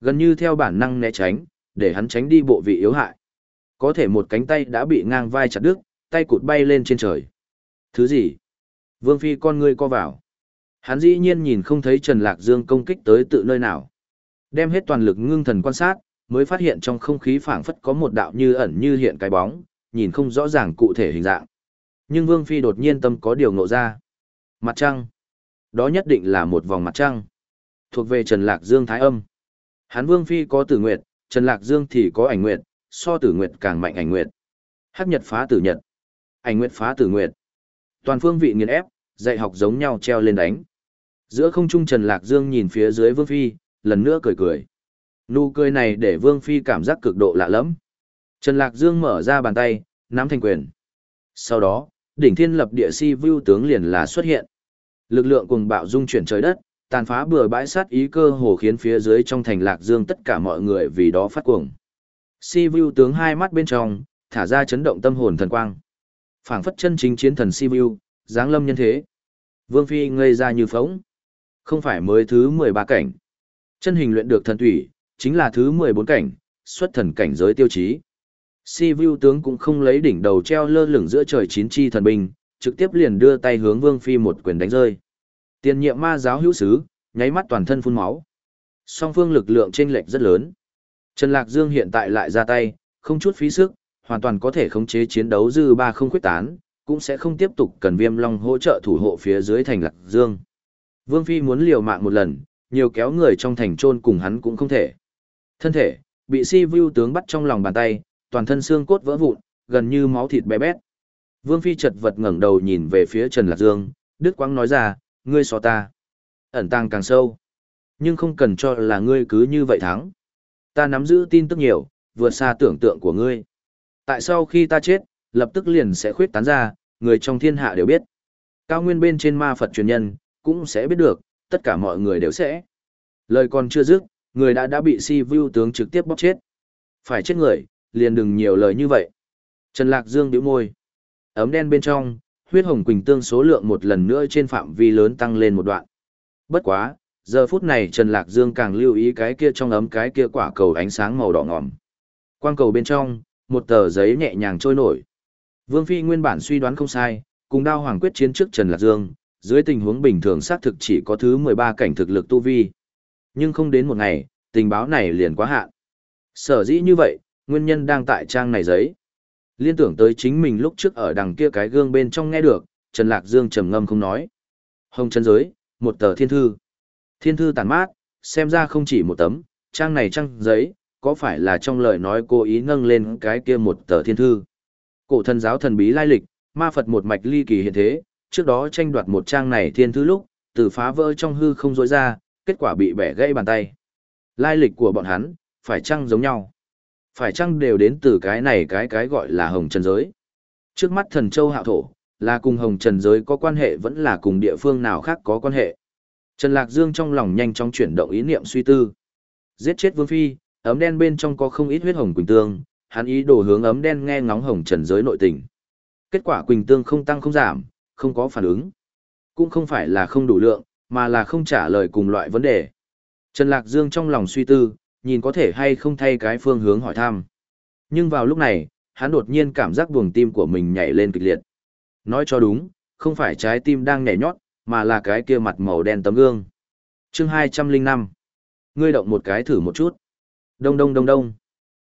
Gần như theo bản năng né tránh, để hắn tránh đi bộ vị yếu hại. Có thể một cánh tay đã bị ngang vai chặt đứt, tay cụt bay lên trên trời. Thứ gì? Vương Phi con ngươi co vào. Hắn dĩ nhiên nhìn không thấy Trần Lạc Dương công kích tới tự nơi nào. Đem hết toàn lực ngưng thần quan sát, mới phát hiện trong không khí phảng phất có một đạo như ẩn như hiện cái bóng, nhìn không rõ ràng cụ thể hình dạng. Nhưng Vương Phi đột nhiên tâm có điều ngộ ra. Mặt trăng. Đó nhất định là một vòng mặt trăng. Thuộc về Trần Lạc Dương Thái Âm. Hán Vương Phi có tử nguyệt, Trần Lạc Dương thì có ảnh nguyệt, so tử nguyệt càng mạnh ảnh nguyệt. Hắc nhật phá tử nhật. Ảnh nguyệt phá tử nguyệt. Toàn phương vị nghiền ép, dạy học giống nhau treo lên đánh. Giữa không trung Trần Lạc Dương nhìn phía dưới Vương Phi, lần nữa cười cười. Nụ cười này để Vương Phi cảm giác cực độ lạ lắm. Trần Lạc Dương mở ra bàn tay, nắm thành quyền. Sau đó, đỉnh thiên lập địa si vưu tướng liền là xuất hiện. Lực lượng cùng bạo dung chuyển trời đất, tàn phá bừa bãi sát ý cơ hồ khiến phía dưới trong thành Lạc Dương tất cả mọi người vì đó phát cuồng. Si Vu tướng hai mắt bên trong, thả ra chấn động tâm hồn thần quang. phảng phất chân chính chiến thần Si Vu, dáng lâm nhân thế. Vương Phi ngây ra như phóng. Không phải mới thứ 13 cảnh. Chân hình luyện được thần thủy, chính là thứ 14 cảnh, xuất thần cảnh giới tiêu chí. Si Vu tướng cũng không lấy đỉnh đầu treo lơ lửng giữa trời chín chi thần binh, trực tiếp liền đưa tay hướng Vương Phi một quyền đánh rơi. Tiền nhiệm ma giáo hữu sứ, nháy mắt toàn thân phun máu. Song phương lực lượng chênh lệch rất lớn. Trần Lạc Dương hiện tại lại ra tay, không chút phí sức, hoàn toàn có thể khống chế chiến đấu dư ba không khuyết tán, cũng sẽ không tiếp tục cần Viêm Long hỗ trợ thủ hộ phía dưới thành Lạc Dương. Vương Phi muốn liều mạng một lần, nhiều kéo người trong thành trôn cùng hắn cũng không thể. Thân thể, bị si vu tướng bắt trong lòng bàn tay, toàn thân xương cốt vỡ vụn, gần như máu thịt bé bét. Vương Phi chật vật ngẩng đầu nhìn về phía Trần Lạc Dương, Đức Quang nói ra, ngươi so ta. Ẩn tàng càng sâu. Nhưng không cần cho là ngươi cứ như vậy thắng. Ta nắm giữ tin tức nhiều, vượt xa tưởng tượng của ngươi. Tại sao khi ta chết, lập tức liền sẽ khuyết tán ra, người trong thiên hạ đều biết. Cao nguyên bên trên ma Phật truyền nhân, cũng sẽ biết được, tất cả mọi người đều sẽ. Lời còn chưa dứt, người đã đã bị si vu tướng trực tiếp bóp chết. Phải chết người, liền đừng nhiều lời như vậy. Trần Lạc Dương bĩu môi. Ấm đen bên trong, huyết hồng quỳnh tương số lượng một lần nữa trên phạm vi lớn tăng lên một đoạn. Bất quá, giờ phút này Trần Lạc Dương càng lưu ý cái kia trong ấm cái kia quả cầu ánh sáng màu đỏ ngòm. Quang cầu bên trong, một tờ giấy nhẹ nhàng trôi nổi. Vương Phi nguyên bản suy đoán không sai, cùng đao hoàng quyết chiến trước Trần Lạc Dương, dưới tình huống bình thường xác thực chỉ có thứ 13 cảnh thực lực tu vi. Nhưng không đến một ngày, tình báo này liền quá hạn. Sở dĩ như vậy, nguyên nhân đang tại trang này giấy. Liên tưởng tới chính mình lúc trước ở đằng kia cái gương bên trong nghe được, Trần Lạc Dương trầm ngâm không nói. Hồng chân giới, một tờ thiên thư. Thiên thư tàn mát, xem ra không chỉ một tấm, trang này trang giấy, có phải là trong lời nói cố ý nâng lên cái kia một tờ thiên thư. Cổ thần giáo thần bí lai lịch, ma Phật một mạch ly kỳ hiện thế, trước đó tranh đoạt một trang này thiên thư lúc, từ phá vỡ trong hư không dối ra, kết quả bị bẻ gãy bàn tay. Lai lịch của bọn hắn, phải chăng giống nhau? Phải chăng đều đến từ cái này cái cái gọi là hồng trần giới? Trước mắt thần châu hạo thổ, là cùng hồng trần giới có quan hệ vẫn là cùng địa phương nào khác có quan hệ. Trần Lạc Dương trong lòng nhanh chóng chuyển động ý niệm suy tư. Giết chết Vương Phi, ấm đen bên trong có không ít huyết hồng quỳnh tương, hắn ý đồ hướng ấm đen nghe ngóng hồng trần giới nội tình. Kết quả quỳnh tương không tăng không giảm, không có phản ứng. Cũng không phải là không đủ lượng, mà là không trả lời cùng loại vấn đề. Trần Lạc Dương trong lòng suy tư, nhìn có thể hay không thay cái phương hướng hỏi thăm. Nhưng vào lúc này, hắn đột nhiên cảm giác buồng tim của mình nhảy lên kịch liệt. Nói cho đúng, không phải trái tim đang nhảy nhót, mà là cái kia mặt màu đen tấm gương. chương 205. Ngươi động một cái thử một chút. Đông đông đông đông.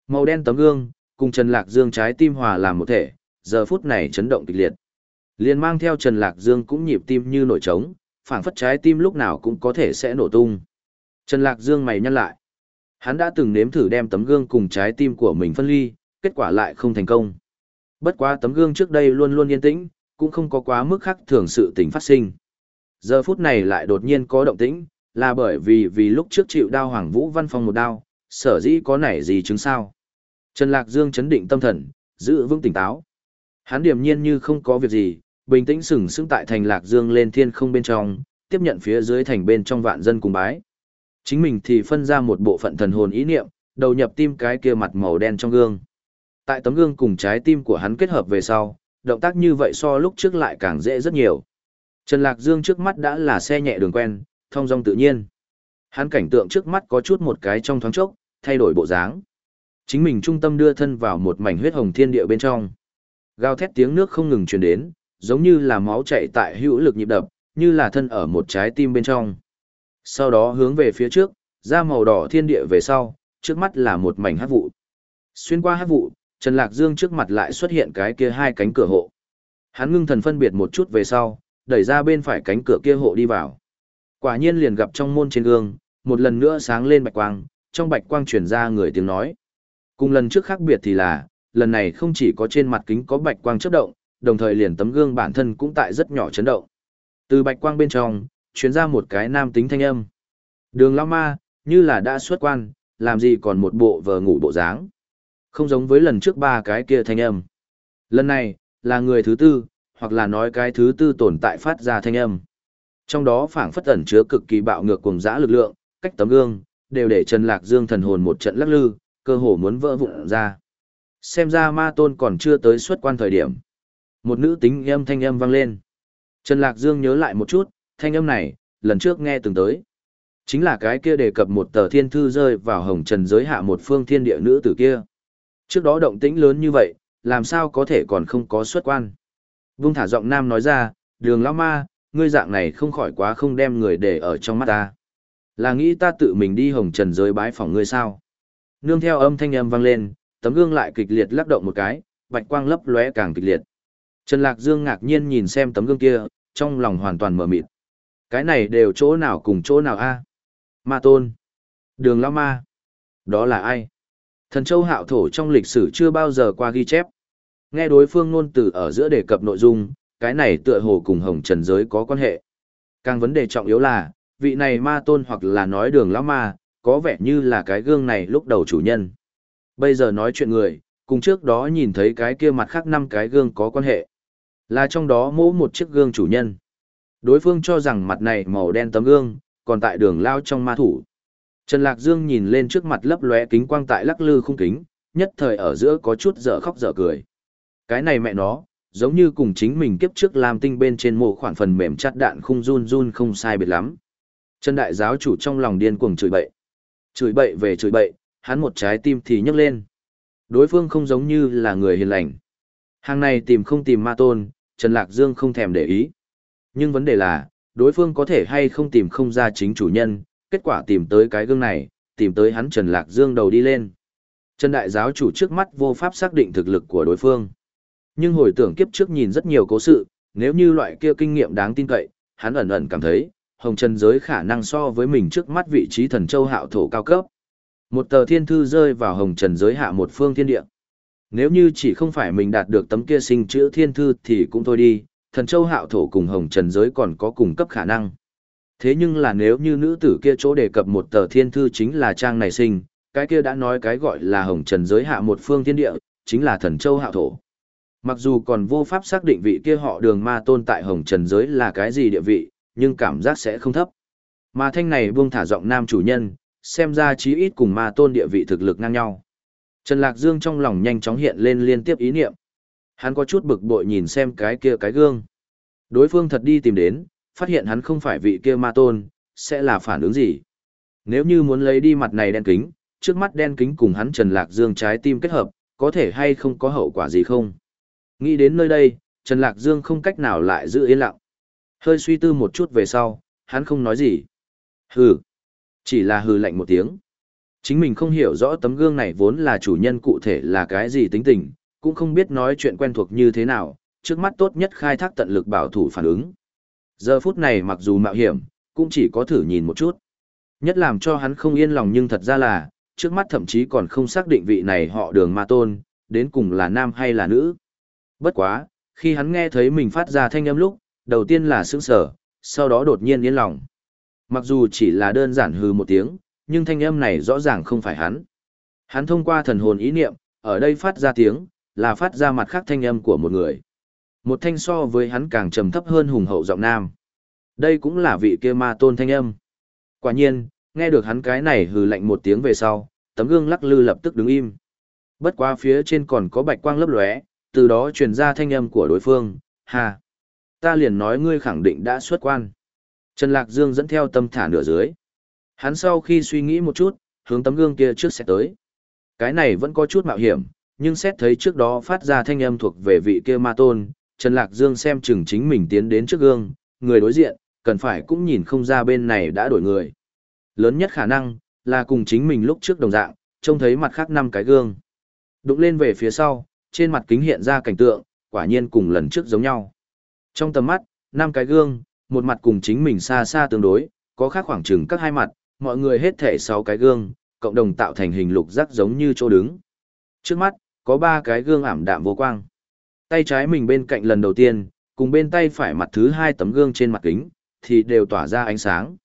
Màu đen tấm gương, cùng Trần Lạc Dương trái tim hòa làm một thể, giờ phút này chấn động kịch liệt. Liền mang theo Trần Lạc Dương cũng nhịp tim như nổi trống, phảng phất trái tim lúc nào cũng có thể sẽ nổ tung. Trần Lạc Dương mày nhăn lại. Hắn đã từng nếm thử đem tấm gương cùng trái tim của mình phân ly, kết quả lại không thành công. Bất quá tấm gương trước đây luôn luôn yên tĩnh, cũng không có quá mức khác thường sự tình phát sinh. Giờ phút này lại đột nhiên có động tĩnh, là bởi vì vì lúc trước chịu đao Hoàng Vũ Văn Phong một đao, sở dĩ có nảy gì chứng sao. Trần Lạc Dương chấn định tâm thần, giữ vững tỉnh táo. Hắn điềm nhiên như không có việc gì, bình tĩnh sừng sững tại thành Lạc Dương lên thiên không bên trong, tiếp nhận phía dưới thành bên trong vạn dân cùng bái. Chính mình thì phân ra một bộ phận thần hồn ý niệm, đầu nhập tim cái kia mặt màu đen trong gương. Tại tấm gương cùng trái tim của hắn kết hợp về sau, động tác như vậy so lúc trước lại càng dễ rất nhiều. Trần Lạc Dương trước mắt đã là xe nhẹ đường quen, thông dong tự nhiên. Hắn cảnh tượng trước mắt có chút một cái trong thoáng chốc, thay đổi bộ dáng. Chính mình trung tâm đưa thân vào một mảnh huyết hồng thiên địa bên trong. Gào thét tiếng nước không ngừng truyền đến, giống như là máu chạy tại hữu lực nhịp đập, như là thân ở một trái tim bên trong. Sau đó hướng về phía trước, ra màu đỏ thiên địa về sau, trước mắt là một mảnh hát vụ. Xuyên qua hát vụ, Trần Lạc Dương trước mặt lại xuất hiện cái kia hai cánh cửa hộ. Hắn ngưng thần phân biệt một chút về sau, đẩy ra bên phải cánh cửa kia hộ đi vào. Quả nhiên liền gặp trong môn trên gương, một lần nữa sáng lên bạch quang, trong bạch quang truyền ra người tiếng nói. Cùng lần trước khác biệt thì là, lần này không chỉ có trên mặt kính có bạch quang chớp động, đồng thời liền tấm gương bản thân cũng tại rất nhỏ chấn động. Từ bạch quang bên trong, chuyến ra một cái nam tính thanh âm. Đường Lao Ma, như là đã xuất quan, làm gì còn một bộ vờ ngủ bộ dáng. Không giống với lần trước ba cái kia thanh âm. Lần này, là người thứ tư, hoặc là nói cái thứ tư tồn tại phát ra thanh âm. Trong đó phảng phất ẩn chứa cực kỳ bạo ngược cùng dã lực lượng, cách tấm gương, đều để Trần Lạc Dương thần hồn một trận lắc lư, cơ hồ muốn vỡ vụn ra. Xem ra ma tôn còn chưa tới xuất quan thời điểm. Một nữ tính âm thanh âm vang lên. Trần Lạc Dương nhớ lại một chút, thanh âm này, lần trước nghe từng tới. Chính là cái kia đề cập một tờ thiên thư rơi vào hồng trần giới hạ một phương thiên địa nữ tử kia. Trước đó động tĩnh lớn như vậy, làm sao có thể còn không có xuất quan. Vung thả giọng nam nói ra, đường lão ma, ngươi dạng này không khỏi quá không đem người để ở trong mắt ta. Là nghĩ ta tự mình đi hồng trần giới bái phỏng ngươi sao? Nương theo âm thanh âm vang lên, tấm gương lại kịch liệt lắc động một cái, bạch quang lấp lóe càng kịch liệt. Trần Lạc Dương ngạc nhiên nhìn xem tấm gương kia, trong lòng hoàn toàn mở mịt. Cái này đều chỗ nào cùng chỗ nào a? Ma Tôn. Đường Lão Ma. Đó là ai? Thần Châu Hạo Thổ trong lịch sử chưa bao giờ qua ghi chép. Nghe đối phương ngôn từ ở giữa đề cập nội dung, cái này tựa hồ cùng Hồng Trần giới có quan hệ. Càng vấn đề trọng yếu là, vị này Ma Tôn hoặc là nói đường Lão Ma, có vẻ như là cái gương này lúc đầu chủ nhân. Bây giờ nói chuyện người, cùng trước đó nhìn thấy cái kia mặt khác năm cái gương có quan hệ. Là trong đó mỗi một chiếc gương chủ nhân. Đối phương cho rằng mặt này màu đen tấm gương, còn tại đường lao trong ma thủ. Trần Lạc Dương nhìn lên trước mặt lấp lóe kính quang tại lắc lư khung kính, nhất thời ở giữa có chút dở khóc dở cười. Cái này mẹ nó, giống như cùng chính mình kiếp trước làm tinh bên trên mộ khoản phần mềm chặt đạn khung run run không sai biệt lắm. Trần đại giáo chủ trong lòng điên cuồng chửi bậy. Chửi bậy về chửi bậy, hắn một trái tim thì nhấc lên. Đối phương không giống như là người hiền lành. Hàng này tìm không tìm ma tôn, Trần Lạc Dương không thèm để ý. Nhưng vấn đề là, đối phương có thể hay không tìm không ra chính chủ nhân, kết quả tìm tới cái gương này, tìm tới hắn Trần Lạc Dương đầu đi lên. Trần Đại Giáo chủ trước mắt vô pháp xác định thực lực của đối phương. Nhưng hồi tưởng kiếp trước nhìn rất nhiều cố sự, nếu như loại kia kinh nghiệm đáng tin cậy, hắn ẩn ẩn cảm thấy, hồng trần giới khả năng so với mình trước mắt vị trí thần châu hạo thổ cao cấp. Một tờ thiên thư rơi vào hồng trần giới hạ một phương thiên địa. Nếu như chỉ không phải mình đạt được tấm kia sinh chữ thiên thư thì cũng thôi đi, thần châu hạo thổ cùng hồng trần giới còn có cùng cấp khả năng. Thế nhưng là nếu như nữ tử kia chỗ đề cập một tờ thiên thư chính là trang này sinh, cái kia đã nói cái gọi là hồng trần giới hạ một phương thiên địa, chính là thần châu hạo thổ. Mặc dù còn vô pháp xác định vị kia họ đường ma tôn tại hồng trần giới là cái gì địa vị, nhưng cảm giác sẽ không thấp. Mà thanh này buông thả giọng nam chủ nhân, xem ra chí ít cùng ma tôn địa vị thực lực ngang nhau. Trần Lạc Dương trong lòng nhanh chóng hiện lên liên tiếp ý niệm. Hắn có chút bực bội nhìn xem cái kia cái gương. Đối phương thật đi tìm đến, phát hiện hắn không phải vị kia ma tôn, sẽ là phản ứng gì? Nếu như muốn lấy đi mặt này đen kính, trước mắt đen kính cùng hắn Trần Lạc Dương trái tim kết hợp, có thể hay không có hậu quả gì không? Nghĩ đến nơi đây, Trần Lạc Dương không cách nào lại giữ yên lặng. Hơi suy tư một chút về sau, hắn không nói gì. Hừ. Chỉ là hừ lạnh một tiếng. Chính mình không hiểu rõ tấm gương này vốn là chủ nhân cụ thể là cái gì tính tình, cũng không biết nói chuyện quen thuộc như thế nào, trước mắt tốt nhất khai thác tận lực bảo thủ phản ứng. Giờ phút này mặc dù mạo hiểm, cũng chỉ có thử nhìn một chút. Nhất làm cho hắn không yên lòng nhưng thật ra là, trước mắt thậm chí còn không xác định vị này họ đường ma tôn, đến cùng là nam hay là nữ. Bất quá, khi hắn nghe thấy mình phát ra thanh âm lúc, đầu tiên là sững sờ, sau đó đột nhiên yên lòng. Mặc dù chỉ là đơn giản hừ một tiếng, nhưng thanh âm này rõ ràng không phải hắn. Hắn thông qua thần hồn ý niệm, ở đây phát ra tiếng, là phát ra mặt khác thanh âm của một người. Một thanh so với hắn càng trầm thấp hơn hùng hậu giọng nam. Đây cũng là vị kia ma tôn thanh âm. Quả nhiên, nghe được hắn cái này hừ lạnh một tiếng về sau, tấm gương lắc lư lập tức đứng im. Bất qua phía trên còn có bạch quang lấp lóe, từ đó truyền ra thanh âm của đối phương, ha. Ta liền nói ngươi khẳng định đã xuất quan. Trần Lạc Dương dẫn theo tâm thả nửa dưới. Hắn sau khi suy nghĩ một chút, hướng tấm gương kia trước sẽ tới. Cái này vẫn có chút mạo hiểm, nhưng xét thấy trước đó phát ra thanh âm thuộc về vị kia ma tôn, Trần Lạc Dương xem chừng chính mình tiến đến trước gương, người đối diện, cần phải cũng nhìn không ra bên này đã đổi người. Lớn nhất khả năng, là cùng chính mình lúc trước đồng dạng, trông thấy mặt khác năm cái gương. Đụng lên về phía sau, trên mặt kính hiện ra cảnh tượng, quả nhiên cùng lần trước giống nhau. Trong tầm mắt, năm cái gương, một mặt cùng chính mình xa xa tương đối, có khác khoảng chừng các hai mặt, mọi người hết thể sáu cái gương, cộng đồng tạo thành hình lục giác giống như chỗ đứng. Trước mắt, có ba cái gương ảm đạm vô quang. Tay trái mình bên cạnh lần đầu tiên, cùng bên tay phải mặt thứ hai tấm gương trên mặt kính, thì đều tỏa ra ánh sáng.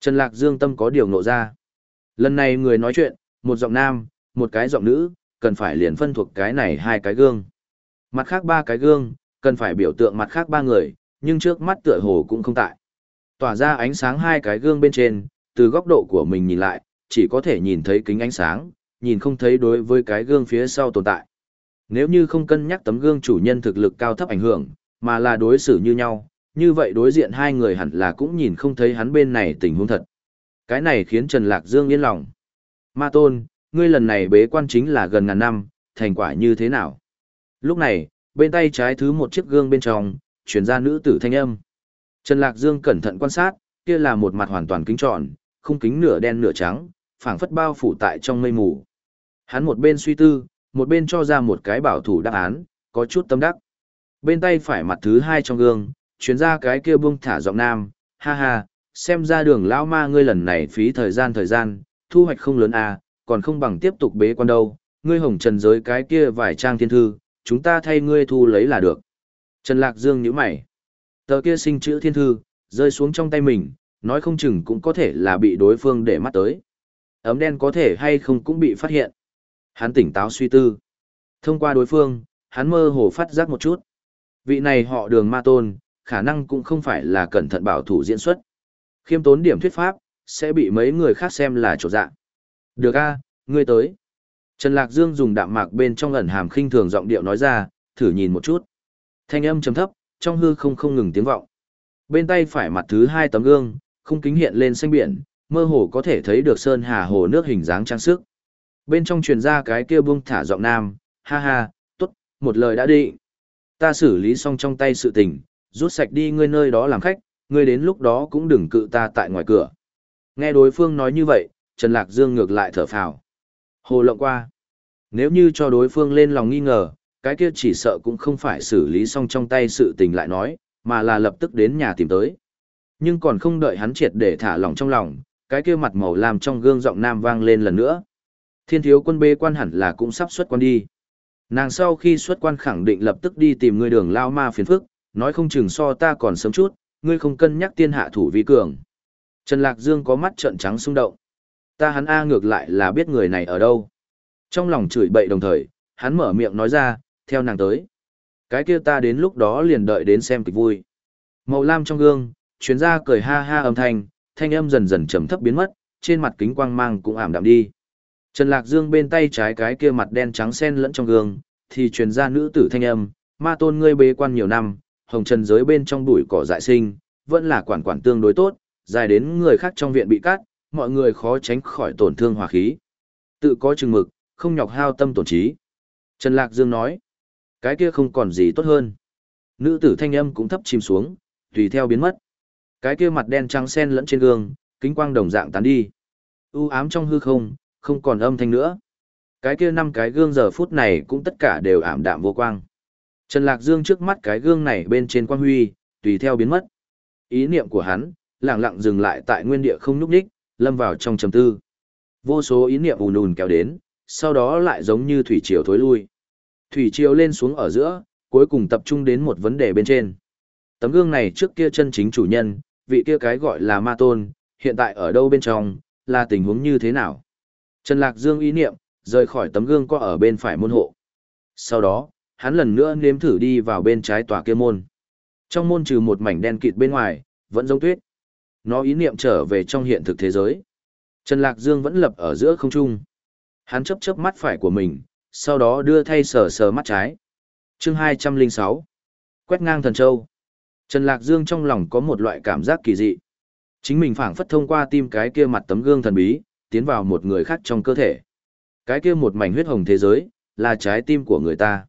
Trần Lạc Dương tâm có điều nộ ra. Lần này người nói chuyện, một giọng nam, một cái giọng nữ, cần phải liền phân thuộc cái này hai cái gương. Mặt khác ba cái gương, cần phải biểu tượng mặt khác ba người, nhưng trước mắt tựa hồ cũng không tại. Tỏa ra ánh sáng hai cái gương bên trên, từ góc độ của mình nhìn lại, chỉ có thể nhìn thấy kính ánh sáng, nhìn không thấy đối với cái gương phía sau tồn tại. Nếu như không cân nhắc tấm gương chủ nhân thực lực cao thấp ảnh hưởng, mà là đối xử như nhau, như vậy đối diện hai người hẳn là cũng nhìn không thấy hắn bên này tình huống thật. Cái này khiến Trần Lạc Dương yên lòng. Ma Tôn, ngươi lần này bế quan chính là gần ngàn năm, thành quả như thế nào? Lúc này, bên tay trái thứ một chiếc gương bên trong, chuyển ra nữ tử thanh âm. Trần Lạc Dương cẩn thận quan sát, kia là một mặt hoàn toàn kính tròn, không kính nửa đen nửa trắng, phảng phất bao phủ tại trong mây mù. Hắn một bên suy tư, một bên cho ra một cái bảo thủ đáp án, có chút tâm đắc. Bên tay phải mặt thứ hai trong gương, chuyến ra cái kia buông thả giọng nam, ha ha, xem ra đường lão ma ngươi lần này phí thời gian thời gian, thu hoạch không lớn à, còn không bằng tiếp tục bế quan đâu, ngươi hồng trần giới cái kia vài trang thiên thư, chúng ta thay ngươi thu lấy là được. Trần Lạc Dương nhíu mày. Tờ kia sinh chữ thiên thư, rơi xuống trong tay mình, nói không chừng cũng có thể là bị đối phương để mắt tới. Ấm đen có thể hay không cũng bị phát hiện. Hắn tỉnh táo suy tư. Thông qua đối phương, hắn mơ hồ phát giác một chút. Vị này họ đường ma tôn, khả năng cũng không phải là cẩn thận bảo thủ diễn xuất. Khiêm tốn điểm thuyết pháp, sẽ bị mấy người khác xem là chỗ dạng. Được a, ngươi tới. Trần Lạc Dương dùng đạm mạc bên trong ẩn hàm khinh thường giọng điệu nói ra, thử nhìn một chút. Thanh âm trầm thấp, trong hư không không ngừng tiếng vọng. Bên tay phải mặt thứ hai tấm gương, khung kính hiện lên xanh biển, mơ hồ có thể thấy được sơn hà hồ nước hình dáng trang sức. Bên trong truyền ra cái kia buông thả giọng nam, ha ha, tốt, một lời đã định. Ta xử lý xong trong tay sự tình, rút sạch đi ngươi nơi đó làm khách, ngươi đến lúc đó cũng đừng cự ta tại ngoài cửa. Nghe đối phương nói như vậy, Trần Lạc Dương ngược lại thở phào. Hồ lộng qua. Nếu như cho đối phương lên lòng nghi ngờ, cái kia chỉ sợ cũng không phải xử lý xong trong tay sự tình lại nói, mà là lập tức đến nhà tìm tới. Nhưng còn không đợi hắn triệt để thả lòng trong lòng, cái kia mặt màu làm trong gương giọng nam vang lên lần nữa. Thiên thiếu quân bê quan hẳn là cũng sắp xuất quan đi. Nàng sau khi xuất quan khẳng định lập tức đi tìm người đường lao ma phiền phức, nói không chừng so ta còn sớm chút, ngươi không cân nhắc tiên hạ thủ vi cường. Trần Lạc Dương có mắt trợn trắng xung động. Ta hắn A ngược lại là biết người này ở đâu. Trong lòng chửi bậy đồng thời, hắn mở miệng nói ra, theo nàng tới. Cái kia ta đến lúc đó liền đợi đến xem kịch vui. Màu lam trong gương, chuyến ra cười ha ha âm thanh, thanh âm dần dần trầm thấp biến mất, trên mặt kính quang mang cũng ảm đạm đi. Trần Lạc Dương bên tay trái cái kia mặt đen trắng xen lẫn trong gương, thì truyền ra nữ tử thanh âm, ma tôn ngươi bế quan nhiều năm, hồng trần giới bên trong bụi cỏ dại sinh, vẫn là quản quản tương đối tốt, dài đến người khác trong viện bị cắt, mọi người khó tránh khỏi tổn thương hòa khí. Tự có chừng mực, không nhọc hao tâm tổn trí. Trần Lạc Dương nói, cái kia không còn gì tốt hơn. Nữ tử thanh âm cũng thấp chìm xuống, tùy theo biến mất. Cái kia mặt đen trắng xen lẫn trên gương, kính quang đồng dạng tán đi. U ám trong hư không, không còn âm thanh nữa. Cái kia năm cái gương giờ phút này cũng tất cả đều ảm đạm vô quang. Trần Lạc Dương trước mắt cái gương này bên trên quang huy, tùy theo biến mất. Ý niệm của hắn, lặng lặng dừng lại tại nguyên địa không nhúc nhích, lâm vào trong trầm tư. Vô số ý niệm ùn ùn kéo đến, sau đó lại giống như thủy triều thối lui. Thủy triều lên xuống ở giữa, cuối cùng tập trung đến một vấn đề bên trên. Tấm gương này trước kia chân chính chủ nhân, vị kia cái gọi là ma tôn, hiện tại ở đâu bên trong, là tình huống như thế nào? Trần Lạc Dương ý niệm, rời khỏi tấm gương có ở bên phải môn hộ. Sau đó, hắn lần nữa nếm thử đi vào bên trái tòa kia môn. Trong môn trừ một mảnh đen kịt bên ngoài, vẫn giống tuyết. Nó ý niệm trở về trong hiện thực thế giới. Trần Lạc Dương vẫn lập ở giữa không trung. Hắn chấp chấp mắt phải của mình, sau đó đưa thay sờ sờ mắt trái. chương 206. Quét ngang thần châu. Trần Lạc Dương trong lòng có một loại cảm giác kỳ dị. Chính mình phảng phất thông qua tim cái kia mặt tấm gương thần bí, tiến vào một người khác trong cơ thể. Cái kia một mảnh huyết hồng thế giới, là trái tim của người ta.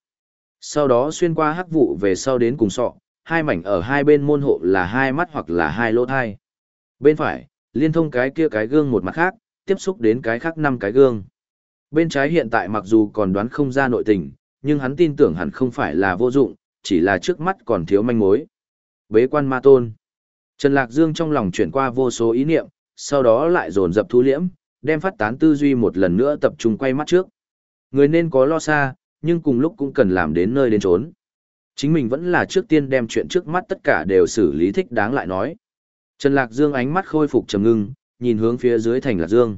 Sau đó xuyên qua hắc vụ về sau đến cùng sọ, hai mảnh ở hai bên môn hộ là hai mắt hoặc là hai lỗ thai. Bên phải, liên thông cái kia cái gương một mặt khác, tiếp xúc đến cái khác năm cái gương. Bên trái hiện tại mặc dù còn đoán không ra nội tình, nhưng hắn tin tưởng hẳn không phải là vô dụng, chỉ là trước mắt còn thiếu manh mối. Bế quan ma tôn. Trần Lạc Dương trong lòng chuyển qua vô số ý niệm, sau đó lại dồn dập thu liễm, đem phát tán tư duy một lần nữa tập trung quay mắt trước. Người nên có lo xa, nhưng cùng lúc cũng cần làm đến nơi đến trốn. Chính mình vẫn là trước tiên đem chuyện trước mắt tất cả đều xử lý thích đáng lại nói. Trần Lạc Dương ánh mắt khôi phục trầm ngưng, nhìn hướng phía dưới thành Lạc Dương.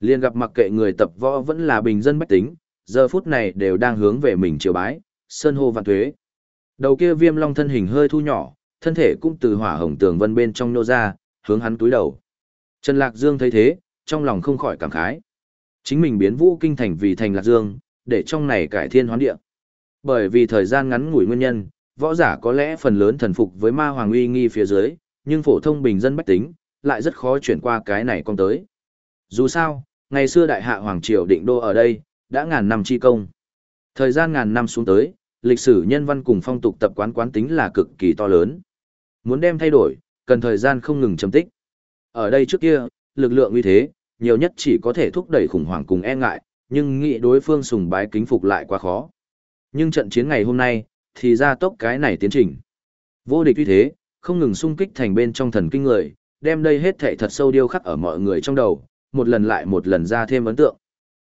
Liên gặp mặc kệ người tập võ vẫn là bình dân bách tính, giờ phút này đều đang hướng về mình triều bái, sơn hô vạn thuế. Đầu kia viêm long thân hình hơi thu nhỏ, thân thể cũng từ hỏa hồng tường vân bên trong nô ra, hướng hắn túi đầu. Trần Lạc Dương thấy thế, trong lòng không khỏi cảm khái. Chính mình biến vũ kinh thành vì thành Lạc Dương, để trong này cải thiên hoán địa. Bởi vì thời gian ngắn ngủi nguyên nhân, võ giả có lẽ phần lớn thần phục với ma hoàng uy nghi phía dưới, nhưng phổ thông bình dân bách tính, lại rất khó chuyển qua cái này con tới. Dù sao, ngày xưa đại hạ hoàng triều định đô ở đây, đã ngàn năm chi công. Thời gian ngàn năm xuống tới, lịch sử nhân văn cùng phong tục tập quán quán tính là cực kỳ to lớn. Muốn đem thay đổi, cần thời gian không ngừng chấm tích. Ở đây trước kia, lực lượng như thế, nhiều nhất chỉ có thể thúc đẩy khủng hoảng cùng e ngại, nhưng nghĩ đối phương sùng bái kính phục lại quá khó. Nhưng trận chiến ngày hôm nay, thì ra tốc cái này tiến trình. Vô địch như thế, không ngừng xung kích thành bên trong thần kinh người, đem đây hết thảy thật sâu điêu khắc ở mọi người trong đầu, một lần lại một lần ra thêm ấn tượng.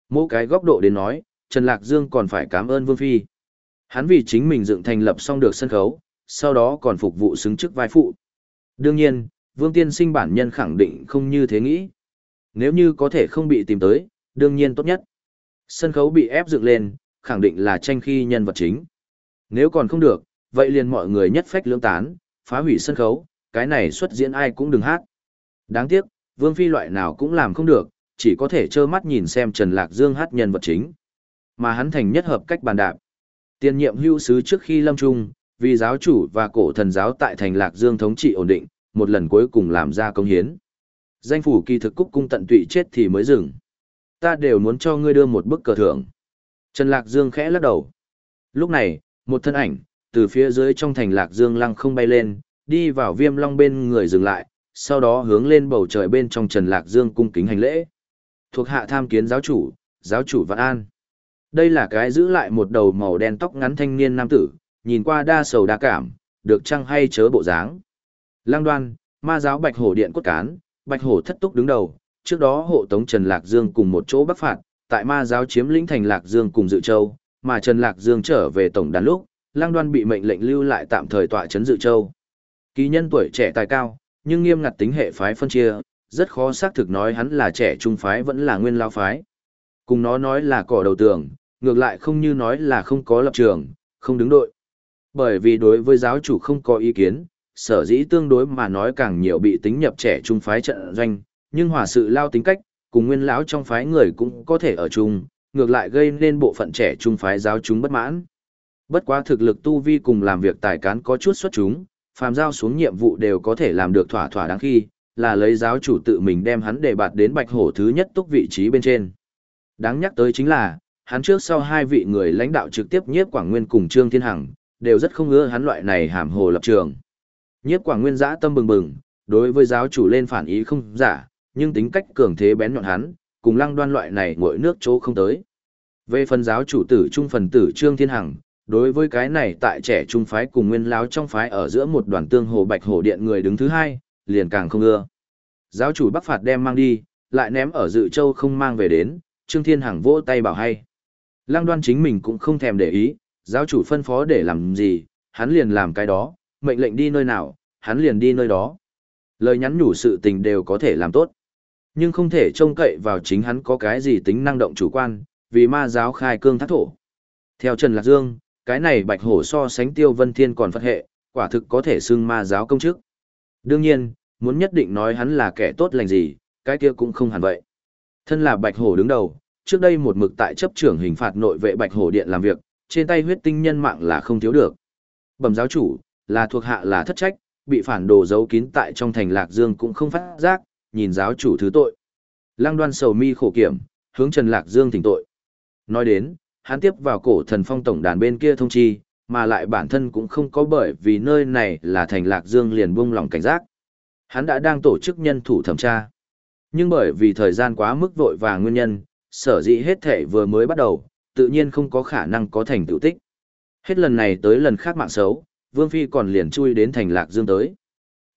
Mỗi cái góc độ đến nói, Trần Lạc Dương còn phải cảm ơn Vương Phi. Hắn vì chính mình dựng thành lập xong được sân khấu, sau đó còn phục vụ xứng chức vai phụ. Đương nhiên, Vương Tiên sinh bản nhân khẳng định không như thế nghĩ. Nếu như có thể không bị tìm tới, đương nhiên tốt nhất. Sân khấu bị ép dựng lên, khẳng định là tranh khi nhân vật chính. Nếu còn không được, vậy liền mọi người nhất phách lưỡng tán, phá hủy sân khấu, cái này xuất diễn ai cũng đừng hát. Đáng tiếc, Vương Phi loại nào cũng làm không được, chỉ có thể trơ mắt nhìn xem Trần Lạc Dương hát nhân vật chính. Mà hắn thành nhất hợp cách bàn đạp. tiền nhiệm hưu sứ trước khi lâm trung, vì giáo chủ và cổ thần giáo tại thành Lạc Dương thống trị ổn định, một lần cuối cùng làm ra công hiến. Danh phủ kỳ thực cúc cung tận tụy chết thì mới dừng. Ta đều muốn cho ngươi đưa một bức cờ thưởng. Trần Lạc Dương khẽ lắc đầu. Lúc này, một thân ảnh, từ phía dưới trong thành Lạc Dương lăng không bay lên, đi vào viêm long bên người dừng lại, sau đó hướng lên bầu trời bên trong Trần Lạc Dương cung kính hành lễ. Thuộc hạ tham kiến giáo chủ, giáo chủ Vạn An. Đây là cái giữ lại một đầu màu đen tóc ngắn thanh niên nam tử, nhìn qua đa sầu đa cảm, được chăng hay chớ bộ dáng. Lang đoan, ma giáo bạch hổ điện cốt cán, bạch hổ thất túc đứng đầu, trước đó hộ tống Trần Lạc Dương cùng một chỗ bắc phạt, tại ma giáo chiếm lĩnh thành Lạc Dương cùng Dự Châu, mà Trần Lạc Dương trở về tổng đàn lúc, Lang Đoan bị mệnh lệnh lưu lại tạm thời tọa trấn Dự Châu. Kỳ nhân tuổi trẻ tài cao, nhưng nghiêm ngặt tính hệ phái phân chia, rất khó xác thực nói hắn là trẻ trung phái vẫn là nguyên lao phái. Cùng nó nói là cỏ đầu tường, ngược lại không như nói là không có lập trường, không đứng đội. Bởi vì đối với giáo chủ không có ý kiến, sở dĩ tương đối mà nói càng nhiều bị tính nhập trẻ trung phái trận doanh, nhưng hòa sự lao tính cách, cùng nguyên lão trong phái người cũng có thể ở chung, ngược lại gây nên bộ phận trẻ trung phái giáo chúng bất mãn. Bất quá thực lực tu vi cùng làm việc tài cán có chút xuất chúng, phàm giao xuống nhiệm vụ đều có thể làm được thỏa thỏa đáng khi, là lấy giáo chủ tự mình đem hắn đề bạt đến bạch hổ thứ nhất túc vị trí bên trên. Đáng nhắc tới chính là, hắn trước sau hai vị người lãnh đạo trực tiếp nhiếp Quảng Nguyên cùng Trương Thiên Hằng, đều rất không ưa hắn loại này hàm hồ lập trường. Nhiếp Quảng Nguyên dã tâm bừng bừng, đối với giáo chủ lên phản ý không giả, nhưng tính cách cường thế bén nhọn hắn, cùng lăng đoan loại này ngội nước chỗ không tới. Về phần giáo chủ tử trung phần tử Trương Thiên Hằng, đối với cái này tại trẻ trung phái cùng nguyên láo trong phái ở giữa một đoàn tương hồ bạch hồ điện người đứng thứ hai, liền càng không ưa. Giáo chủ bắc phạt đem mang đi, lại ném ở dự châu không mang về đến, Trương Thiên Hằng vỗ tay bảo hay. Lăng đoan chính mình cũng không thèm để ý, giáo chủ phân phó để làm gì, hắn liền làm cái đó, mệnh lệnh đi nơi nào, hắn liền đi nơi đó. Lời nhắn nhủ sự tình đều có thể làm tốt. Nhưng không thể trông cậy vào chính hắn có cái gì tính năng động chủ quan, vì ma giáo khai cương thác thổ. Theo Trần Lạc Dương, cái này bạch hổ so sánh tiêu vân thiên còn phật hệ, quả thực có thể xưng ma giáo công chức. Đương nhiên, muốn nhất định nói hắn là kẻ tốt lành gì, cái kia cũng không hẳn vậy. Thân là bạch hổ đứng đầu, trước đây một mực tại chấp trưởng hình phạt nội vệ bạch hổ điện làm việc, trên tay huyết tinh nhân mạng là không thiếu được. Bẩm giáo chủ, là thuộc hạ là thất trách, bị phản đồ giấu kín tại trong thành Lạc Dương cũng không phát giác, nhìn giáo chủ thứ tội. Lăng đoan sầu mi khổ kiểm, hướng Trần Lạc Dương thỉnh tội. Nói đến, hắn tiếp vào cổ thần phong tổng đàn bên kia thông chi, mà lại bản thân cũng không có bởi vì nơi này là thành Lạc Dương liền buông lòng cảnh giác. Hắn đã đang tổ chức nhân thủ thẩm tra. Nhưng bởi vì thời gian quá mức vội và nguyên nhân, sở dĩ hết thể vừa mới bắt đầu, tự nhiên không có khả năng có thành tựu tích. Hết lần này tới lần khác mạng xấu, Vương Phi còn liền chui đến thành Lạc Dương tới.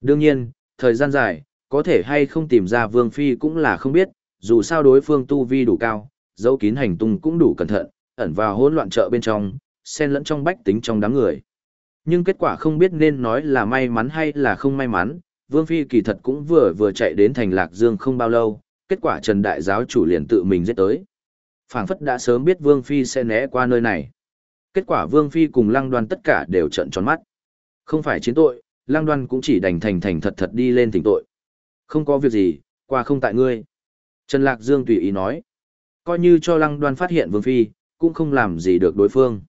Đương nhiên, thời gian dài, có thể hay không tìm ra Vương Phi cũng là không biết, dù sao đối phương tu vi đủ cao, dấu kín hành tung cũng đủ cẩn thận, ẩn vào hỗn loạn chợ bên trong, xen lẫn trong bách tính trong đám người. Nhưng kết quả không biết nên nói là may mắn hay là không may mắn, Vương Phi kỳ thật cũng vừa vừa chạy đến thành Lạc Dương không bao lâu, kết quả Trần Đại Giáo chủ liền tự mình giết tới phảng phất đã sớm biết Vương Phi sẽ né qua nơi này. Kết quả Vương Phi cùng Lăng Đoan tất cả đều trận tròn mắt. Không phải chiến tội, Lăng Đoan cũng chỉ đành thành thành thật thật đi lên tỉnh tội. Không có việc gì, qua không tại ngươi. Trần Lạc Dương tùy ý nói. Coi như cho Lăng Đoan phát hiện Vương Phi, cũng không làm gì được đối phương.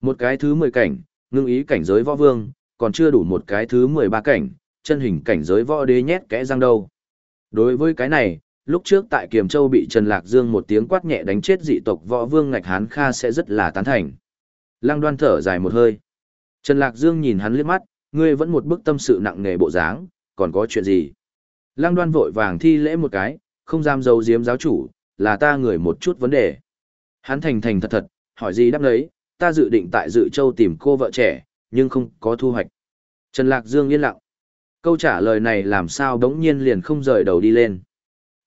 Một cái thứ 10 cảnh, ngưng ý cảnh giới võ vương, còn chưa đủ một cái thứ 13 cảnh, chân hình cảnh giới võ đế nhét kẽ răng đâu. Đối với cái này, lúc trước tại Kiềm Châu bị Trần Lạc Dương một tiếng quát nhẹ đánh chết dị tộc võ vương ngạch hán kha sẽ rất là tán thành. Lăng đoan thở dài một hơi. Trần Lạc Dương nhìn hắn liếc mắt, ngươi vẫn một bức tâm sự nặng nề bộ dáng, còn có chuyện gì? Lăng đoan vội vàng thi lễ một cái, không dám giấu giếm giáo chủ, là ta người một chút vấn đề. Hắn thành thành thật thật, hỏi gì đáp đấy, ta dự định tại dự châu tìm cô vợ trẻ, nhưng không có thu hoạch. Trần Lạc Dương yên lặng. Câu trả lời này làm sao đống nhiên liền không rời đầu đi lên.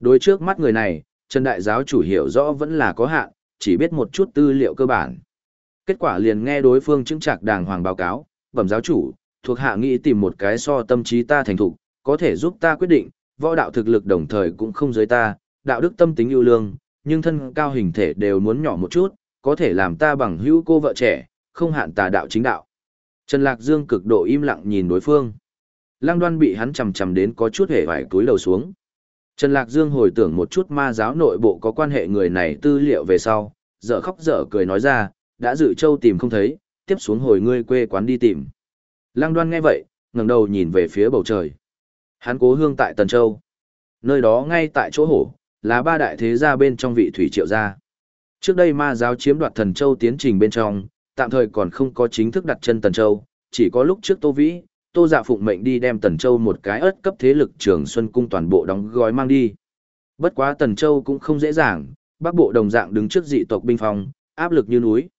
Đối trước mắt người này, Trần Đại Giáo chủ hiểu rõ vẫn là có hạn, chỉ biết một chút tư liệu cơ bản. Kết quả liền nghe đối phương chứng trạc đàng hoàng báo cáo, bẩm giáo chủ, thuộc hạ nghĩ tìm một cái so tâm trí ta thành thục, có thể giúp ta quyết định, võ đạo thực lực đồng thời cũng không giới ta, đạo đức tâm tính ưu lương, nhưng thân cao hình thể đều muốn nhỏ một chút, có thể làm ta bằng hữu cô vợ trẻ, không hạn tà đạo chính đạo. Trần Lạc Dương cực độ im lặng nhìn đối phương. Lăng đoan bị hắn chầm chầm đến có chút hề vải túi đầu xuống. Trần Lạc Dương hồi tưởng một chút ma giáo nội bộ có quan hệ người này tư liệu về sau, dở khóc dở cười nói ra, đã dự châu tìm không thấy, tiếp xuống hồi ngươi quê quán đi tìm. Lăng đoan nghe vậy, ngẩng đầu nhìn về phía bầu trời. Hắn cố hương tại Tần Châu. Nơi đó ngay tại chỗ hổ, là ba đại thế gia bên trong vị thủy triệu gia. Trước đây ma giáo chiếm đoạt Thần Châu tiến trình bên trong, tạm thời còn không có chính thức đặt chân Tần Châu, chỉ có lúc trước Tô Vĩ, Tô Dạ phụng mệnh đi đem Tần Châu một cái ớt cấp thế lực Trường Xuân cung toàn bộ đóng gói mang đi. Bất quá Tần Châu cũng không dễ dàng, Bắc Bộ đồng dạng đứng trước dị tộc binh phong, áp lực như núi.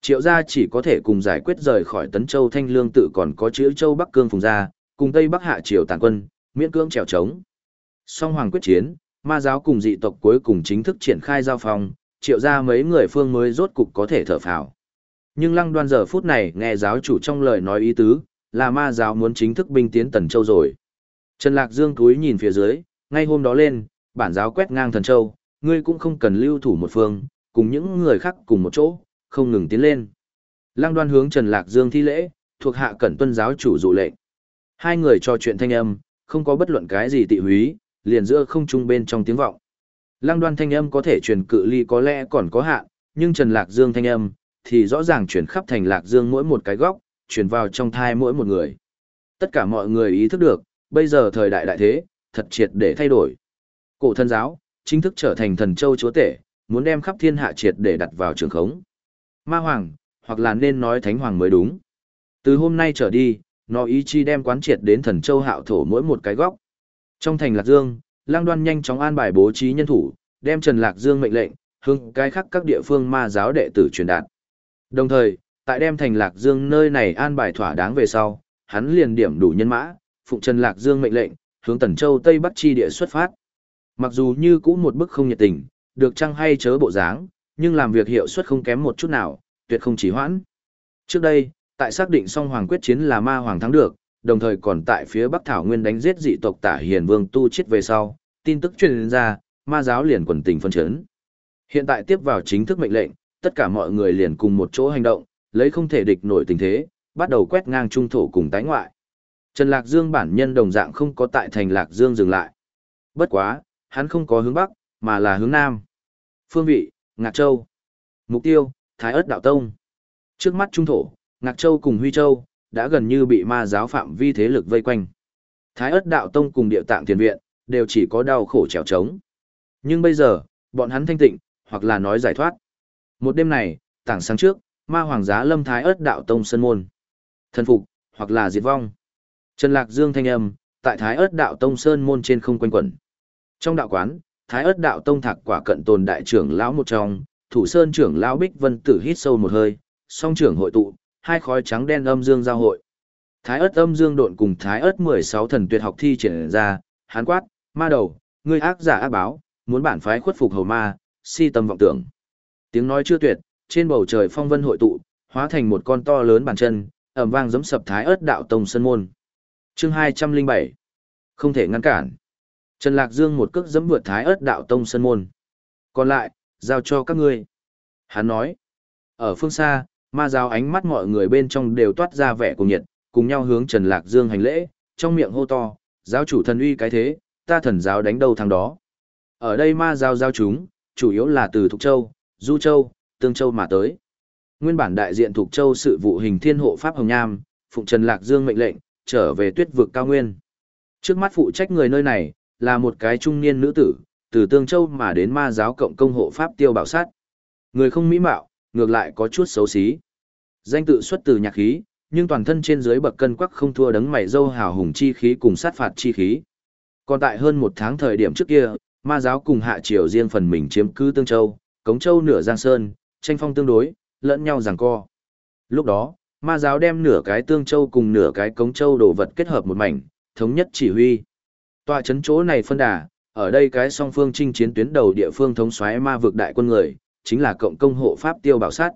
Triệu gia chỉ có thể cùng giải quyết rời khỏi Tấn Châu Thanh Lương tự còn có chữ Châu Bắc Cương Phùng gia, cùng Tây Bắc Hạ Triều tàn quân, miễn cưỡng trèo trống. Song Hoàng quyết chiến, ma giáo cùng dị tộc cuối cùng chính thức triển khai giao phong, triệu gia mấy người phương mới rốt cục có thể thở phào. Nhưng lăng đoan giờ phút này nghe giáo chủ trong lời nói ý tứ, là ma giáo muốn chính thức binh tiến Tần Châu rồi. Trần Lạc Dương túi nhìn phía dưới, ngay hôm đó lên, bản giáo quét ngang Thần Châu, ngươi cũng không cần lưu thủ một phương, cùng những người khác cùng một chỗ, không ngừng tiến lên. Lăng đoan hướng Trần Lạc Dương thi lễ, thuộc hạ cẩn tuân giáo chủ dụ lệnh. Hai người trò chuyện thanh âm, không có bất luận cái gì tị húy, liền giữa không trung bên trong tiếng vọng. Lăng đoan thanh âm có thể truyền cự ly có lẽ còn có hạn, nhưng Trần Lạc Dương thanh âm, thì rõ ràng truyền khắp thành Lạc Dương mỗi một cái góc, truyền vào trong thai mỗi một người. Tất cả mọi người ý thức được, bây giờ thời đại đại thế, thật triệt để thay đổi. Cổ thân giáo, chính thức trở thành thần châu chúa tể, muốn đem khắp thiên hạ triệt để đặt vào trường khống. Ma hoàng, hoặc là nên nói thánh hoàng mới đúng. Từ hôm nay trở đi, nó ý chi đem quán triệt đến thần châu hạo thổ mỗi một cái góc. Trong thành Lạc Dương, Lang Đoan nhanh chóng an bài bố trí nhân thủ, đem Trần Lạc Dương mệnh lệnh, hướng cái khác các địa phương ma giáo đệ tử truyền đạt. Đồng thời, tại đem thành Lạc Dương nơi này an bài thỏa đáng về sau, hắn liền điểm đủ nhân mã, phụng Trần Lạc Dương mệnh lệnh, hướng Tần Châu Tây Bắc chi địa xuất phát. Mặc dù như cũ một bức không nhiệt tình, được chăng hay chớ bộ dáng, nhưng làm việc hiệu suất không kém một chút nào, tuyệt không chỉ hoãn. Trước đây, tại xác định song hoàng quyết chiến là ma hoàng thắng được, đồng thời còn tại phía Bắc Thảo Nguyên đánh giết dị tộc Tả Hiền Vương tu chết về sau, tin tức truyền ra, ma giáo liền quần tình phân chấn. Hiện tại tiếp vào chính thức mệnh lệnh, tất cả mọi người liền cùng một chỗ hành động, lấy không thể địch nổi tình thế, bắt đầu quét ngang trung thổ cùng tái ngoại. Trần Lạc Dương bản nhân đồng dạng không có tại thành Lạc Dương dừng lại. Bất quá, hắn không có hướng Bắc, mà là hướng Nam. Phương vị, Ngạc Châu. Mục tiêu, Thái ớt Đạo Tông. Trước mắt trung thổ, Ngạc Châu cùng Huy Châu, đã gần như bị ma giáo phạm vi thế lực vây quanh. Thái ất đạo tông cùng địa tạng tiền viện, đều chỉ có đau khổ trèo trống. Nhưng bây giờ, bọn hắn thanh tịnh, hoặc là nói giải thoát. Một đêm này, tảng sáng trước, ma hoàng giá lâm thái ớt đạo tông sân môn. Thần phục, hoặc là diệt vong. Trần Lạc Dương thanh âm, tại thái ớt đạo tông sơn môn trên không quanh quẩn. Trong đạo quán, thái ớt đạo tông thạc quả cận tồn đại trưởng lão một trong, thủ sơn trưởng lão Bích Vân Tử hít sâu một hơi, song trưởng hội tụ, hai khói trắng đen âm dương giao hội. Thái ớt âm dương độn cùng thái ớt 16 thần tuyệt học thi triển ra, hán quát, ma đầu, ngươi ác giả ác báo, muốn bản phái khuất phục hầu ma, si tâm vọng tưởng. Tiếng nói chưa tuyệt, trên bầu trời phong vân hội tụ, hóa thành một con to lớn bàn chân, ầm vang giẫm sập thái ớt đạo tông Sơn môn. Chương 207. Không thể ngăn cản. Trần Lạc Dương một cước giẫm vượt thái ớt đạo tông Sơn môn. Còn lại, giao cho các ngươi. Hắn nói. Ở phương xa, ma giáo ánh mắt mọi người bên trong đều toát ra vẻ cùng nhiệt, cùng nhau hướng Trần Lạc Dương hành lễ, trong miệng hô to, giáo chủ thần uy cái thế, ta thần giáo đánh đầu thằng đó. Ở đây ma giáo giao chúng, chủ yếu là từ Thục Châu, Du Châu, Tương Châu mà tới. Nguyên bản đại diện thuộc Châu sự vụ hình thiên hộ Pháp Hồng Nham, Phụng Trần Lạc Dương mệnh lệnh, trở về tuyết vực cao nguyên. Trước mắt phụ trách người nơi này, là một cái trung niên nữ tử, từ Tương Châu mà đến ma giáo cộng công hộ Pháp tiêu bảo sát. Người không mỹ mạo, ngược lại có chút xấu xí. Danh tự xuất từ nhạc khí, nhưng toàn thân trên dưới bậc cân quắc không thua đấng mày dâu hào hùng chi khí cùng sát phạt chi khí. Còn tại hơn một tháng thời điểm trước kia, ma giáo cùng hạ triều riêng phần mình chiếm cứ Tương Châu, Cống Châu nửa Giang Sơn, tranh phong tương đối, lẫn nhau giằng co. Lúc đó, ma giáo đem nửa cái Tương Châu cùng nửa cái Cống Châu đồ vật kết hợp một mảnh, thống nhất chỉ huy. Tòa chấn chỗ này phân đà, ở đây cái song phương chinh chiến tuyến đầu địa phương thống soái ma vực đại quân người, chính là cộng công hộ pháp tiêu bảo sát.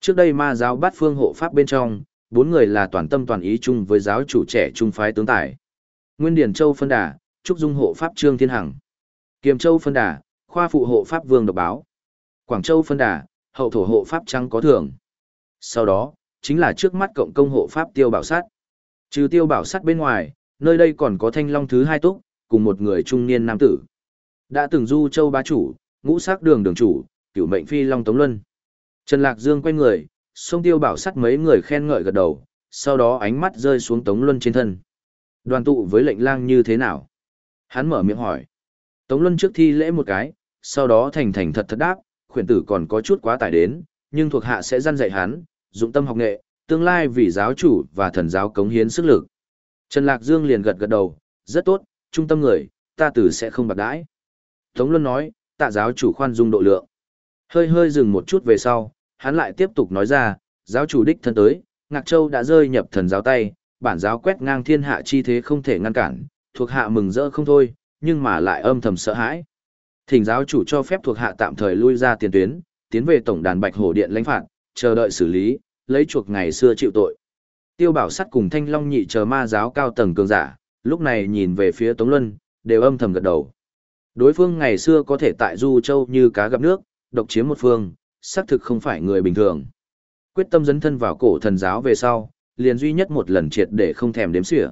Trước đây ma giáo bắt phương hộ pháp bên trong, bốn người là toàn tâm toàn ý chung với giáo chủ trẻ trung phái tướng tài. Nguyên Điển Châu phân đà, Trúc Dung hộ pháp Trương Thiên Hằng. Kiềm Châu phân đà, khoa phụ hộ pháp Vương Độc Báo. Quảng Châu phân đà, hậu thổ hộ pháp trắng Có Thưởng. Sau đó, chính là trước mắt cộng công hộ pháp Tiêu Bảo Sát. Trừ Tiêu Bảo Sát bên ngoài, nơi đây còn có Thanh Long thứ hai túc, cùng một người trung niên nam tử. Đã từng du châu bá chủ, ngũ sắc đường đường chủ, cửu mệnh phi Long Tống Luân. Trần Lạc Dương quay người, sông Tiêu Bảo Sát mấy người khen ngợi gật đầu, sau đó ánh mắt rơi xuống Tống Luân trên thân. Đoàn tụ với lệnh lang như thế nào? Hắn mở miệng hỏi. Tống Luân trước thi lễ một cái, sau đó thành thành thật thật đáp, khuyển tử còn có chút quá tải đến, nhưng thuộc hạ sẽ dăn dạy hắn, dụng tâm học nghệ, tương lai vì giáo chủ và thần giáo cống hiến sức lực. Trần Lạc Dương liền gật gật đầu, rất tốt, trung tâm người, ta tử sẽ không bạc đãi. Tống Luân nói, tạ giáo chủ khoan dung độ lượng. Hơi hơi dừng một chút về sau, hắn lại tiếp tục nói ra, giáo chủ đích thân tới, Ngạc Châu đã rơi nhập thần giáo tay, bản giáo quét ngang thiên hạ chi thế không thể ngăn cản, thuộc hạ mừng rỡ không thôi, nhưng mà lại âm thầm sợ hãi. Thỉnh giáo chủ cho phép thuộc hạ tạm thời lui ra tiền tuyến, tiến về tổng đàn Bạch Hổ Điện lãnh phạt, chờ đợi xử lý, lấy chuộc ngày xưa chịu tội. Tiêu Bảo Sắt cùng Thanh Long nhị chờ ma giáo cao tầng cường giả, lúc này nhìn về phía Tống Luân, đều âm thầm gật đầu. Đối phương ngày xưa có thể tại Du Châu như cá gặp nước, độc chiếm một phương, xác thực không phải người bình thường. Quyết tâm dấn thân vào cổ thần giáo về sau, liền duy nhất một lần triệt để không thèm đếm xỉa.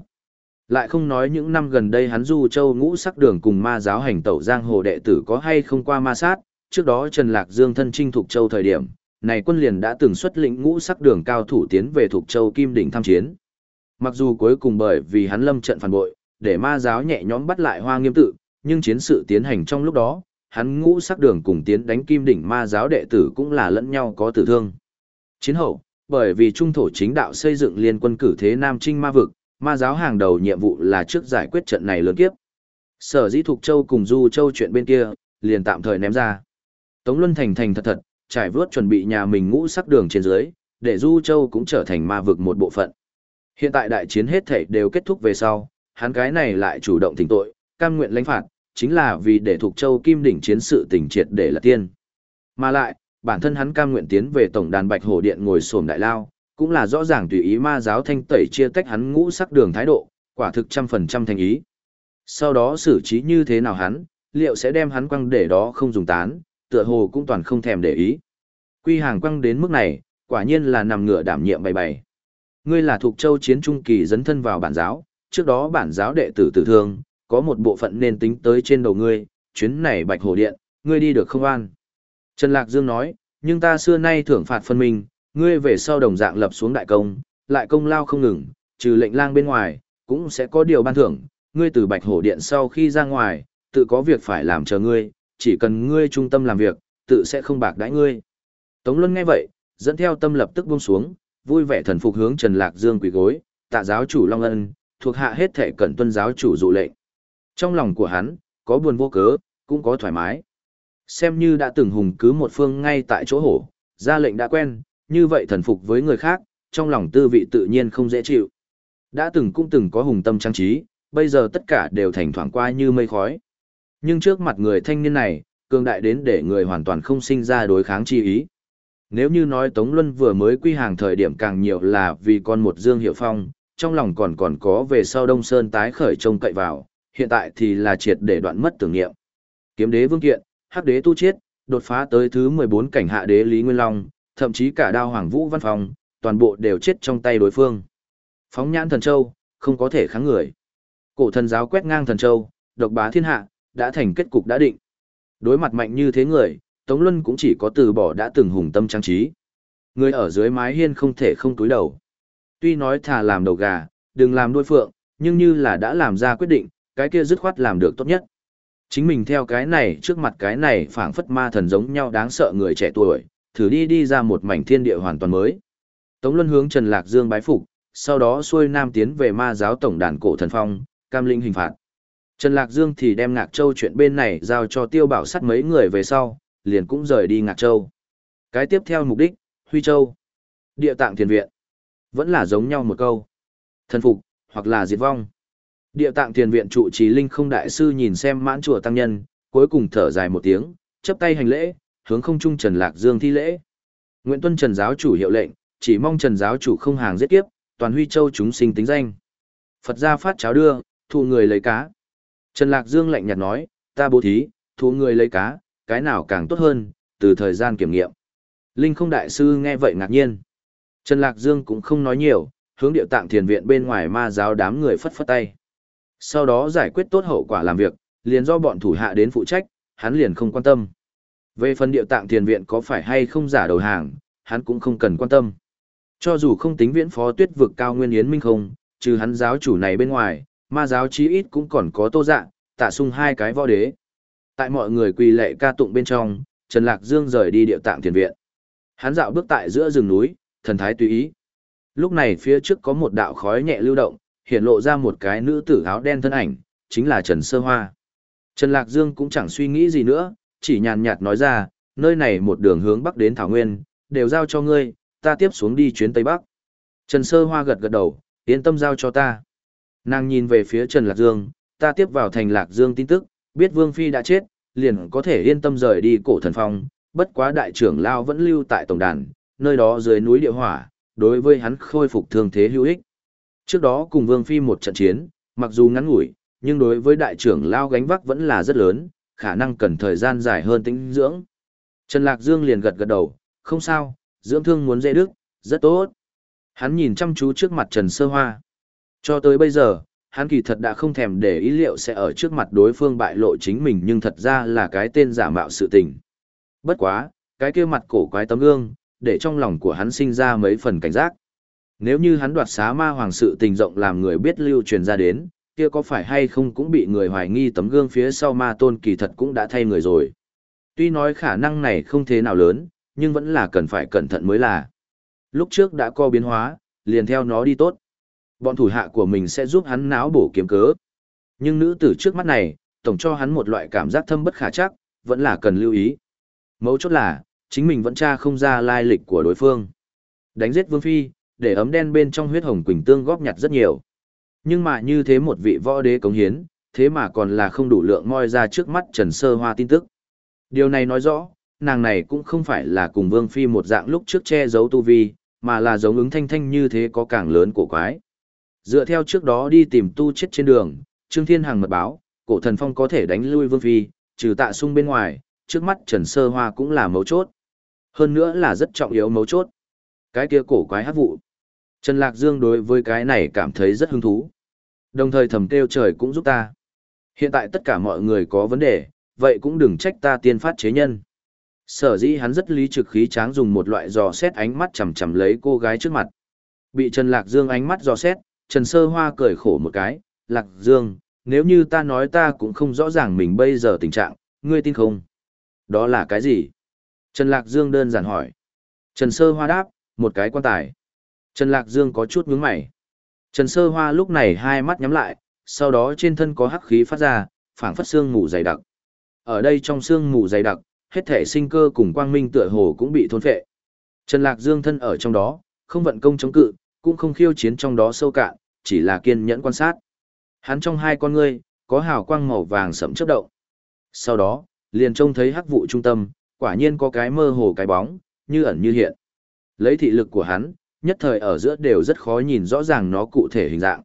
Lại không nói những năm gần đây hắn du châu ngũ sắc đường cùng ma giáo hành tẩu giang hồ đệ tử có hay không qua ma sát, trước đó Trần Lạc Dương thân trinh Thục châu thời điểm, này quân liền đã từng xuất lĩnh ngũ sắc đường cao thủ tiến về Thục châu Kim Đỉnh tham chiến. Mặc dù cuối cùng bởi vì hắn lâm trận phản bội, để ma giáo nhẹ nhõm bắt lại hoa nghiêm tự, nhưng chiến sự tiến hành trong lúc đó, hắn ngũ sắc đường cùng tiến đánh Kim Đỉnh ma giáo đệ tử cũng là lẫn nhau có tử thương. Chiến hậu, bởi vì trung thổ chính đạo xây dựng liên quân cử thế Nam Trinh ma vực, ma giáo hàng đầu nhiệm vụ là trước giải quyết trận này lớn kiếp. Sở dĩ Thục Châu cùng Du Châu chuyện bên kia, liền tạm thời ném ra. Tống Luân thành thành thật thật, trải vớt chuẩn bị nhà mình ngũ sắc đường trên dưới, để Du Châu cũng trở thành ma vực một bộ phận. Hiện tại đại chiến hết thảy đều kết thúc về sau, hắn cái này lại chủ động thỉnh tội, cam nguyện lãnh phạt, chính là vì để Thục Châu Kim đỉnh chiến sự tình triệt để là tiên. Mà lại, bản thân hắn cam nguyện tiến về tổng đàn Bạch Hổ Điện ngồi xổm đại lao, cũng là rõ ràng tùy ý ma giáo thanh tẩy chia tách hắn ngũ sắc đường thái độ, quả thực trăm phần trăm thành ý. Sau đó xử trí như thế nào hắn, liệu sẽ đem hắn quăng để đó không dùng tán, tựa hồ cũng toàn không thèm để ý. Quy hàng quăng đến mức này, quả nhiên là nằm ngửa đảm nhiệm bày bày. Ngươi là thuộc châu chiến trung kỳ dấn thân vào bản giáo, trước đó bản giáo đệ tử tử thương, có một bộ phận nên tính tới trên đầu ngươi, chuyến này bạch hồ điện, ngươi đi được không an. Trần Lạc Dương nói, nhưng ta xưa nay thưởng phạt phân minh, ngươi về sau đồng dạng lập xuống đại công, lại công lao không ngừng, trừ lệnh lang bên ngoài, cũng sẽ có điều ban thưởng, ngươi từ Bạch Hổ Điện sau khi ra ngoài, tự có việc phải làm chờ ngươi, chỉ cần ngươi trung tâm làm việc, tự sẽ không bạc đãi ngươi. Tống Luân nghe vậy, dẫn theo tâm lập tức buông xuống, vui vẻ thần phục hướng Trần Lạc Dương quỳ gối, tạ giáo chủ Long Ân, thuộc hạ hết thể cẩn tuân giáo chủ dụ lệnh. Trong lòng của hắn, có buồn vô cớ, cũng có thoải mái. Xem như đã từng hùng cứ một phương ngay tại chỗ hổ, ra lệnh đã quen, như vậy thần phục với người khác, trong lòng tư vị tự nhiên không dễ chịu. Đã từng cũng từng có hùng tâm trang trí, bây giờ tất cả đều thành thoảng qua như mây khói. Nhưng trước mặt người thanh niên này, cường đại đến để người hoàn toàn không sinh ra đối kháng chi ý. Nếu như nói Tống Luân vừa mới quy hàng thời điểm càng nhiều là vì con một Dương Hiệu Phong, trong lòng còn còn có về sau Đông Sơn tái khởi trông cậy vào, hiện tại thì là triệt để đoạn mất tưởng niệm. Kiếm đế vương kiện, hắc đế tu chiết, đột phá tới thứ 14 cảnh hạ đế Lý Nguyên Long, thậm chí cả đao hoàng vũ văn phòng, toàn bộ đều chết trong tay đối phương. Phóng nhãn thần châu, không có thể kháng người. Cổ thần giáo quét ngang thần châu, độc bá thiên hạ, đã thành kết cục đã định. Đối mặt mạnh như thế người, Tống Luân cũng chỉ có từ bỏ đã từng hùng tâm trang trí. Người ở dưới mái hiên không thể không túi đầu. Tuy nói thà làm đầu gà, đừng làm đuôi phượng, nhưng như là đã làm ra quyết định, cái kia dứt khoát làm được tốt nhất. Chính mình theo cái này trước mặt cái này phảng phất ma thần giống nhau đáng sợ người trẻ tuổi, thử đi đi ra một mảnh thiên địa hoàn toàn mới. Tống Luân hướng Trần Lạc Dương bái phục, sau đó xuôi nam tiến về ma giáo tổng đàn cổ thần phong, cam linh hình phạt. Trần Lạc Dương thì đem Ngạc Châu chuyện bên này giao cho tiêu bảo sắt mấy người về sau, liền cũng rời đi Ngạc Châu. Cái tiếp theo mục đích, Huy Châu. Địa tạng thiền viện. Vẫn là giống nhau một câu. Thần phục, hoặc là diệt vong. Địa tạng thiền viện trụ trì linh không đại sư nhìn xem mãn chùa tăng nhân, cuối cùng thở dài một tiếng, chấp tay hành lễ, hướng không trung Trần Lạc Dương thi lễ. Nguyễn Tuân Trần giáo chủ hiệu lệnh, chỉ mong Trần giáo chủ không hàng giết kiếp, toàn huy châu chúng sinh tính danh. Phật gia phát cháo đưa, thụ người lấy cá. Trần Lạc Dương lạnh nhạt nói, ta bố thí, thụ người lấy cá, cái nào càng tốt hơn, từ thời gian kiểm nghiệm. Linh không đại sư nghe vậy ngạc nhiên. Trần Lạc Dương cũng không nói nhiều, hướng điệu tạng thiền viện bên ngoài ma giáo đám người phất phất tay. Sau đó giải quyết tốt hậu quả làm việc, liền do bọn thủ hạ đến phụ trách, hắn liền không quan tâm. Về phần địa tạng thiền viện có phải hay không giả đầu hàng, hắn cũng không cần quan tâm. Cho dù không tính viễn phó tuyết vực cao nguyên yến minh không, trừ hắn giáo chủ này bên ngoài, ma giáo chí ít cũng còn có tô dạng, tạ sung hai cái võ đế. Tại mọi người quỳ lệ ca tụng bên trong, Trần Lạc Dương rời đi địa tạng thiền viện. Hắn dạo bước tại giữa rừng núi, thần thái tùy ý. Lúc này phía trước có một đạo khói nhẹ lưu động, hiện lộ ra một cái nữ tử áo đen thân ảnh, chính là Trần Sơ Hoa. Trần Lạc Dương cũng chẳng suy nghĩ gì nữa, chỉ nhàn nhạt nói ra, nơi này một đường hướng bắc đến Thảo Nguyên, đều giao cho ngươi, ta tiếp xuống đi chuyến Tây Bắc. Trần Sơ Hoa gật gật đầu, yên tâm giao cho ta. Nàng nhìn về phía Trần Lạc Dương, ta tiếp vào thành Lạc Dương tin tức, biết Vương Phi đã chết, liền có thể yên tâm rời đi cổ thần phong, bất quá đại trưởng Lao vẫn lưu tại tổng đàn, nơi đó dưới núi địa hỏa, đối với hắn khôi phục thương thế hữu ích. Trước đó cùng Vương Phi một trận chiến, mặc dù ngắn ngủi, nhưng đối với đại trưởng Lao gánh vác vẫn là rất lớn, khả năng cần thời gian dài hơn tĩnh dưỡng. Trần Lạc Dương liền gật gật đầu, không sao, dưỡng thương muốn dễ đức, rất tốt. Hắn nhìn chăm chú trước mặt Trần Sơ Hoa. Cho tới bây giờ, hắn kỳ thật đã không thèm để ý liệu sẽ ở trước mặt đối phương bại lộ chính mình nhưng thật ra là cái tên giả mạo sự tình. Bất quá, cái kia mặt cổ quái tấm gương, để trong lòng của hắn sinh ra mấy phần cảnh giác. Nếu như hắn đoạt xá ma hoàng sự tình rộng làm người biết lưu truyền ra đến, kia có phải hay không cũng bị người hoài nghi tấm gương phía sau ma tôn kỳ thật cũng đã thay người rồi. Tuy nói khả năng này không thế nào lớn, nhưng vẫn là cần phải cẩn thận mới là. Lúc trước đã co biến hóa, liền theo nó đi tốt. Bọn thủ hạ của mình sẽ giúp hắn náo bổ kiếm cớ. Nhưng nữ tử trước mắt này, tổng cho hắn một loại cảm giác thâm bất khả chắc, vẫn là cần lưu ý. Mấu chốt là, chính mình vẫn tra không ra lai lịch của đối phương. Đánh giết Vương Phi, để ấm đen bên trong huyết hồng quỳnh tương góp nhặt rất nhiều. Nhưng mà như thế một vị võ đế cống hiến, thế mà còn là không đủ lượng moi ra trước mắt Trần Sơ Hoa tin tức. Điều này nói rõ, nàng này cũng không phải là cùng Vương Phi một dạng lúc trước che giấu tu vi, mà là giống ứng thanh thanh như thế có càng lớn cổ quái. Dựa theo trước đó đi tìm tu chết trên đường, Trương Thiên Hằng mật báo, cổ thần phong có thể đánh lui Vương Phi, trừ tạ sung bên ngoài, trước mắt Trần Sơ Hoa cũng là mấu chốt. Hơn nữa là rất trọng yếu mấu chốt. Cái kia cổ quái hát vụ. Trần Lạc Dương đối với cái này cảm thấy rất hứng thú. Đồng thời thầm kêu trời cũng giúp ta. Hiện tại tất cả mọi người có vấn đề, vậy cũng đừng trách ta tiên phát chế nhân. Sở dĩ hắn rất lý trực khí tráng dùng một loại dò xét ánh mắt chầm chầm lấy cô gái trước mặt. Bị Trần Lạc Dương ánh mắt dò xét, Trần Sơ Hoa cười khổ một cái, Lạc Dương, nếu như ta nói ta cũng không rõ ràng mình bây giờ tình trạng, ngươi tin không? Đó là cái gì? Trần Lạc Dương đơn giản hỏi. Trần Sơ Hoa đáp, một cái quan tài. Trần Lạc Dương có chút nhướng mày. Trần Sơ Hoa lúc này hai mắt nhắm lại, sau đó trên thân có hắc khí phát ra, phảng phất xương mù dày đặc. Ở đây trong xương mù dày đặc, hết thể sinh cơ cùng quang minh tựa hồ cũng bị thôn phệ. Trần Lạc Dương thân ở trong đó, không vận công chống cự, cũng không khiêu chiến trong đó sâu cạn, chỉ là kiên nhẫn quan sát. Hắn trong hai con ngươi, có hào quang màu vàng sẫm chớp động. Sau đó, liền trông thấy hắc vụ trung tâm, quả nhiên có cái mơ hồ cái bóng, như ẩn như hiện. Lấy thị lực của hắn, nhất thời ở giữa đều rất khó nhìn rõ ràng nó cụ thể hình dạng.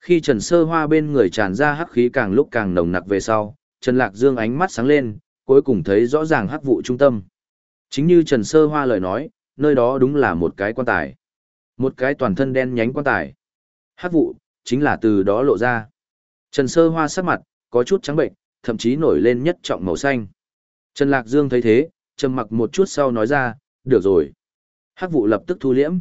Khi Trần Sơ Hoa bên người tràn ra hắc khí càng lúc càng nồng nặc về sau, Trần Lạc Dương ánh mắt sáng lên, cuối cùng thấy rõ ràng hắc vụ trung tâm. Chính như Trần Sơ Hoa lời nói, nơi đó đúng là một cái quan tài. Một cái toàn thân đen nhánh quan tài. Hắc vụ, chính là từ đó lộ ra. Trần Sơ Hoa sắc mặt, có chút trắng bệnh, thậm chí nổi lên nhất trọng màu xanh. Trần Lạc Dương thấy thế, trầm mặc một chút sau nói ra, được rồi. Hắc vụ lập tức thu liễm.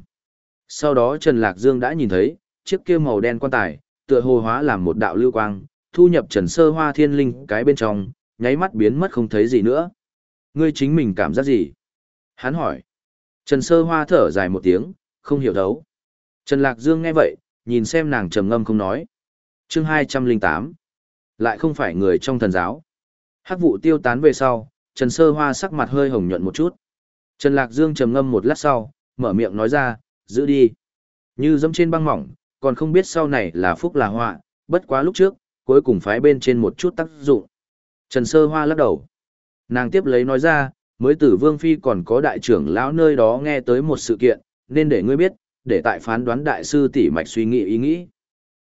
Sau đó Trần Lạc Dương đã nhìn thấy, chiếc kia màu đen quan tài, tựa hồ hóa làm một đạo lưu quang, thu nhập Trần Sơ Hoa Thiên Linh cái bên trong, nháy mắt biến mất không thấy gì nữa. Ngươi chính mình cảm giác gì? Hắn hỏi. Trần Sơ Hoa thở dài một tiếng, không hiểu thấu. Trần Lạc Dương nghe vậy, nhìn xem nàng trầm ngâm không nói. chương 208. Lại không phải người trong thần giáo. Hắc vụ tiêu tán về sau, Trần Sơ Hoa sắc mặt hơi hồng nhuận một chút. Trần Lạc Dương trầm ngâm một lát sau, mở miệng nói ra, giữ đi. Như dẫm trên băng mỏng, còn không biết sau này là phúc là họa, bất quá lúc trước, cuối cùng phái bên trên một chút tác dụng. Trần Sơ Hoa lắc đầu. Nàng tiếp lấy nói ra, mới tử Vương Phi còn có đại trưởng lão nơi đó nghe tới một sự kiện, nên để ngươi biết, để tại phán đoán đại sư tỷ mạch suy nghĩ ý nghĩ.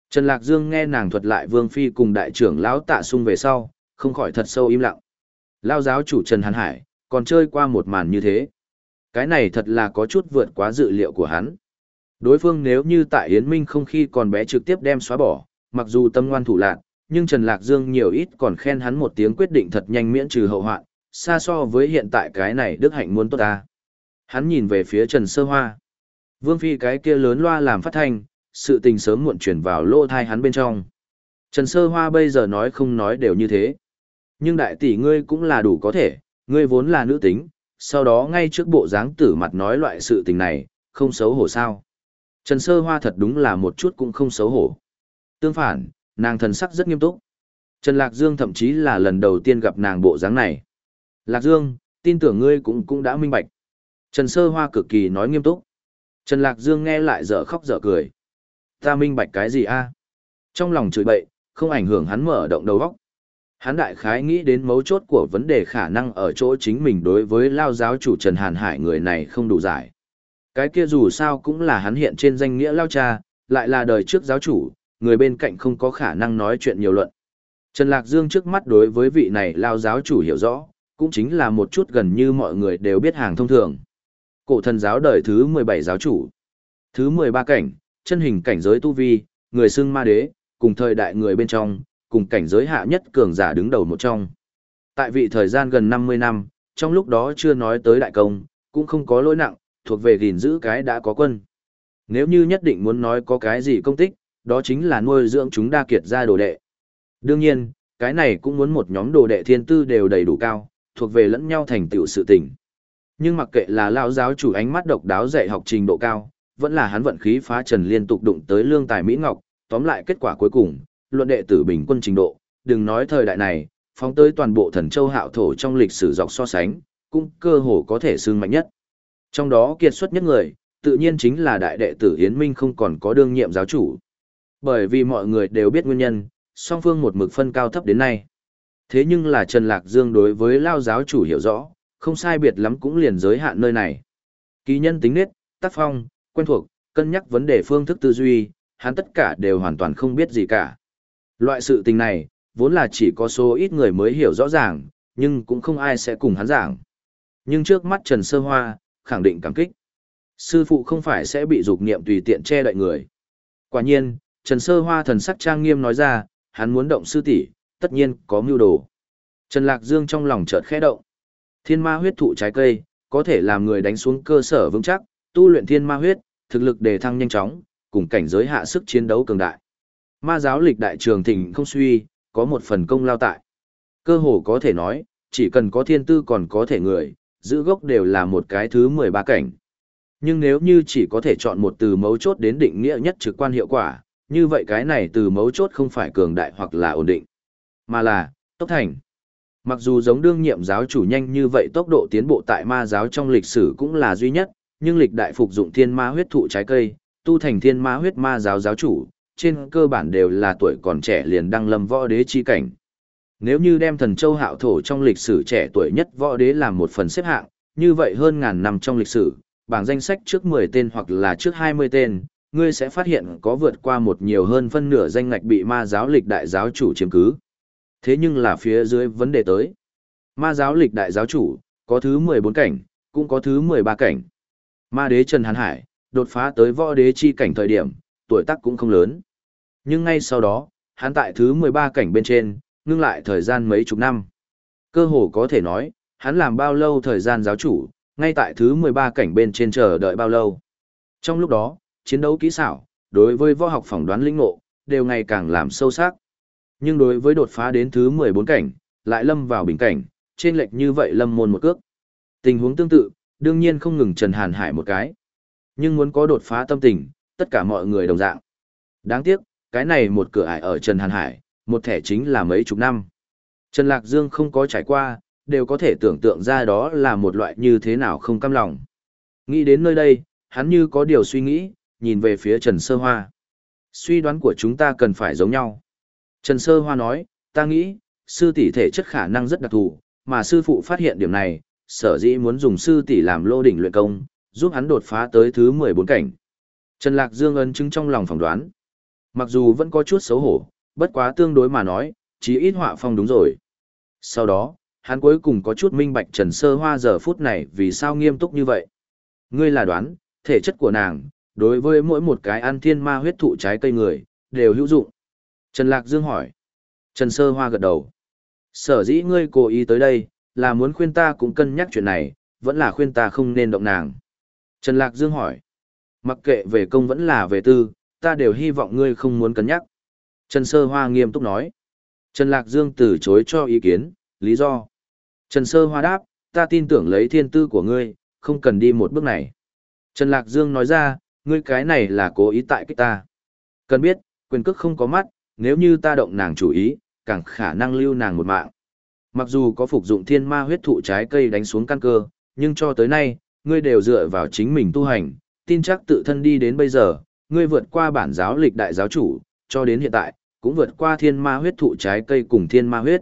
Trần Lạc Dương nghe nàng thuật lại Vương Phi cùng đại trưởng lão tạ sung về sau, không khỏi thật sâu im lặng. Lao giáo chủ Trần Hàn Hải, còn chơi qua một màn như thế. Cái này thật là có chút vượt quá dự liệu của hắn. Đối phương nếu như tại Yến Minh không khi còn bé trực tiếp đem xóa bỏ, mặc dù tâm ngoan thủ lạc, nhưng Trần Lạc Dương nhiều ít còn khen hắn một tiếng quyết định thật nhanh miễn trừ hậu hoạn, xa so với hiện tại cái này Đức Hạnh muốn tốt ta. Hắn nhìn về phía Trần Sơ Hoa. Vương Phi cái kia lớn loa làm phát thanh, sự tình sớm muộn chuyển vào lô thai hắn bên trong. Trần Sơ Hoa bây giờ nói không nói đều như thế. Nhưng đại tỷ ngươi cũng là đủ có thể, ngươi vốn là nữ tính, sau đó ngay trước bộ dáng tử mặt nói loại sự tình này, không xấu hổ sao. Trần Sơ Hoa thật đúng là một chút cũng không xấu hổ. Tương phản, nàng thần sắc rất nghiêm túc. Trần Lạc Dương thậm chí là lần đầu tiên gặp nàng bộ dáng này. Lạc Dương, tin tưởng ngươi cũng cũng đã minh bạch. Trần Sơ Hoa cực kỳ nói nghiêm túc. Trần Lạc Dương nghe lại dở khóc dở cười. Ta minh bạch cái gì a? Trong lòng chửi bậy, không ảnh hưởng hắn mở động đầu óc. Hắn đại khái nghĩ đến mấu chốt của vấn đề khả năng ở chỗ chính mình đối với lao giáo chủ Trần Hàn Hải người này không đủ giải. Cái kia dù sao cũng là hắn hiện trên danh nghĩa lao cha, lại là đời trước giáo chủ, người bên cạnh không có khả năng nói chuyện nhiều luận. Trần Lạc Dương trước mắt đối với vị này lao giáo chủ hiểu rõ, cũng chính là một chút gần như mọi người đều biết hàng thông thường. Cổ thần giáo đời thứ 17 giáo chủ. Thứ 13 cảnh, chân hình cảnh giới tu vi, người xưng ma đế, cùng thời đại người bên trong, cùng cảnh giới hạ nhất cường giả đứng đầu một trong. Tại vị thời gian gần 50 năm, trong lúc đó chưa nói tới đại công, cũng không có lỗi nặng, thuộc về gìn giữ cái đã có quân. Nếu như nhất định muốn nói có cái gì công tích, đó chính là nuôi dưỡng chúng đa kiệt ra đồ đệ. Đương nhiên, cái này cũng muốn một nhóm đồ đệ thiên tư đều đầy đủ cao, thuộc về lẫn nhau thành tựu sự tình. Nhưng mặc kệ là lão giáo chủ ánh mắt độc đáo dạy học trình độ cao, vẫn là hắn vận khí phá trần liên tục đụng tới lương tài Mỹ Ngọc, tóm lại kết quả cuối cùng, luận đệ tử bình quân trình độ, đừng nói thời đại này, phóng tới toàn bộ thần châu hạo thổ trong lịch sử dọc so sánh, cũng cơ hồ có thể xương mạnh nhất. Trong đó kiệt xuất nhất người, tự nhiên chính là đại đệ tử Yến Minh không còn có đương nhiệm giáo chủ. Bởi vì mọi người đều biết nguyên nhân, song phương một mực phân cao thấp đến nay. Thế nhưng là Trần Lạc Dương đối với lao giáo chủ hiểu rõ, không sai biệt lắm cũng liền giới hạn nơi này. Ký nhân tính nết, tác phong, quen thuộc, cân nhắc vấn đề phương thức tư duy, hắn tất cả đều hoàn toàn không biết gì cả. Loại sự tình này, vốn là chỉ có số ít người mới hiểu rõ ràng, nhưng cũng không ai sẽ cùng hắn giảng. Nhưng trước mắt Trần Sơ Hoa, khẳng định cảm kích. Sư phụ không phải sẽ bị dục niệm tùy tiện che đậy người. Quả nhiên, Trần Sơ Hoa thần sắc trang nghiêm nói ra, hắn muốn động sư tỷ, tất nhiên có mưu đồ. Trần Lạc Dương trong lòng chợt khẽ động. Thiên ma huyết thụ trái cây, có thể làm người đánh xuống cơ sở vững chắc, tu luyện thiên ma huyết, thực lực đề thăng nhanh chóng, cùng cảnh giới hạ sức chiến đấu cường đại. Ma giáo lịch đại trường thịnh không suy, có một phần công lao tại. Cơ hồ có thể nói, chỉ cần có thiên tư còn có thể người, giữ gốc đều là một cái thứ 13 cảnh. Nhưng nếu như chỉ có thể chọn một từ mấu chốt đến định nghĩa nhất trực quan hiệu quả, như vậy cái này từ mấu chốt không phải cường đại hoặc là ổn định, mà là tốc thành. Mặc dù giống đương nhiệm giáo chủ nhanh như vậy tốc độ tiến bộ tại ma giáo trong lịch sử cũng là duy nhất, nhưng lịch đại phục dụng thiên ma huyết thụ trái cây, tu thành thiên ma huyết ma giáo giáo chủ, trên cơ bản đều là tuổi còn trẻ liền đăng lâm võ đế chi cảnh. Nếu như đem thần châu hạo thổ trong lịch sử trẻ tuổi nhất võ đế làm một phần xếp hạng, như vậy hơn ngàn năm trong lịch sử, bảng danh sách trước 10 tên hoặc là trước 20 tên, ngươi sẽ phát hiện có vượt qua một nhiều hơn phân nửa danh ngạch bị ma giáo lịch đại giáo chủ chiếm cứ. Thế nhưng là phía dưới vấn đề tới. Ma giáo lịch đại giáo chủ, có thứ 14 cảnh, cũng có thứ 13 cảnh. Ma đế Trần Hàn Hải, đột phá tới võ đế chi cảnh thời điểm, tuổi tác cũng không lớn. Nhưng ngay sau đó, hắn tại thứ 13 cảnh bên trên, ngưng lại thời gian mấy chục năm. Cơ hồ có thể nói, hắn làm bao lâu thời gian giáo chủ, ngay tại thứ 13 cảnh bên trên chờ đợi bao lâu. Trong lúc đó, chiến đấu kỹ xảo, đối với võ học phỏng đoán linh ngộ, đều ngày càng làm sâu sắc. Nhưng đối với đột phá đến thứ 14 cảnh, lại lâm vào bình cảnh, trên lệch như vậy lâm môn một cước. Tình huống tương tự, đương nhiên không ngừng Trần Hàn Hải một cái. Nhưng muốn có đột phá tâm tình, tất cả mọi người đồng dạng. Đáng tiếc, cái này một cửa ải ở Trần Hàn Hải, một thẻ chính là mấy chục năm. Trần Lạc Dương không có trải qua, đều có thể tưởng tượng ra đó là một loại như thế nào không cam lòng. Nghĩ đến nơi đây, hắn như có điều suy nghĩ, nhìn về phía Trần Sơ Hoa. Suy đoán của chúng ta cần phải giống nhau. Trần Sơ Hoa nói, ta nghĩ, sư tỷ thể chất khả năng rất đặc thù, mà sư phụ phát hiện điểm này, sở dĩ muốn dùng sư tỷ làm lô đỉnh luyện công, giúp hắn đột phá tới thứ 14 cảnh. Trần Lạc Dương ấn chứng trong lòng phỏng đoán. Mặc dù vẫn có chút xấu hổ, bất quá tương đối mà nói, chỉ ít họa phong đúng rồi. Sau đó, hắn cuối cùng có chút minh bạch Trần Sơ Hoa giờ phút này vì sao nghiêm túc như vậy. Ngươi là đoán, thể chất của nàng, đối với mỗi một cái ăn thiên ma huyết thụ trái cây người, đều hữu dụng. Trần Lạc Dương hỏi. Trần Sơ Hoa gật đầu. Sở dĩ ngươi cố ý tới đây, là muốn khuyên ta cũng cân nhắc chuyện này, vẫn là khuyên ta không nên động nàng. Trần Lạc Dương hỏi. Mặc kệ về công vẫn là về tư, ta đều hy vọng ngươi không muốn cân nhắc. Trần Sơ Hoa nghiêm túc nói. Trần Lạc Dương từ chối cho ý kiến, lý do. Trần Sơ Hoa đáp, ta tin tưởng lấy thiên tư của ngươi, không cần đi một bước này. Trần Lạc Dương nói ra, ngươi cái này là cố ý tại kích ta. Cần biết, quyền cước không có mắt, nếu như ta động nàng chủ ý, càng khả năng lưu nàng một mạng. Mặc dù có phục dụng thiên ma huyết thụ trái cây đánh xuống căn cơ, nhưng cho tới nay, ngươi đều dựa vào chính mình tu hành, tin chắc tự thân đi đến bây giờ, ngươi vượt qua bản giáo lịch đại giáo chủ, cho đến hiện tại, cũng vượt qua thiên ma huyết thụ trái cây cùng thiên ma huyết.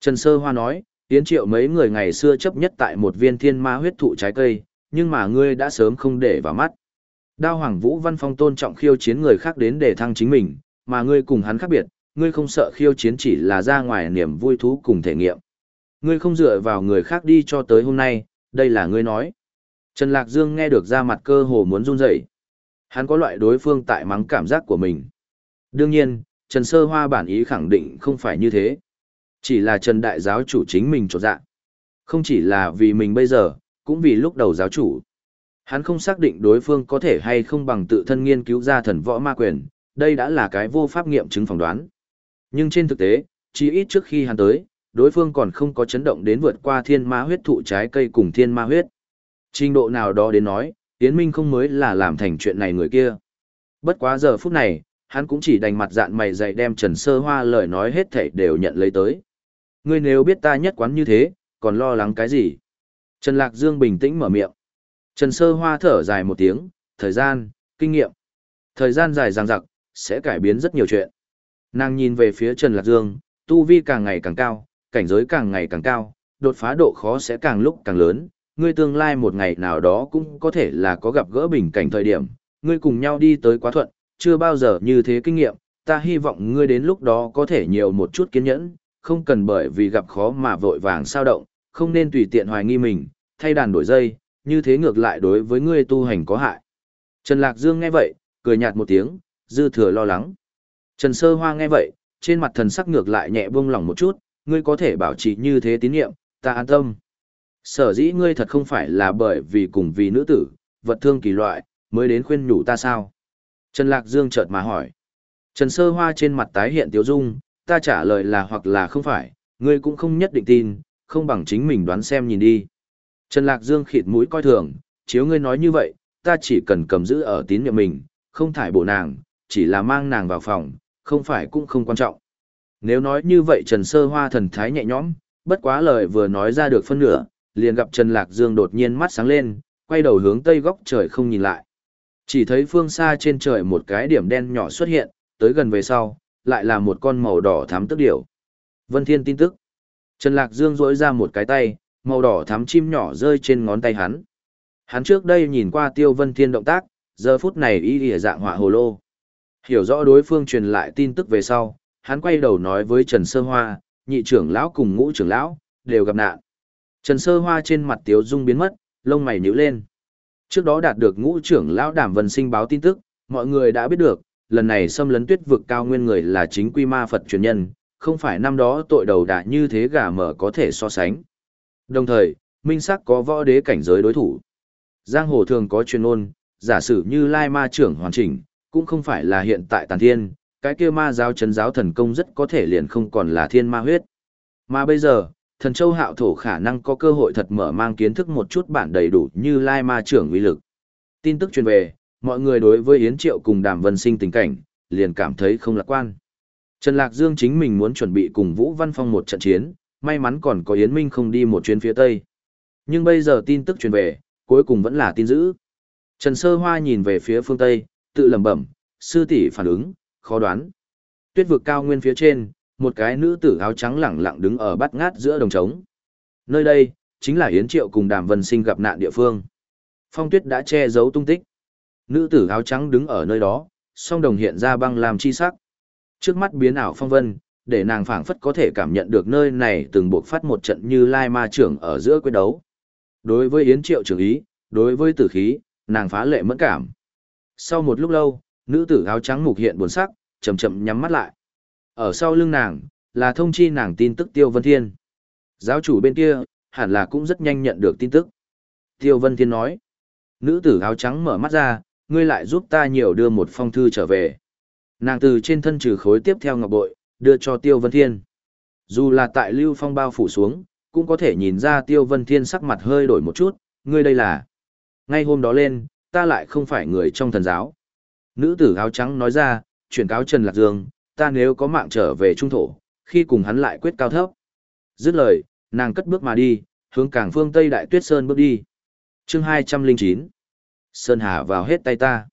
Trần Sơ Hoa nói, Tiến triệu mấy người ngày xưa chấp nhất tại một viên thiên ma huyết thụ trái cây, nhưng mà ngươi đã sớm không để vào mắt. Đao Hoàng Vũ Văn Phong tôn trọng khiêu chiến người khác đến để thăng chính mình, mà ngươi cùng hắn khác biệt, ngươi không sợ khiêu chiến chỉ là ra ngoài niềm vui thú cùng thể nghiệm. Ngươi không dựa vào người khác đi cho tới hôm nay, đây là ngươi nói. Trần Lạc Dương nghe được ra mặt cơ hồ muốn run rẩy. Hắn có loại đối phương tại mắng cảm giác của mình. Đương nhiên, Trần Sơ Hoa bản ý khẳng định không phải như thế. Chỉ là Trần Đại giáo chủ chính mình trột dạ. Không chỉ là vì mình bây giờ, cũng vì lúc đầu giáo chủ. Hắn không xác định đối phương có thể hay không bằng tự thân nghiên cứu ra thần võ ma quyền, đây đã là cái vô pháp nghiệm chứng phỏng đoán. Nhưng trên thực tế, chỉ ít trước khi hắn tới, đối phương còn không có chấn động đến vượt qua thiên ma huyết thụ trái cây cùng thiên ma huyết. Trình độ nào đó đến nói, Yến Minh không mới là làm thành chuyện này người kia. Bất quá giờ phút này, hắn cũng chỉ đành mặt dạn mày dày đem Trần Sơ Hoa lời nói hết thảy đều nhận lấy tới. Ngươi nếu biết ta nhất quán như thế, còn lo lắng cái gì? Trần Lạc Dương bình tĩnh mở miệng. Trần Sơ Hoa thở dài một tiếng, thời gian, kinh nghiệm. Thời gian dài dằng dặc, sẽ cải biến rất nhiều chuyện. Nàng nhìn về phía Trần Lạc Dương, tu vi càng ngày càng cao, cảnh giới càng ngày càng cao, đột phá độ khó sẽ càng lúc càng lớn. Ngươi tương lai một ngày nào đó cũng có thể là có gặp gỡ bình cảnh thời điểm, ngươi cùng nhau đi tới quá thuận, chưa bao giờ như thế kinh nghiệm, ta hy vọng ngươi đến lúc đó có thể nhiều một chút kiên nhẫn, không cần bởi vì gặp khó mà vội vàng sao động, không nên tùy tiện hoài nghi mình, thay đàn đổi dây, như thế ngược lại đối với ngươi tu hành có hại. Trần Lạc Dương nghe vậy, cười nhạt một tiếng, dư thừa lo lắng. Trần Sơ Hoa nghe vậy, trên mặt thần sắc ngược lại nhẹ buông lỏng một chút, ngươi có thể bảo trì như thế tín nhiệm, ta an tâm. Sở dĩ ngươi thật không phải là bởi vì cùng vì nữ tử, vật thương kỳ loại, mới đến khuyên nhủ ta sao? Trần Lạc Dương chợt mà hỏi. Trần Sơ Hoa trên mặt tái hiện tiếu dung, ta trả lời là hoặc là không phải, ngươi cũng không nhất định tin, không bằng chính mình đoán xem nhìn đi. Trần Lạc Dương khịt mũi coi thường, chiếu ngươi nói như vậy, ta chỉ cần cầm giữ ở tín nhiệm mình, không thải bổ nàng, chỉ là mang nàng vào phòng, không phải cũng không quan trọng. Nếu nói như vậy Trần Sơ Hoa thần thái nhẹ nhõm, bất quá lời vừa nói ra được phân nửa, liền gặp Trần Lạc Dương đột nhiên mắt sáng lên, quay đầu hướng tây góc trời không nhìn lại. Chỉ thấy phương xa trên trời một cái điểm đen nhỏ xuất hiện, tới gần về sau, lại là một con màu đỏ thắm tức điểu. Vân Thiên tin tức. Trần Lạc Dương rỗi ra một cái tay, màu đỏ thắm chim nhỏ rơi trên ngón tay hắn. Hắn trước đây nhìn qua Tiêu Vân Thiên động tác, giờ phút này y lìa dạng họa hồ lô. Hiểu rõ đối phương truyền lại tin tức về sau, hắn quay đầu nói với Trần Sơ Hoa, nhị trưởng lão cùng ngũ trưởng lão, đều gặp nạn. Trần Sơ Hoa trên mặt tiếu dung biến mất, lông mày nhíu lên. Trước đó đạt được ngũ trưởng lão Đàm Vân Sinh báo tin tức, mọi người đã biết được, lần này xâm lấn tuyết vực cao nguyên người là chính quy ma Phật truyền nhân, không phải năm đó tội đầu đã như thế gà mở có thể so sánh. Đồng thời, minh sắc có võ đế cảnh giới đối thủ. Giang hồ thường có chuyên ôn, giả sử như Lai Ma trưởng hoàn chỉnh, cũng không phải là hiện tại tàn thiên, cái kia ma giáo chấn giáo thần công rất có thể liền không còn là thiên ma huyết. Mà bây giờ, thần châu hạo thổ khả năng có cơ hội thật mở mang kiến thức một chút bản đầy đủ như Lai Ma trưởng uy lực. Tin tức truyền về, mọi người đối với Yến Triệu cùng Đàm Vân Sinh tình cảnh, liền cảm thấy không lạc quan. Trần Lạc Dương chính mình muốn chuẩn bị cùng Vũ Văn Phong một trận chiến, may mắn còn có Yến Minh không đi một chuyến phía Tây. Nhưng bây giờ tin tức truyền về, cuối cùng vẫn là tin dữ. Trần Sơ Hoa nhìn về phía phương Tây, tự lẩm bẩm, sư tỷ phản ứng, khó đoán. Tuyết vực cao nguyên phía trên, một cái nữ tử áo trắng lẳng lặng đứng ở bát ngát giữa đồng trống. Nơi đây, chính là Yến Triệu cùng Đàm Vân Sinh gặp nạn địa phương. Phong tuyết đã che giấu tung tích. Nữ tử áo trắng đứng ở nơi đó, song đồng hiện ra băng làm chi sắc. Trước mắt biến ảo phong vân, để nàng phảng phất có thể cảm nhận được nơi này từng buộc phát một trận như lai ma trưởng ở giữa quyết đấu. Đối với Yến Triệu trưởng ý, đối với tử khí, nàng phá lệ mẫn cảm. Sau một lúc lâu, nữ tử áo trắng mục hiện buồn sắc, chậm chậm nhắm mắt lại. Ở sau lưng nàng, là thông chi nàng tin tức Tiêu Vân Thiên. Giáo chủ bên kia, hẳn là cũng rất nhanh nhận được tin tức. Tiêu Vân Thiên nói, nữ tử áo trắng mở mắt ra, ngươi lại giúp ta nhiều đưa một phong thư trở về. Nàng từ trên thân trừ khối tiếp theo ngọc bội, đưa cho Tiêu Vân Thiên. Dù là tại Lưu Phong bao phủ xuống, cũng có thể nhìn ra Tiêu Vân Thiên sắc mặt hơi đổi một chút, ngươi đây là. Ngay hôm đó lên, ta lại không phải người trong thần giáo. Nữ tử áo trắng nói ra, chuyển cáo Trần Lạc Dương, ta nếu có mạng trở về trung thổ, khi cùng hắn lại quyết cao thấp. Dứt lời, nàng cất bước mà đi, hướng cảng phương Tây Đại Tuyết Sơn bước đi. chương 209 Sơn Hà vào hết tay ta.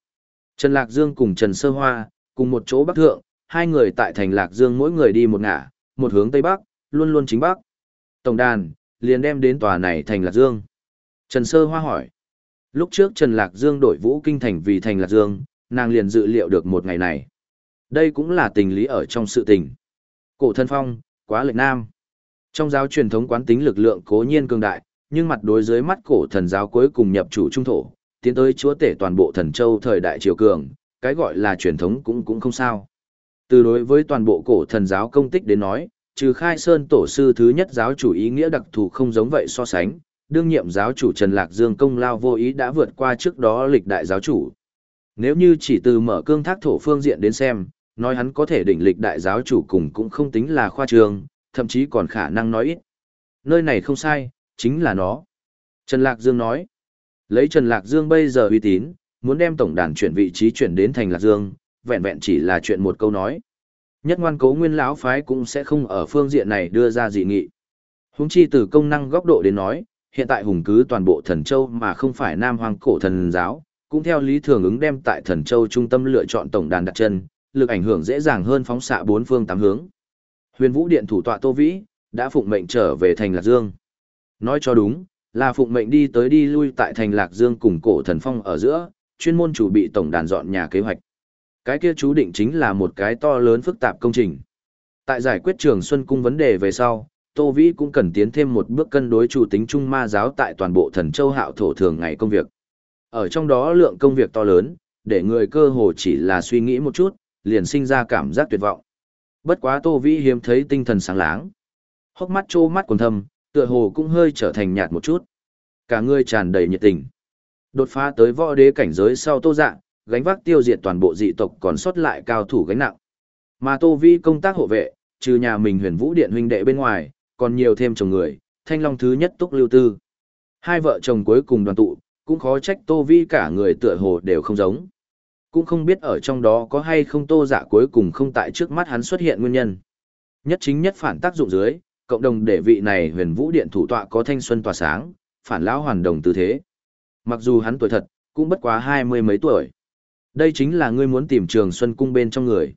Trần Lạc Dương cùng Trần Sơ Hoa, cùng một chỗ bắc thượng, hai người tại thành Lạc Dương mỗi người đi một ngả, một hướng Tây Bắc, luôn luôn chính Bắc. Tổng đàn, liền đem đến tòa này thành Lạc Dương. Trần Sơ Hoa hỏi. Lúc trước Trần Lạc Dương đổi vũ kinh thành vì thành Lạc Dương, nàng liền dự liệu được một ngày này. Đây cũng là tình lý ở trong sự tình. Cổ thân phong, quá lệch nam. Trong giáo truyền thống quán tính lực lượng cố nhiên cường đại, nhưng mặt đối dưới mắt cổ thần giáo cuối cùng nhập chủ trung thổ, tiến tới chúa tể toàn bộ thần châu thời đại triều cường, cái gọi là truyền thống cũng cũng không sao. Từ đối với toàn bộ cổ thần giáo công tích đến nói, trừ khai sơn tổ sư thứ nhất giáo chủ ý nghĩa đặc thù không giống vậy so sánh, đương nhiệm giáo chủ Trần Lạc Dương công lao vô ý đã vượt qua trước đó lịch đại giáo chủ. Nếu như chỉ từ mở cương thác thổ phương diện đến xem, nói hắn có thể đỉnh lịch đại giáo chủ cùng cũng không tính là khoa trương, thậm chí còn khả năng nói ít. Nơi này không sai, chính là nó. Trần Lạc Dương nói, lấy Trần Lạc Dương bây giờ uy tín, muốn đem tổng đàn chuyển vị trí chuyển đến thành Lạc Dương, vẹn vẹn chỉ là chuyện một câu nói. Nhất ngoan cố nguyên lão phái cũng sẽ không ở phương diện này đưa ra dị nghị. Húng chi từ công năng góc độ đến nói, hiện tại hùng cứ toàn bộ thần châu mà không phải nam hoàng cổ thần giáo, cũng theo lý thường ứng đem tại thần châu trung tâm lựa chọn tổng đàn đặt chân, lực ảnh hưởng dễ dàng hơn phóng xạ bốn phương tám hướng. Huyền Vũ Điện thủ tọa Tô Vĩ đã phụng mệnh trở về thành Lạc Dương. Nói cho đúng, là phụng mệnh đi tới đi lui tại thành Lạc Dương cùng cổ thần phong ở giữa, chuyên môn chủ bị tổng đàn dọn nhà kế hoạch. Cái kia chú định chính là một cái to lớn phức tạp công trình. Tại giải quyết trường Xuân Cung vấn đề về sau, Tô Vĩ cũng cần tiến thêm một bước cân đối chủ tính trung ma giáo tại toàn bộ thần châu hạo thổ thường ngày công việc. Ở trong đó lượng công việc to lớn, để người cơ hồ chỉ là suy nghĩ một chút, liền sinh ra cảm giác tuyệt vọng. Bất quá Tô Vĩ hiếm thấy tinh thần sáng láng. Hốc mắt trô mắt còn thâm, tựa hồ cũng hơi trở thành nhạt một chút. Cả người tràn đầy nhiệt tình. Đột phá tới võ đế cảnh giới sau Tô Dạ, gánh vác tiêu diệt toàn bộ dị tộc còn sót lại cao thủ gánh nặng. Mà Tô Vi công tác hộ vệ, trừ nhà mình Huyền Vũ Điện huynh đệ bên ngoài, còn nhiều thêm chồng người, Thanh Long thứ nhất túc lưu tư. Hai vợ chồng cuối cùng đoàn tụ, cũng khó trách Tô Vi cả người tựa hồ đều không giống. Cũng không biết ở trong đó có hay không Tô giả cuối cùng không tại trước mắt hắn xuất hiện nguyên nhân. Nhất chính nhất phản tác dụng dưới, cộng đồng để vị này Huyền Vũ Điện thủ tọa có thanh xuân tỏa sáng, phản lão hoàn đồng tư thế. Mặc dù hắn tuổi thật, cũng bất quá hai mươi mấy tuổi. Đây chính là ngươi muốn tìm trường xuân cung bên trong người.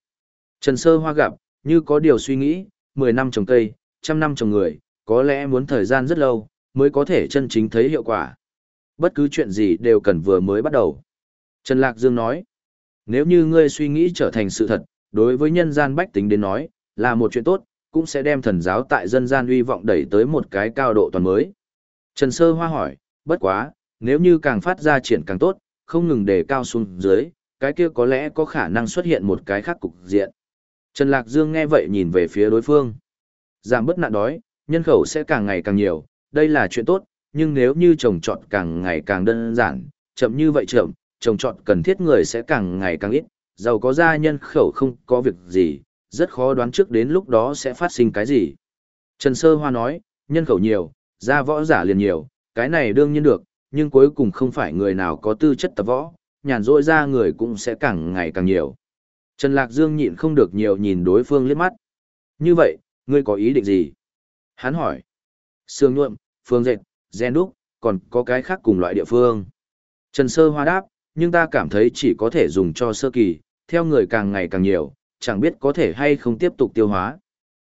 Trần Sơ Hoa gặp, như có điều suy nghĩ, mười năm trồng cây, trăm năm trồng người, có lẽ muốn thời gian rất lâu, mới có thể chân chính thấy hiệu quả. Bất cứ chuyện gì đều cần vừa mới bắt đầu. Trần Lạc Dương nói, nếu như ngươi suy nghĩ trở thành sự thật, đối với nhân gian bách tính đến nói, là một chuyện tốt, cũng sẽ đem thần giáo tại dân gian uy vọng đẩy tới một cái cao độ toàn mới. Trần Sơ Hoa hỏi, bất quá, nếu như càng phát ra triển càng tốt, không ngừng đề cao xuống dưới, cái kia có lẽ có khả năng xuất hiện một cái khác cục diện. Trần Lạc Dương nghe vậy nhìn về phía đối phương. Giảm bất nạn đói, nhân khẩu sẽ càng ngày càng nhiều, đây là chuyện tốt, nhưng nếu như trồng trọt càng ngày càng đơn giản, chậm như vậy chậm, trồng trọt cần thiết người sẽ càng ngày càng ít, giàu có gia nhân khẩu không có việc gì, rất khó đoán trước đến lúc đó sẽ phát sinh cái gì. Trần Sơ Hoa nói, nhân khẩu nhiều, ra võ giả liền nhiều, cái này đương nhiên được, nhưng cuối cùng không phải người nào có tư chất tập võ, nhàn rỗi ra người cũng sẽ càng ngày càng nhiều. Trần Lạc Dương nhịn không được nhiều nhìn đối phương liếc mắt. Như vậy, ngươi có ý định gì? Hắn hỏi. Sương nhuộm, phương dệt, gen đúc, còn có cái khác cùng loại địa phương. Trần Sơ Hoa đáp, nhưng ta cảm thấy chỉ có thể dùng cho sơ kỳ, theo người càng ngày càng nhiều, chẳng biết có thể hay không tiếp tục tiêu hóa.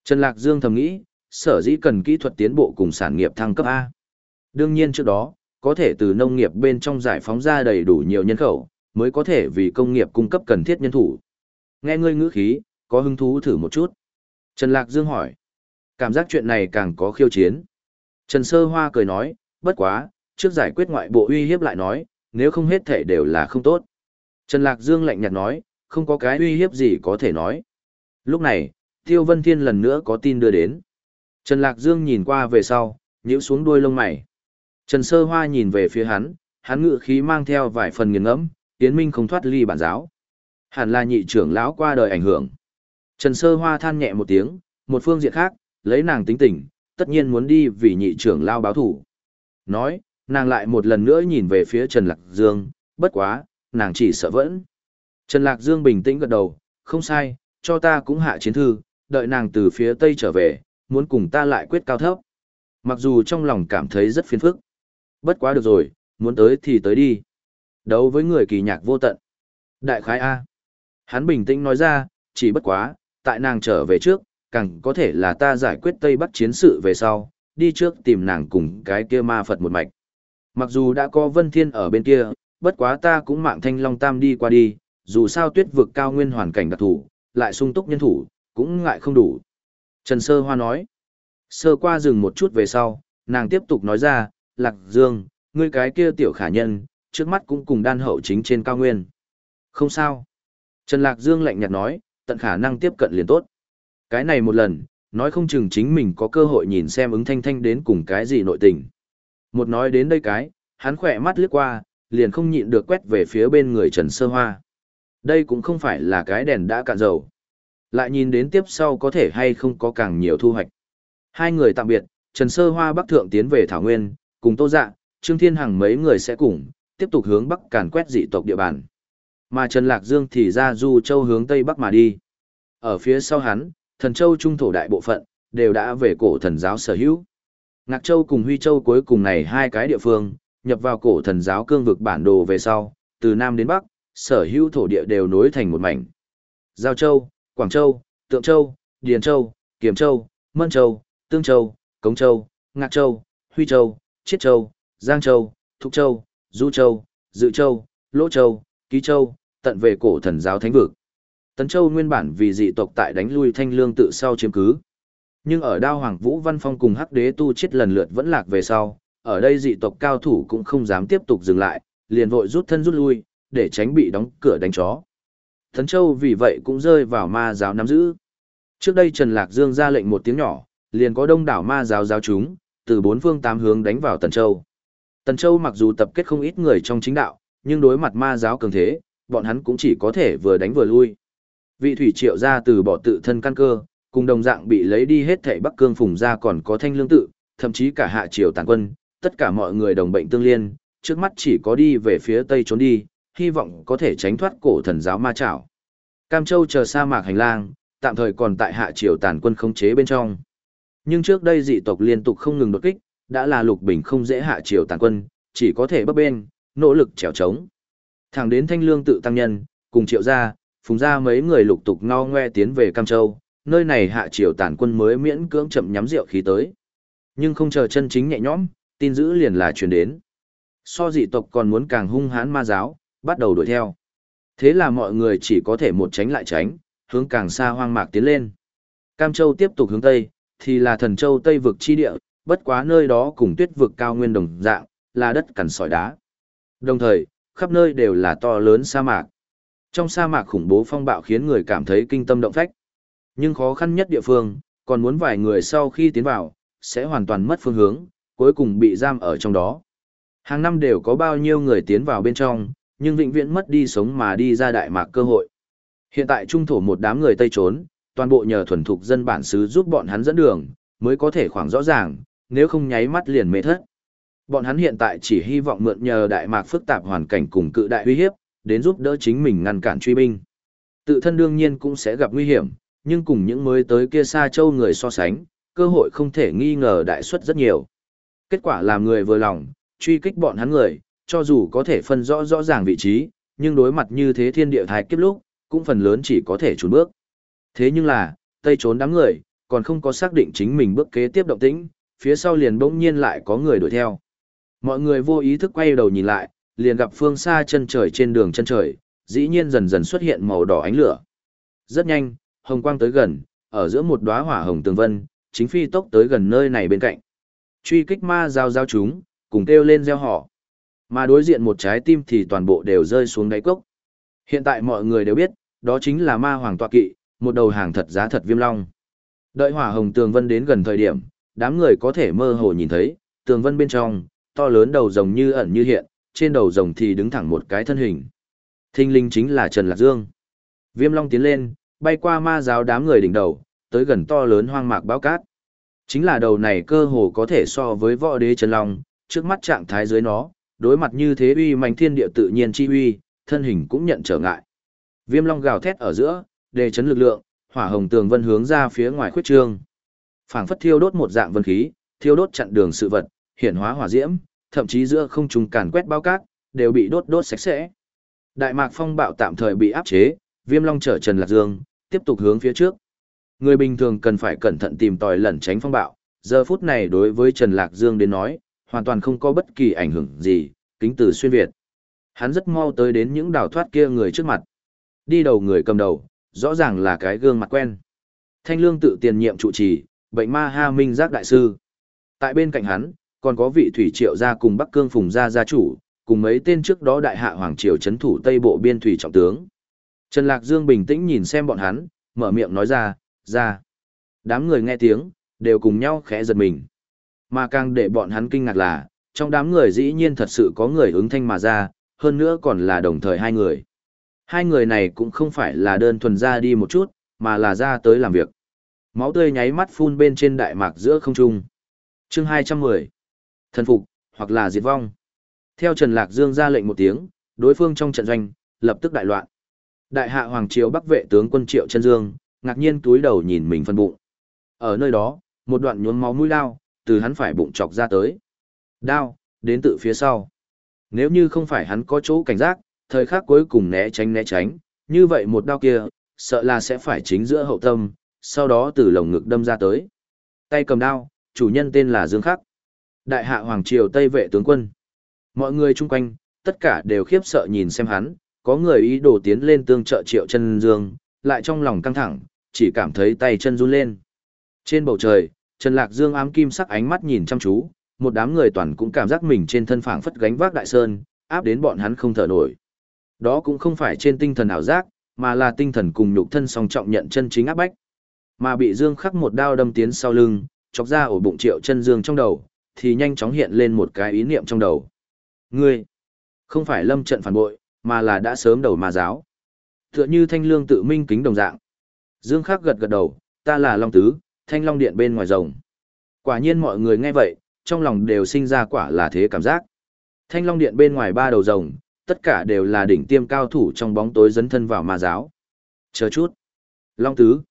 Trần Lạc Dương thầm nghĩ, sở dĩ cần kỹ thuật tiến bộ cùng sản nghiệp thăng cấp A. Đương nhiên trước đó, có thể từ nông nghiệp bên trong giải phóng ra đầy đủ nhiều nhân khẩu, mới có thể vì công nghiệp cung cấp cần thiết nhân thủ. Nghe ngươi ngữ khí, có hứng thú thử một chút. Trần Lạc Dương hỏi. Cảm giác chuyện này càng có khiêu chiến. Trần Sơ Hoa cười nói, bất quá, trước giải quyết ngoại bộ uy hiếp lại nói, nếu không hết thể đều là không tốt. Trần Lạc Dương lạnh nhạt nói, không có cái uy hiếp gì có thể nói. Lúc này, Tiêu Vân Thiên lần nữa có tin đưa đến. Trần Lạc Dương nhìn qua về sau, nhíu xuống đuôi lông mày. Trần Sơ Hoa nhìn về phía hắn, hắn ngự khí mang theo vài phần nghiền ngẫm, Tiến Minh không thoát ly bản giáo. Hẳn là nhị trưởng lão qua đời ảnh hưởng. Trần Sơ Hoa than nhẹ một tiếng, một phương diện khác, lấy nàng tính tình, tất nhiên muốn đi vì nhị trưởng lao báo thủ. Nói, nàng lại một lần nữa nhìn về phía Trần Lạc Dương, bất quá, nàng chỉ sợ vẫn. Trần Lạc Dương bình tĩnh gật đầu, không sai, cho ta cũng hạ chiến thư, đợi nàng từ phía Tây trở về, muốn cùng ta lại quyết cao thấp. Mặc dù trong lòng cảm thấy rất phiền phức. Bất quá được rồi, muốn tới thì tới đi. Đấu với người kỳ nhạc vô tận. Đại khái A. Hắn bình tĩnh nói ra, chỉ bất quá, tại nàng trở về trước, càng có thể là ta giải quyết Tây Bắc chiến sự về sau, đi trước tìm nàng cùng cái kia ma Phật một mạch. Mặc dù đã có Vân Thiên ở bên kia, bất quá ta cũng mạng thanh long tam đi qua đi, dù sao tuyết vực cao nguyên hoàn cảnh đặc thủ, lại sung túc nhân thủ, cũng ngại không đủ. Trần Sơ Hoa nói, sơ qua dừng một chút về sau, nàng tiếp tục nói ra, Lạc Dương, ngươi cái kia tiểu khả nhân, trước mắt cũng cùng đan hậu chính trên cao nguyên. Không sao. Trần Lạc Dương lạnh nhạt nói, tận khả năng tiếp cận liền tốt. Cái này một lần, nói không chừng chính mình có cơ hội nhìn xem ứng thanh thanh đến cùng cái gì nội tình. Một nói đến đây cái, hắn khỏe mắt lướt qua, liền không nhịn được quét về phía bên người Trần Sơ Hoa. Đây cũng không phải là cái đèn đã cạn dầu. Lại nhìn đến tiếp sau có thể hay không có càng nhiều thu hoạch. Hai người tạm biệt, Trần Sơ Hoa Bắc Thượng tiến về Thảo Nguyên, cùng Tô Dạ, Trương Thiên Hằng mấy người sẽ cùng, tiếp tục hướng Bắc càn quét dị tộc địa bàn. Mà Trần Lạc Dương thì ra Du Châu hướng Tây Bắc mà đi. Ở phía sau hắn, thần châu trung thổ đại bộ phận, đều đã về cổ thần giáo sở hữu. Ngạc Châu cùng Huy Châu cuối cùng này hai cái địa phương, nhập vào cổ thần giáo cương vực bản đồ về sau, từ Nam đến Bắc, sở hữu thổ địa đều nối thành một mảnh. Giao Châu, Quảng Châu, Tượng Châu, Điền Châu, Kiểm Châu, Mân Châu, Tương Châu, Cống Châu, Ngạc Châu, Huy Châu, Chiết Châu, Giang Châu, Thục Châu, Du Châu, Dự Châu, Lỗ Châu, Ký Châu, tận về cổ thần giáo thánh vực. Tấn Châu nguyên bản vì dị tộc tại đánh lui thanh lương tự sau chiếm cứ. Nhưng ở đao hoàng vũ văn phong cùng hắc đế tu chết lần lượt vẫn lạc về sau, ở đây dị tộc cao thủ cũng không dám tiếp tục dừng lại, liền vội rút thân rút lui, để tránh bị đóng cửa đánh chó. thần Châu vì vậy cũng rơi vào ma giáo nắm giữ. Trước đây Trần Lạc Dương ra lệnh một tiếng nhỏ, liền có đông đảo ma giáo giáo chúng, từ bốn phương tám hướng đánh vào Tần Châu. Tần Châu mặc dù tập kết không ít người trong chính đạo, nhưng đối mặt ma giáo cường thế, bọn hắn cũng chỉ có thể vừa đánh vừa lui. Vị thủy triệu ra từ bỏ tự thân căn cơ, cùng đồng dạng bị lấy đi hết thảy Bắc Cương phùng ra còn có thanh lương tự, thậm chí cả hạ triều tàn quân, tất cả mọi người đồng bệnh tương liên, trước mắt chỉ có đi về phía tây trốn đi, hy vọng có thể tránh thoát cổ thần giáo ma chảo. Cam Châu chờ sa mạc hành lang, tạm thời còn tại hạ triều tàn quân khống chế bên trong. Nhưng trước đây dị tộc liên tục không ngừng đột kích, đã là lục bình không dễ hạ triều tàn quân, chỉ có thể bấp bên, nỗ lực trèo trống. Thẳng đến thanh lương tự tăng nhân, cùng triệu gia, phùng gia mấy người lục tục ngo ngoe tiến về Cam Châu, nơi này hạ triều tàn quân mới miễn cưỡng chậm nhắm rượu khí tới. Nhưng không chờ chân chính nhẹ nhõm, tin dữ liền là truyền đến. So dị tộc còn muốn càng hung hãn ma giáo, bắt đầu đuổi theo. Thế là mọi người chỉ có thể một tránh lại tránh, hướng càng xa hoang mạc tiến lên. Cam Châu tiếp tục hướng Tây, thì là thần Châu Tây vực chi địa, bất quá nơi đó cùng tuyết vực cao nguyên đồng dạng, là đất cằn sỏi đá. Đồng thời, khắp nơi đều là to lớn sa mạc. Trong sa mạc khủng bố phong bạo khiến người cảm thấy kinh tâm động phách. Nhưng khó khăn nhất địa phương, còn muốn vài người sau khi tiến vào, sẽ hoàn toàn mất phương hướng, cuối cùng bị giam ở trong đó. Hàng năm đều có bao nhiêu người tiến vào bên trong, nhưng vĩnh viễn mất đi sống mà đi ra đại mạc cơ hội. Hiện tại trung thổ một đám người Tây trốn, toàn bộ nhờ thuần thục dân bản xứ giúp bọn hắn dẫn đường, mới có thể khoảng rõ ràng, nếu không nháy mắt liền mê thất. Bọn hắn hiện tại chỉ hy vọng mượn nhờ đại mạc phức tạp hoàn cảnh cùng cự đại uy hiếp, đến giúp đỡ chính mình ngăn cản truy binh. Tự thân đương nhiên cũng sẽ gặp nguy hiểm, nhưng cùng những mới tới kia xa châu người so sánh, cơ hội không thể nghi ngờ đại suất rất nhiều. Kết quả làm người vừa lòng, truy kích bọn hắn người, cho dù có thể phân rõ rõ ràng vị trí, nhưng đối mặt như thế thiên địa thái kiếp lúc, cũng phần lớn chỉ có thể trốn bước. Thế nhưng là, tây trốn đám người, còn không có xác định chính mình bước kế tiếp động tĩnh, phía sau liền bỗng nhiên lại có người đuổi theo. Mọi người vô ý thức quay đầu nhìn lại, liền gặp phương xa chân trời trên đường chân trời, dĩ nhiên dần dần xuất hiện màu đỏ ánh lửa. Rất nhanh, hồng quang tới gần, ở giữa một đóa hỏa hồng tường vân, chính phi tốc tới gần nơi này bên cạnh. Truy kích ma giao giao chúng, cùng kêu lên gieo họ. Mà đối diện một trái tim thì toàn bộ đều rơi xuống đáy cốc. Hiện tại mọi người đều biết, đó chính là ma hoàng tọa kỵ, một đầu hàng thật giá thật viêm long. Đợi hỏa hồng tường vân đến gần thời điểm, đám người có thể mơ hồ nhìn thấy, tường vân bên trong, to lớn đầu rồng như ẩn như hiện, trên đầu rồng thì đứng thẳng một cái thân hình. Thinh linh chính là Trần Lạc Dương. Viêm long tiến lên, bay qua ma giáo đám người đỉnh đầu, tới gần to lớn hoang mạc báo cát. Chính là đầu này cơ hồ có thể so với võ đế chân Long, trước mắt trạng thái dưới nó, đối mặt như thế uy mạnh thiên địa tự nhiên chi uy, thân hình cũng nhận trở ngại. Viêm long gào thét ở giữa, đề chấn lực lượng, hỏa hồng tường vân hướng ra phía ngoài khuyết trương. Phảng phất thiêu đốt một dạng vân khí, thiêu đốt chặn đường sự vật, hiển hóa hỏa diễm, thậm chí giữa không trung càn quét bao cát, đều bị đốt đốt sạch sẽ. Đại mạc phong bạo tạm thời bị áp chế, Viêm Long trở Trần Lạc Dương, tiếp tục hướng phía trước. Người bình thường cần phải cẩn thận tìm tòi lẩn tránh phong bạo, giờ phút này đối với Trần Lạc Dương đến nói, hoàn toàn không có bất kỳ ảnh hưởng gì, kính từ xuyên Việt. Hắn rất mau tới đến những đào thoát kia người trước mặt. Đi đầu người cầm đầu, rõ ràng là cái gương mặt quen. Thanh lương tự tiền nhiệm trụ trì, bệnh ma ha minh giác đại sư. Tại bên cạnh hắn, còn có vị thủy triệu gia cùng Bắc Cương Phùng gia gia chủ, cùng mấy tên trước đó đại hạ hoàng triều chấn thủ Tây Bộ biên thủy trọng tướng. Trần Lạc Dương bình tĩnh nhìn xem bọn hắn, mở miệng nói ra, ra. Đám người nghe tiếng, đều cùng nhau khẽ giật mình. Mà càng để bọn hắn kinh ngạc là, trong đám người dĩ nhiên thật sự có người ứng thanh mà ra, hơn nữa còn là đồng thời hai người. Hai người này cũng không phải là đơn thuần ra đi một chút, mà là ra tới làm việc. Máu tươi nháy mắt phun bên trên đại mạc giữa không trung. Chương 210. Thần phục, hoặc là diệt vong. Theo Trần Lạc Dương ra lệnh một tiếng, đối phương trong trận doanh, lập tức đại loạn. Đại hạ hoàng triều bắc vệ tướng quân Triệu Chân Dương, ngạc nhiên túi đầu nhìn mình phân bụng. Ở nơi đó, một đoạn nhuốm máu mũi lao, từ hắn phải bụng chọc ra tới. Đao, đến từ phía sau. Nếu như không phải hắn có chỗ cảnh giác, thời khắc cuối cùng né tránh né tránh, như vậy một đao kia, sợ là sẽ phải chính giữa hậu tâm, sau đó từ lồng ngực đâm ra tới. Tay cầm đao, chủ nhân tên là Dương Khắc. Đại hạ Hoàng Triều Tây vệ tướng quân. Mọi người chung quanh, tất cả đều khiếp sợ nhìn xem hắn, có người ý đồ tiến lên tương trợ Triệu chân Dương, lại trong lòng căng thẳng, chỉ cảm thấy tay chân run lên. Trên bầu trời, Trần Lạc Dương ám kim sắc ánh mắt nhìn chăm chú, một đám người toàn cũng cảm giác mình trên thân phảng phất gánh vác đại sơn, áp đến bọn hắn không thở nổi. Đó cũng không phải trên tinh thần ảo giác, mà là tinh thần cùng nhục thân song trọng nhận chân chính áp bách. Mà bị Dương khắc một đao đâm tiến sau lưng, chọc ra ổ bụng Triệu Chân Dương trong đầu, thì nhanh chóng hiện lên một cái ý niệm trong đầu. Ngươi, không phải lâm trận phản bội, mà là đã sớm đầu ma giáo. Tựa như thanh lương tự minh kính đồng dạng. Dương Khắc gật gật đầu, ta là Long Tứ, thanh long điện bên ngoài rồng. Quả nhiên mọi người nghe vậy, trong lòng đều sinh ra quả là thế cảm giác. Thanh long điện bên ngoài ba đầu rồng, tất cả đều là đỉnh tiêm cao thủ trong bóng tối dấn thân vào ma giáo. Chờ chút. Long Tứ.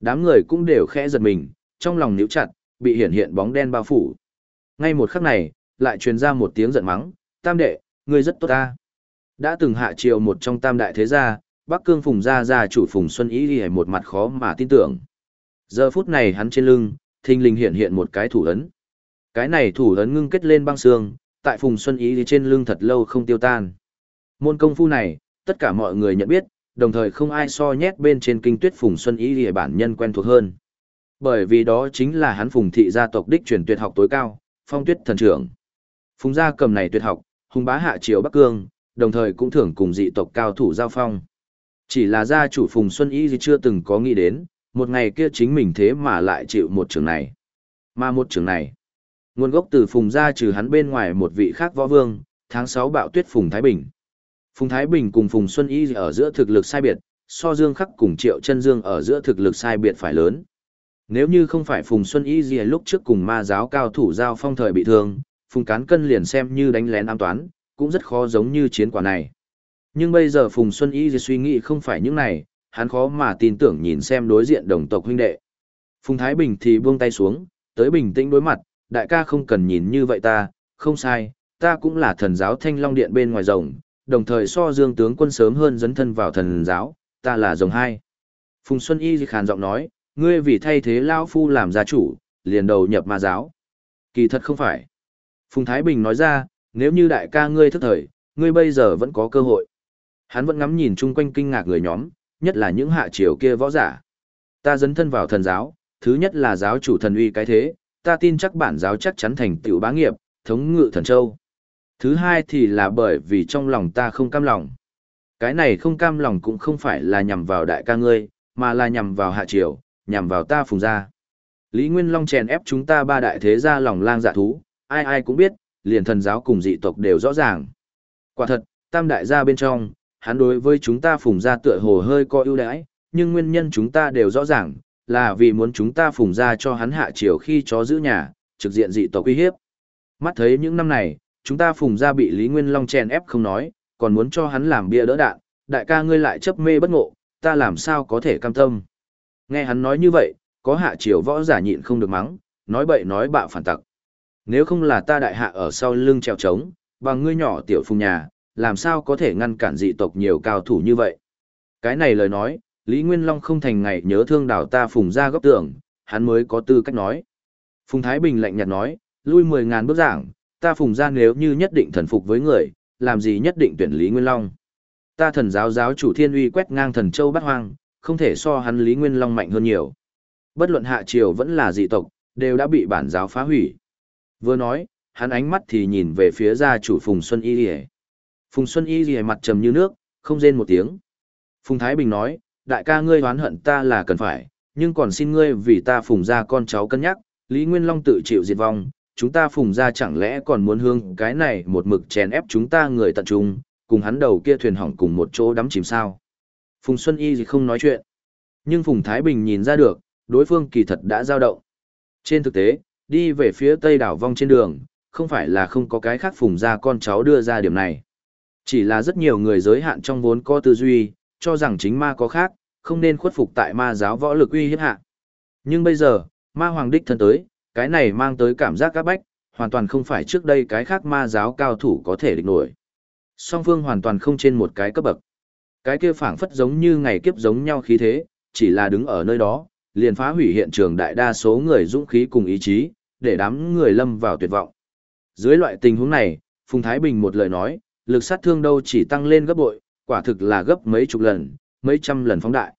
Đám người cũng đều khẽ giật mình, trong lòng níu chặt, bị hiển hiện bóng đen bao phủ. Ngay một khắc này, lại truyền ra một tiếng giận mắng, tam đệ, ngươi rất tốt ta. Đã từng hạ triều một trong tam đại thế gia, Bắc Cương Phùng gia gia chủ Phùng Xuân Ý đi một mặt khó mà tin tưởng. Giờ phút này hắn trên lưng, thình lình hiện hiện một cái thủ ấn. Cái này thủ ấn ngưng kết lên băng xương, tại Phùng Xuân Ý thì trên lưng thật lâu không tiêu tan. Môn công phu này, tất cả mọi người nhận biết, đồng thời không ai so nhét bên trên kinh tuyết Phùng Xuân Ý thì bản nhân quen thuộc hơn. Bởi vì đó chính là hắn Phùng thị gia tộc đích truyền tuyệt học tối cao, phong tuyết thần trưởng. Phùng gia cầm này tuyệt học, hùng bá hạ triều Bắc Cương, đồng thời cũng thường cùng dị tộc cao thủ giao phong. Chỉ là gia chủ Phùng Xuân Y chưa từng có nghĩ đến, một ngày kia chính mình thế mà lại chịu một trường này. Mà một trường này, nguồn gốc từ Phùng gia trừ hắn bên ngoài một vị khác võ vương, tháng 6 bạo tuyết Phùng Thái Bình. Phùng Thái Bình cùng Phùng Xuân Y ở giữa thực lực sai biệt, so Dương Khắc cùng Triệu Chân Dương ở giữa thực lực sai biệt phải lớn. Nếu như không phải Phùng Xuân Y gì lúc trước cùng ma giáo cao thủ giao phong thời bị thương, Phùng Cán Cân liền xem như đánh lén an toán, cũng rất khó giống như chiến quả này. Nhưng bây giờ Phùng Xuân Y suy nghĩ không phải những này, hắn khó mà tin tưởng nhìn xem đối diện đồng tộc huynh đệ. Phùng Thái Bình thì buông tay xuống, tới bình tĩnh đối mặt, đại ca không cần nhìn như vậy ta, không sai, ta cũng là thần giáo thanh long điện bên ngoài rồng, đồng thời so dương tướng quân sớm hơn dấn thân vào thần giáo, ta là rồng hai. Phùng Xuân Y khàn giọng nói, ngươi vì thay thế Lao Phu làm gia chủ, liền đầu nhập ma giáo. Kỳ thật không phải. Phùng Thái Bình nói ra, nếu như đại ca ngươi thức thời, ngươi bây giờ vẫn có cơ hội. Hắn vẫn ngắm nhìn chung quanh kinh ngạc người nhóm, nhất là những hạ triều kia võ giả. Ta dấn thân vào thần giáo, thứ nhất là giáo chủ thần uy cái thế, ta tin chắc bản giáo chắc chắn thành tựu bá nghiệp, thống ngự thần châu. Thứ hai thì là bởi vì trong lòng ta không cam lòng. Cái này không cam lòng cũng không phải là nhằm vào đại ca ngươi, mà là nhằm vào hạ triều, nhằm vào ta phùng gia. Lý Nguyên Long chèn ép chúng ta ba đại thế gia lòng lang dạ thú, ai ai cũng biết, liền thần giáo cùng dị tộc đều rõ ràng. Quả thật, tam đại gia bên trong, hắn đối với chúng ta phùng gia tựa hồ hơi có ưu đãi, nhưng nguyên nhân chúng ta đều rõ ràng, là vì muốn chúng ta phùng gia cho hắn hạ chiều khi chó giữ nhà, trực diện dị tộc uy hiếp. Mắt thấy những năm này, chúng ta phùng gia bị Lý Nguyên Long chèn ép không nói, còn muốn cho hắn làm bia đỡ đạn, đại ca ngươi lại chấp mê bất ngộ, ta làm sao có thể cam tâm. Nghe hắn nói như vậy, có hạ chiều võ giả nhịn không được mắng, nói bậy nói bạo phản tặc. Nếu không là ta đại hạ ở sau lưng treo trống, bằng ngươi nhỏ tiểu phùng nhà, làm sao có thể ngăn cản dị tộc nhiều cao thủ như vậy. Cái này lời nói, Lý Nguyên Long không thành ngày nhớ thương đảo ta phùng ra góc tưởng, hắn mới có tư cách nói. Phùng Thái Bình lạnh nhạt nói, lui 10.000 bước giảng, ta phùng ra nếu như nhất định thần phục với người, làm gì nhất định tuyển Lý Nguyên Long. Ta thần giáo giáo chủ thiên uy quét ngang thần châu bát hoang, không thể so hắn Lý Nguyên Long mạnh hơn nhiều. Bất luận hạ triều vẫn là dị tộc, đều đã bị bản giáo phá hủy. Vừa nói, hắn ánh mắt thì nhìn về phía gia chủ Phùng Xuân Y Lìa. Phùng Xuân Y Lìa mặt trầm như nước, không rên một tiếng. Phùng Thái Bình nói, đại ca ngươi oán hận ta là cần phải, nhưng còn xin ngươi vì ta phùng ra con cháu cân nhắc, Lý Nguyên Long tự chịu diệt vong, chúng ta phùng ra chẳng lẽ còn muốn hương cái này một mực chèn ép chúng ta người tận trung, cùng hắn đầu kia thuyền hỏng cùng một chỗ đắm chìm sao. Phùng Xuân Y thì không nói chuyện. Nhưng Phùng Thái Bình nhìn ra được, đối phương kỳ thật đã giao động. Trên thực tế, đi về phía tây đảo vong trên đường, không phải là không có cái khác phùng ra con cháu đưa ra điểm này. Chỉ là rất nhiều người giới hạn trong vốn có tư duy, cho rằng chính ma có khác, không nên khuất phục tại ma giáo võ lực uy hiếp hạ. Nhưng bây giờ, ma hoàng đích thân tới, cái này mang tới cảm giác các bách, hoàn toàn không phải trước đây cái khác ma giáo cao thủ có thể địch nổi. Song phương hoàn toàn không trên một cái cấp bậc. Cái kia phảng phất giống như ngày kiếp giống nhau khí thế, chỉ là đứng ở nơi đó, liền phá hủy hiện trường đại đa số người dũng khí cùng ý chí, để đám người lâm vào tuyệt vọng. Dưới loại tình huống này, Phùng Thái Bình một lời nói, lực sát thương đâu chỉ tăng lên gấp bội, quả thực là gấp mấy chục lần, mấy trăm lần phóng đại.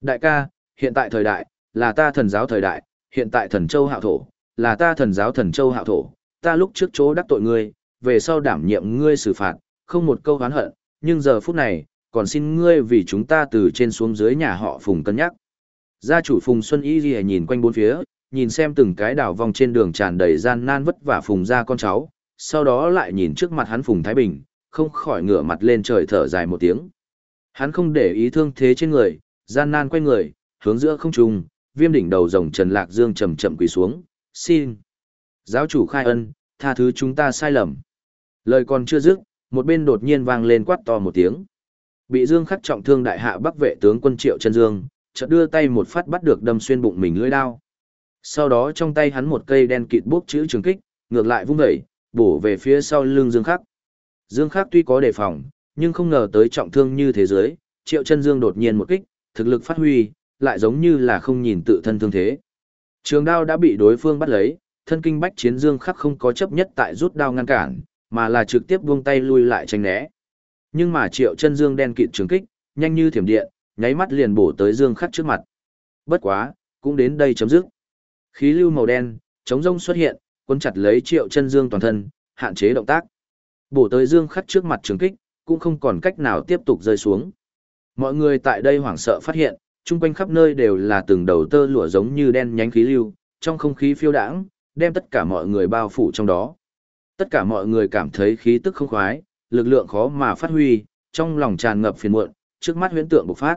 Đại ca, hiện tại thời đại, là ta thần giáo thời đại, hiện tại thần châu hạo thổ, là ta thần giáo thần châu hạo thổ, ta lúc trước chỗ đắc tội ngươi, về sau đảm nhiệm ngươi xử phạt, không một câu oán hận, nhưng giờ phút này, còn xin ngươi vì chúng ta từ trên xuống dưới nhà họ Phùng cân nhắc. Gia chủ Phùng Xuân Y Ghi nhìn quanh bốn phía, nhìn xem từng cái đảo vòng trên đường tràn đầy gian nan vất vả Phùng ra con cháu, sau đó lại nhìn trước mặt hắn Phùng Thái Bình, không khỏi ngửa mặt lên trời thở dài một tiếng. Hắn không để ý thương thế trên người, gian nan quay người, hướng giữa không trung, viêm đỉnh đầu rồng Trần Lạc Dương chậm chậm quỳ xuống, xin. Giáo chủ khai ân, tha thứ chúng ta sai lầm. Lời còn chưa dứt, một bên đột nhiên vang lên quát to một tiếng. Bị Dương khắc trọng thương đại hạ bắc vệ tướng quân Triệu Chân Dương, chợt đưa tay một phát bắt được đâm xuyên bụng mình lưỡi đao. Sau đó trong tay hắn một cây đen kịt bốc chữ trường kích, ngược lại vung đẩy, bổ về phía sau lưng Dương khắc. Dương khắc tuy có đề phòng, nhưng không ngờ tới trọng thương như thế giới, Triệu Chân Dương đột nhiên một kích, thực lực phát huy, lại giống như là không nhìn tự thân thương thế. Trường đao đã bị đối phương bắt lấy, thân kinh bách chiến Dương khắc không có chấp nhất tại rút đao ngăn cản, mà là trực tiếp buông tay lui lại tránh né. Nhưng mà Triệu Chân Dương đen kịt trường kích, nhanh như thiểm điện, nháy mắt liền bổ tới Dương Khắc trước mặt. Bất quá, cũng đến đây chấm dứt. Khí lưu màu đen, chống rông xuất hiện, quân chặt lấy Triệu Chân Dương toàn thân, hạn chế động tác. Bổ tới Dương khắt trước mặt trường kích, cũng không còn cách nào tiếp tục rơi xuống. Mọi người tại đây hoảng sợ phát hiện, chung quanh khắp nơi đều là từng đầu tơ lụa giống như đen nhánh khí lưu, trong không khí phiêu đãng, đem tất cả mọi người bao phủ trong đó. Tất cả mọi người cảm thấy khí tức không khoái, lực lượng khó mà phát huy, trong lòng tràn ngập phiền muộn, trước mắt huyễn tượng bộc phát.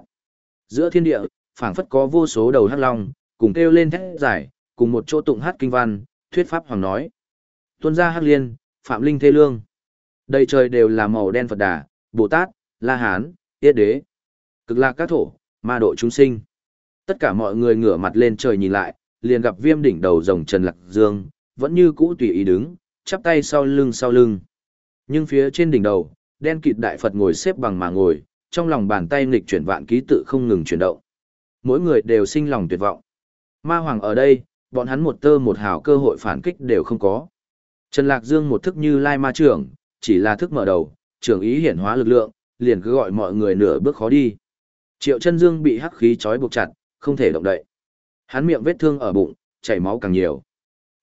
Giữa thiên địa, phảng phất có vô số đầu hắc long, cùng kêu lên thét giải, cùng một chỗ tụng hát kinh văn, thuyết pháp hoàng nói. Tuân gia hắc liên, phạm linh thế lương. Đầy trời đều là màu đen Phật Đà, Bồ Tát, La Hán, Yết Đế. Cực lạc các thổ, ma độ chúng sinh. Tất cả mọi người ngửa mặt lên trời nhìn lại, liền gặp viêm đỉnh đầu rồng Trần Lạc Dương, vẫn như cũ tùy ý đứng, chắp tay sau lưng sau lưng. Nhưng phía trên đỉnh đầu, đen kịt đại Phật ngồi xếp bằng mà ngồi, trong lòng bàn tay nghịch chuyển vạn ký tự không ngừng chuyển động. Mỗi người đều sinh lòng tuyệt vọng. Ma Hoàng ở đây, bọn hắn một tơ một hào cơ hội phản kích đều không có. Trần Lạc Dương một thức như lai ma trưởng, chỉ là thức mở đầu, trưởng ý hiển hóa lực lượng, liền cứ gọi mọi người nửa bước khó đi. Triệu chân dương bị hắc khí trói buộc chặt, không thể động đậy. Hắn miệng vết thương ở bụng, chảy máu càng nhiều.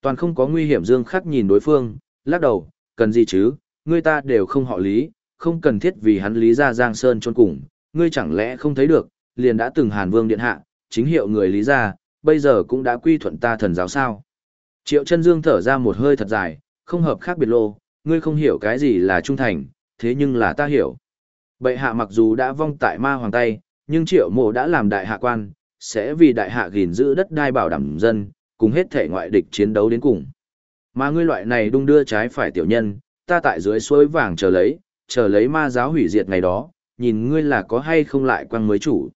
Toàn không có nguy hiểm dương khắc nhìn đối phương, lắc đầu, cần gì chứ, người ta đều không họ lý, không cần thiết vì hắn lý ra giang sơn trôn cùng, ngươi chẳng lẽ không thấy được, liền đã từng hàn vương điện hạ, chính hiệu người lý ra, bây giờ cũng đã quy thuận ta thần giáo sao. Triệu chân dương thở ra một hơi thật dài, không hợp khác biệt lô, ngươi không hiểu cái gì là trung thành, thế nhưng là ta hiểu. Bệ hạ mặc dù đã vong tại ma hoàng tay, nhưng triệu mộ đã làm đại hạ quan, sẽ vì đại hạ gìn giữ đất đai bảo đảm dân, cùng hết thể ngoại địch chiến đấu đến cùng. Mà ngươi loại này đung đưa trái phải tiểu nhân, ta tại dưới suối vàng chờ lấy, chờ lấy ma giáo hủy diệt ngày đó, nhìn ngươi là có hay không lại quăng mới chủ.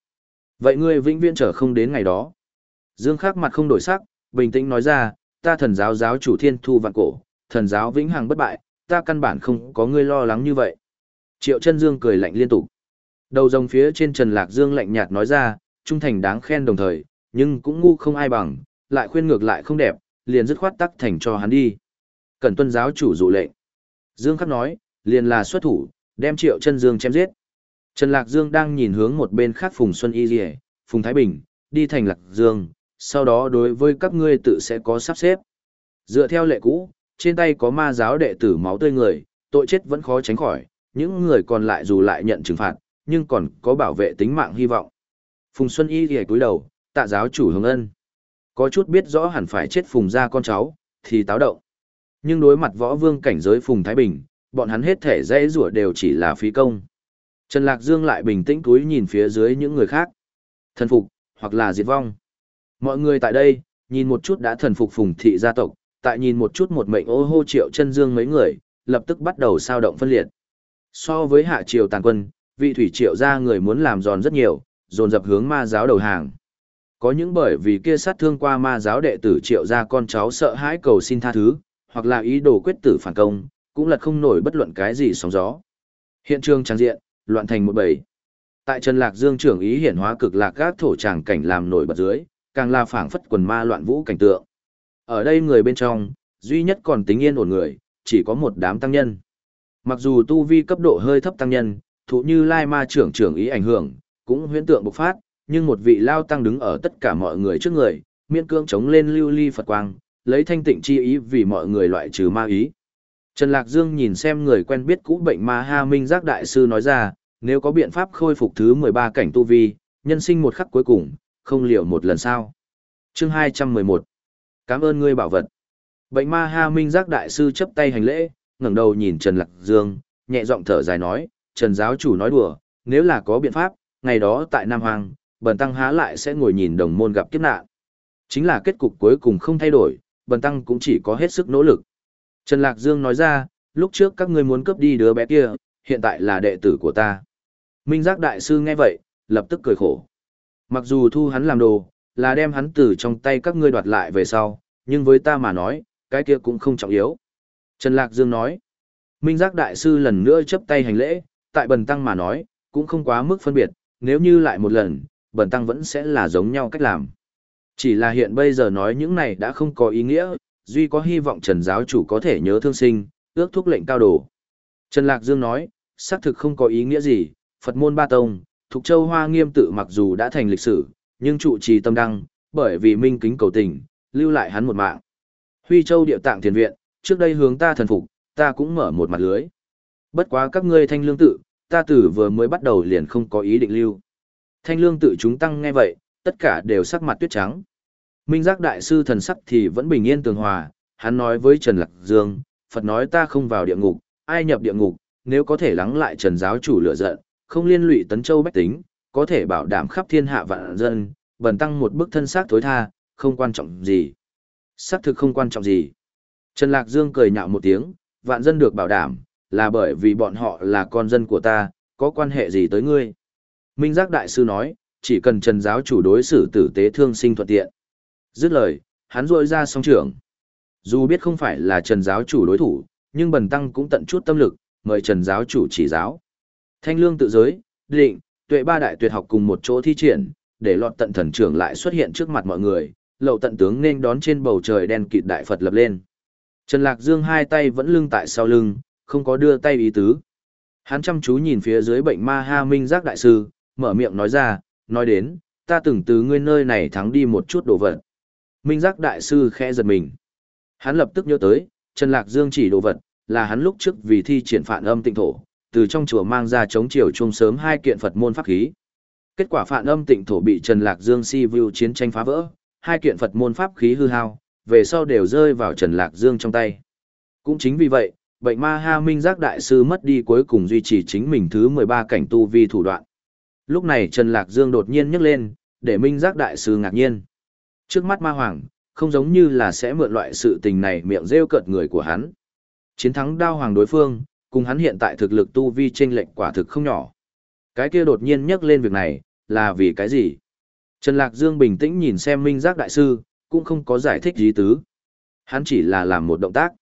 Vậy ngươi vĩnh viễn chờ không đến ngày đó. Dương Khắc mặt không đổi sắc, bình tĩnh nói ra, ta thần giáo giáo chủ thiên thu vạn cổ, thần giáo vĩnh hằng bất bại, ta căn bản không có ngươi lo lắng như vậy. Triệu chân Dương cười lạnh liên tục. Đầu rồng phía trên Trần Lạc Dương lạnh nhạt nói ra, trung thành đáng khen đồng thời, nhưng cũng ngu không ai bằng, lại khuyên ngược lại không đẹp, liền dứt khoát tắc thành cho hắn đi. Cần tuân giáo chủ dụ lệnh. Dương Khắc nói, liền là xuất thủ, đem Triệu Chân Dương chém giết. Trần Lạc Dương đang nhìn hướng một bên khác Phùng Xuân Y Liễu, Phùng Thái Bình, đi thành Lạc Dương, sau đó đối với các ngươi tự sẽ có sắp xếp. Dựa theo lệ cũ, trên tay có ma giáo đệ tử máu tươi người, tội chết vẫn khó tránh khỏi, những người còn lại dù lại nhận trừng phạt, nhưng còn có bảo vệ tính mạng hy vọng. Phùng Xuân Y thì cúi đầu, tạ giáo chủ hướng ân. Có chút biết rõ hẳn phải chết Phùng ra con cháu, thì táo động. Nhưng đối mặt võ vương cảnh giới Phùng Thái Bình, bọn hắn hết thể dễ rủa đều chỉ là phí công. Trần Lạc Dương lại bình tĩnh cúi nhìn phía dưới những người khác. Thần phục, hoặc là diệt vong. Mọi người tại đây, nhìn một chút đã thần phục Phùng thị gia tộc, tại nhìn một chút một mệnh ô hô triệu chân dương mấy người, lập tức bắt đầu sao động phân liệt. So với hạ triều tàn quân, vị thủy triệu gia người muốn làm giòn rất nhiều, dồn dập hướng ma giáo đầu hàng. Có những bởi vì kia sát thương qua ma giáo đệ tử triệu gia con cháu sợ hãi cầu xin tha thứ, hoặc là ý đồ quyết tử phản công, cũng lật không nổi bất luận cái gì sóng gió. Hiện trường trang diện, loạn thành một bầy. Tại Trần Lạc Dương trưởng ý hiển hóa cực lạc gác thổ tràng cảnh làm nổi bật dưới, càng là phảng phất quần ma loạn vũ cảnh tượng. Ở đây người bên trong, duy nhất còn tính yên ổn người, chỉ có một đám tăng nhân. Mặc dù tu vi cấp độ hơi thấp tăng nhân, thụ như lai ma trưởng trưởng ý ảnh hưởng, cũng huyễn tượng bộc phát, nhưng một vị lao tăng đứng ở tất cả mọi người trước người, miễn cương chống lên lưu ly Phật quang, lấy thanh tịnh chi ý vì mọi người loại trừ ma ý. Trần Lạc Dương nhìn xem người quen biết cũ bệnh ma ha minh giác đại sư nói ra, nếu có biện pháp khôi phục thứ 13 cảnh tu vi, nhân sinh một khắc cuối cùng, không liệu một lần sao. Chương 211 Cảm ơn ngươi bảo vật. Bệnh ma ha minh giác đại sư chấp tay hành lễ, ngẩng đầu nhìn Trần Lạc Dương, nhẹ giọng thở dài nói, Trần giáo chủ nói đùa, nếu là có biện pháp, ngày đó tại Nam Hoàng, bần tăng há lại sẽ ngồi nhìn đồng môn gặp kiếp nạn. Chính là kết cục cuối cùng không thay đổi, bần tăng cũng chỉ có hết sức nỗ lực. Trần Lạc Dương nói ra, lúc trước các ngươi muốn cướp đi đứa bé kia, hiện tại là đệ tử của ta. Minh Giác Đại Sư nghe vậy, lập tức cười khổ. Mặc dù thu hắn làm đồ, là đem hắn từ trong tay các ngươi đoạt lại về sau, nhưng với ta mà nói, cái kia cũng không trọng yếu. Trần Lạc Dương nói, Minh Giác Đại Sư lần nữa chấp tay hành lễ, tại bần tăng mà nói, cũng không quá mức phân biệt, nếu như lại một lần, bần tăng vẫn sẽ là giống nhau cách làm. Chỉ là hiện bây giờ nói những này đã không có ý nghĩa, duy có hy vọng Trần giáo chủ có thể nhớ thương sinh, ước thúc lệnh cao đồ. Trần Lạc Dương nói, xác thực không có ý nghĩa gì, Phật môn ba tông, Thục Châu Hoa Nghiêm tự mặc dù đã thành lịch sử, nhưng trụ trì tâm đăng, bởi vì minh kính cầu tình, lưu lại hắn một mạng. Huy Châu địa tạng thiền viện, trước đây hướng ta thần phục, ta cũng mở một mặt lưới. Bất quá các ngươi thanh lương tự, ta tử vừa mới bắt đầu liền không có ý định lưu. Thanh lương tự chúng tăng nghe vậy, tất cả đều sắc mặt tuyết trắng. Minh giác đại sư thần sắc thì vẫn bình yên tường hòa, hắn nói với Trần Lạc Dương, Phật nói ta không vào địa ngục, ai nhập địa ngục, nếu có thể lắng lại Trần giáo chủ lửa giận, không liên lụy tấn châu bách tính, có thể bảo đảm khắp thiên hạ vạn dân, bần tăng một bức thân xác thối tha, không quan trọng gì. Xác thực không quan trọng gì. Trần Lạc Dương cười nhạo một tiếng, vạn dân được bảo đảm, là bởi vì bọn họ là con dân của ta, có quan hệ gì tới ngươi. Minh Giác Đại Sư nói, chỉ cần Trần giáo chủ đối xử tử tế thương sinh thuận tiện. Dứt lời, hắn rội ra song trưởng. Dù biết không phải là Trần giáo chủ đối thủ, nhưng bần tăng cũng tận chút tâm lực, mời Trần giáo chủ chỉ giáo. Thanh lương tự giới, định, tuệ ba đại tuyệt học cùng một chỗ thi triển, để lọt tận thần trưởng lại xuất hiện trước mặt mọi người, lậu tận tướng nên đón trên bầu trời đen kịt đại Phật lập lên. Trần Lạc Dương hai tay vẫn lưng tại sau lưng, không có đưa tay ý tứ. Hắn chăm chú nhìn phía dưới bệnh ma ha minh giác đại sư, mở miệng nói ra, nói đến, ta từng từ ngươi nơi này thắng đi một chút đồ vật. Minh giác đại sư khẽ giật mình. Hắn lập tức nhớ tới, Trần Lạc Dương chỉ đồ vật, là hắn lúc trước vì thi triển phản âm tịnh thổ, từ trong chùa mang ra chống chiều chung sớm hai kiện Phật môn pháp khí. Kết quả phản âm tịnh thổ bị Trần Lạc Dương si view chiến tranh phá vỡ, hai kiện Phật môn pháp khí hư hao, về sau đều rơi vào Trần Lạc Dương trong tay. Cũng chính vì vậy, bệnh ma ha minh giác đại sư mất đi cuối cùng duy trì chính mình thứ 13 cảnh tu vi thủ đoạn. Lúc này Trần Lạc Dương đột nhiên nhấc lên, để minh giác đại sư ngạc nhiên. Trước mắt ma hoàng, không giống như là sẽ mượn loại sự tình này miệng rêu cợt người của hắn. Chiến thắng đao hoàng đối phương, cùng hắn hiện tại thực lực tu vi chênh lệch quả thực không nhỏ. Cái kia đột nhiên nhắc lên việc này, là vì cái gì? Trần Lạc Dương bình tĩnh nhìn xem Minh Giác Đại Sư, cũng không có giải thích gì tứ. Hắn chỉ là làm một động tác.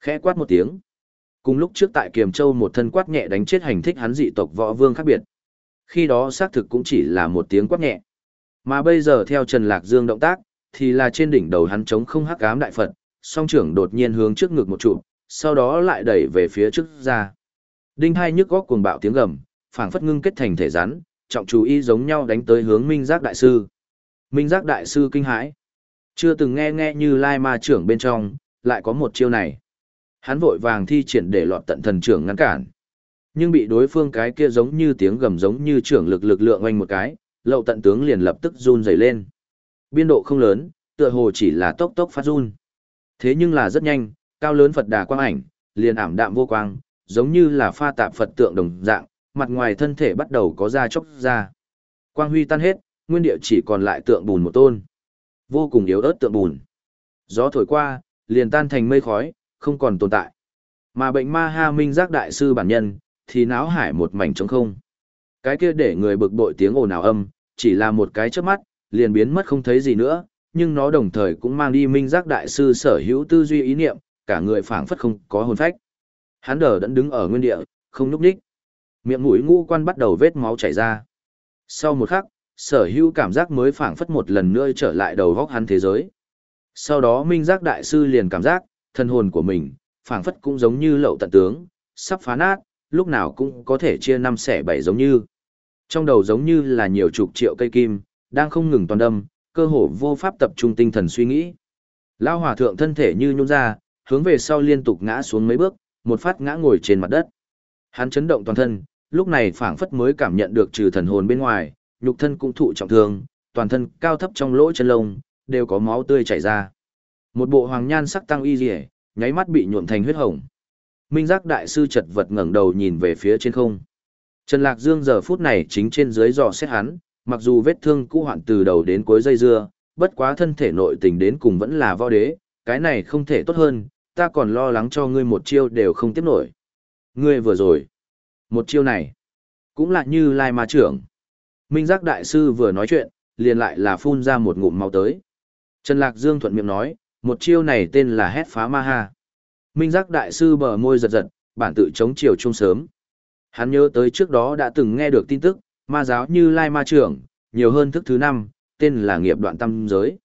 Khẽ quát một tiếng. Cùng lúc trước tại Kiềm Châu một thân quát nhẹ đánh chết hành thích hắn dị tộc võ vương khác biệt. Khi đó xác thực cũng chỉ là một tiếng quát nhẹ. Mà bây giờ theo Trần Lạc Dương động tác, thì là trên đỉnh đầu hắn chống không hắc ám đại Phật, song trưởng đột nhiên hướng trước ngực một trụ, sau đó lại đẩy về phía trước ra. Đinh hai nhức góc cuồng bạo tiếng gầm, phảng phất ngưng kết thành thể rắn, trọng chú ý giống nhau đánh tới hướng Minh Giác đại sư. Minh Giác đại sư kinh hãi. Chưa từng nghe nghe như Lai Ma trưởng bên trong, lại có một chiêu này. Hắn vội vàng thi triển để lọt tận thần trưởng ngăn cản. Nhưng bị đối phương cái kia giống như tiếng gầm giống như trưởng lực lực lượng oanh một cái, lậu tận tướng liền lập tức run rẩy lên. Biên độ không lớn, tựa hồ chỉ là tốc tốc phát run. Thế nhưng là rất nhanh, cao lớn Phật đà quang ảnh, liền ảm đạm vô quang, giống như là pha tạp Phật tượng đồng dạng, mặt ngoài thân thể bắt đầu có da chốc ra. Quang huy tan hết, nguyên địa chỉ còn lại tượng bùn một tôn. Vô cùng yếu ớt tượng bùn. Gió thổi qua, liền tan thành mây khói, không còn tồn tại. Mà bệnh ma ha minh giác đại sư bản nhân, thì náo hải một mảnh trống không. Cái kia để người bực bội tiếng ồn ào âm, chỉ là một cái chớp mắt, liền biến mất không thấy gì nữa, nhưng nó đồng thời cũng mang đi minh giác đại sư sở hữu tư duy ý niệm, cả người phảng phất không có hồn phách. Hắn đờ đẫn đứng ở nguyên địa, không nhúc nhích. Miệng mũi ngũ quan bắt đầu vết máu chảy ra. Sau một khắc, sở hữu cảm giác mới phảng phất một lần nữa trở lại đầu góc hắn thế giới. Sau đó minh giác đại sư liền cảm giác, thân hồn của mình, phảng phất cũng giống như lậu tận tướng, sắp phá nát, lúc nào cũng có thể chia năm xẻ bảy giống như. Trong đầu giống như là nhiều chục triệu cây kim, đang không ngừng toàn đâm, cơ hồ vô pháp tập trung tinh thần suy nghĩ. Lao hòa thượng thân thể như nhún ra, hướng về sau liên tục ngã xuống mấy bước, một phát ngã ngồi trên mặt đất. Hắn chấn động toàn thân, lúc này phảng phất mới cảm nhận được trừ thần hồn bên ngoài, nhục thân cũng thụ trọng thương, toàn thân cao thấp trong lỗ chân lông đều có máu tươi chảy ra. Một bộ hoàng nhan sắc tăng y liễu, nháy mắt bị nhuộm thành huyết hồng. Minh giác đại sư chật vật ngẩng đầu nhìn về phía trên không. Trần Lạc Dương giờ phút này chính trên dưới dò xét hắn, mặc dù vết thương cũ hoạn từ đầu đến cuối dây dưa, bất quá thân thể nội tình đến cùng vẫn là võ đế, cái này không thể tốt hơn, ta còn lo lắng cho ngươi một chiêu đều không tiếp nổi. Ngươi vừa rồi, một chiêu này, cũng là như lai ma trưởng. Minh giác đại sư vừa nói chuyện, liền lại là phun ra một ngụm máu tới. Trần Lạc Dương thuận miệng nói, một chiêu này tên là hét phá ma ha. Minh giác đại sư bờ môi giật giật, bản tự chống chiều trung sớm. Hắn nhớ tới trước đó đã từng nghe được tin tức, ma giáo như Lai Ma Trưởng, nhiều hơn thức thứ năm, tên là nghiệp đoạn tâm giới.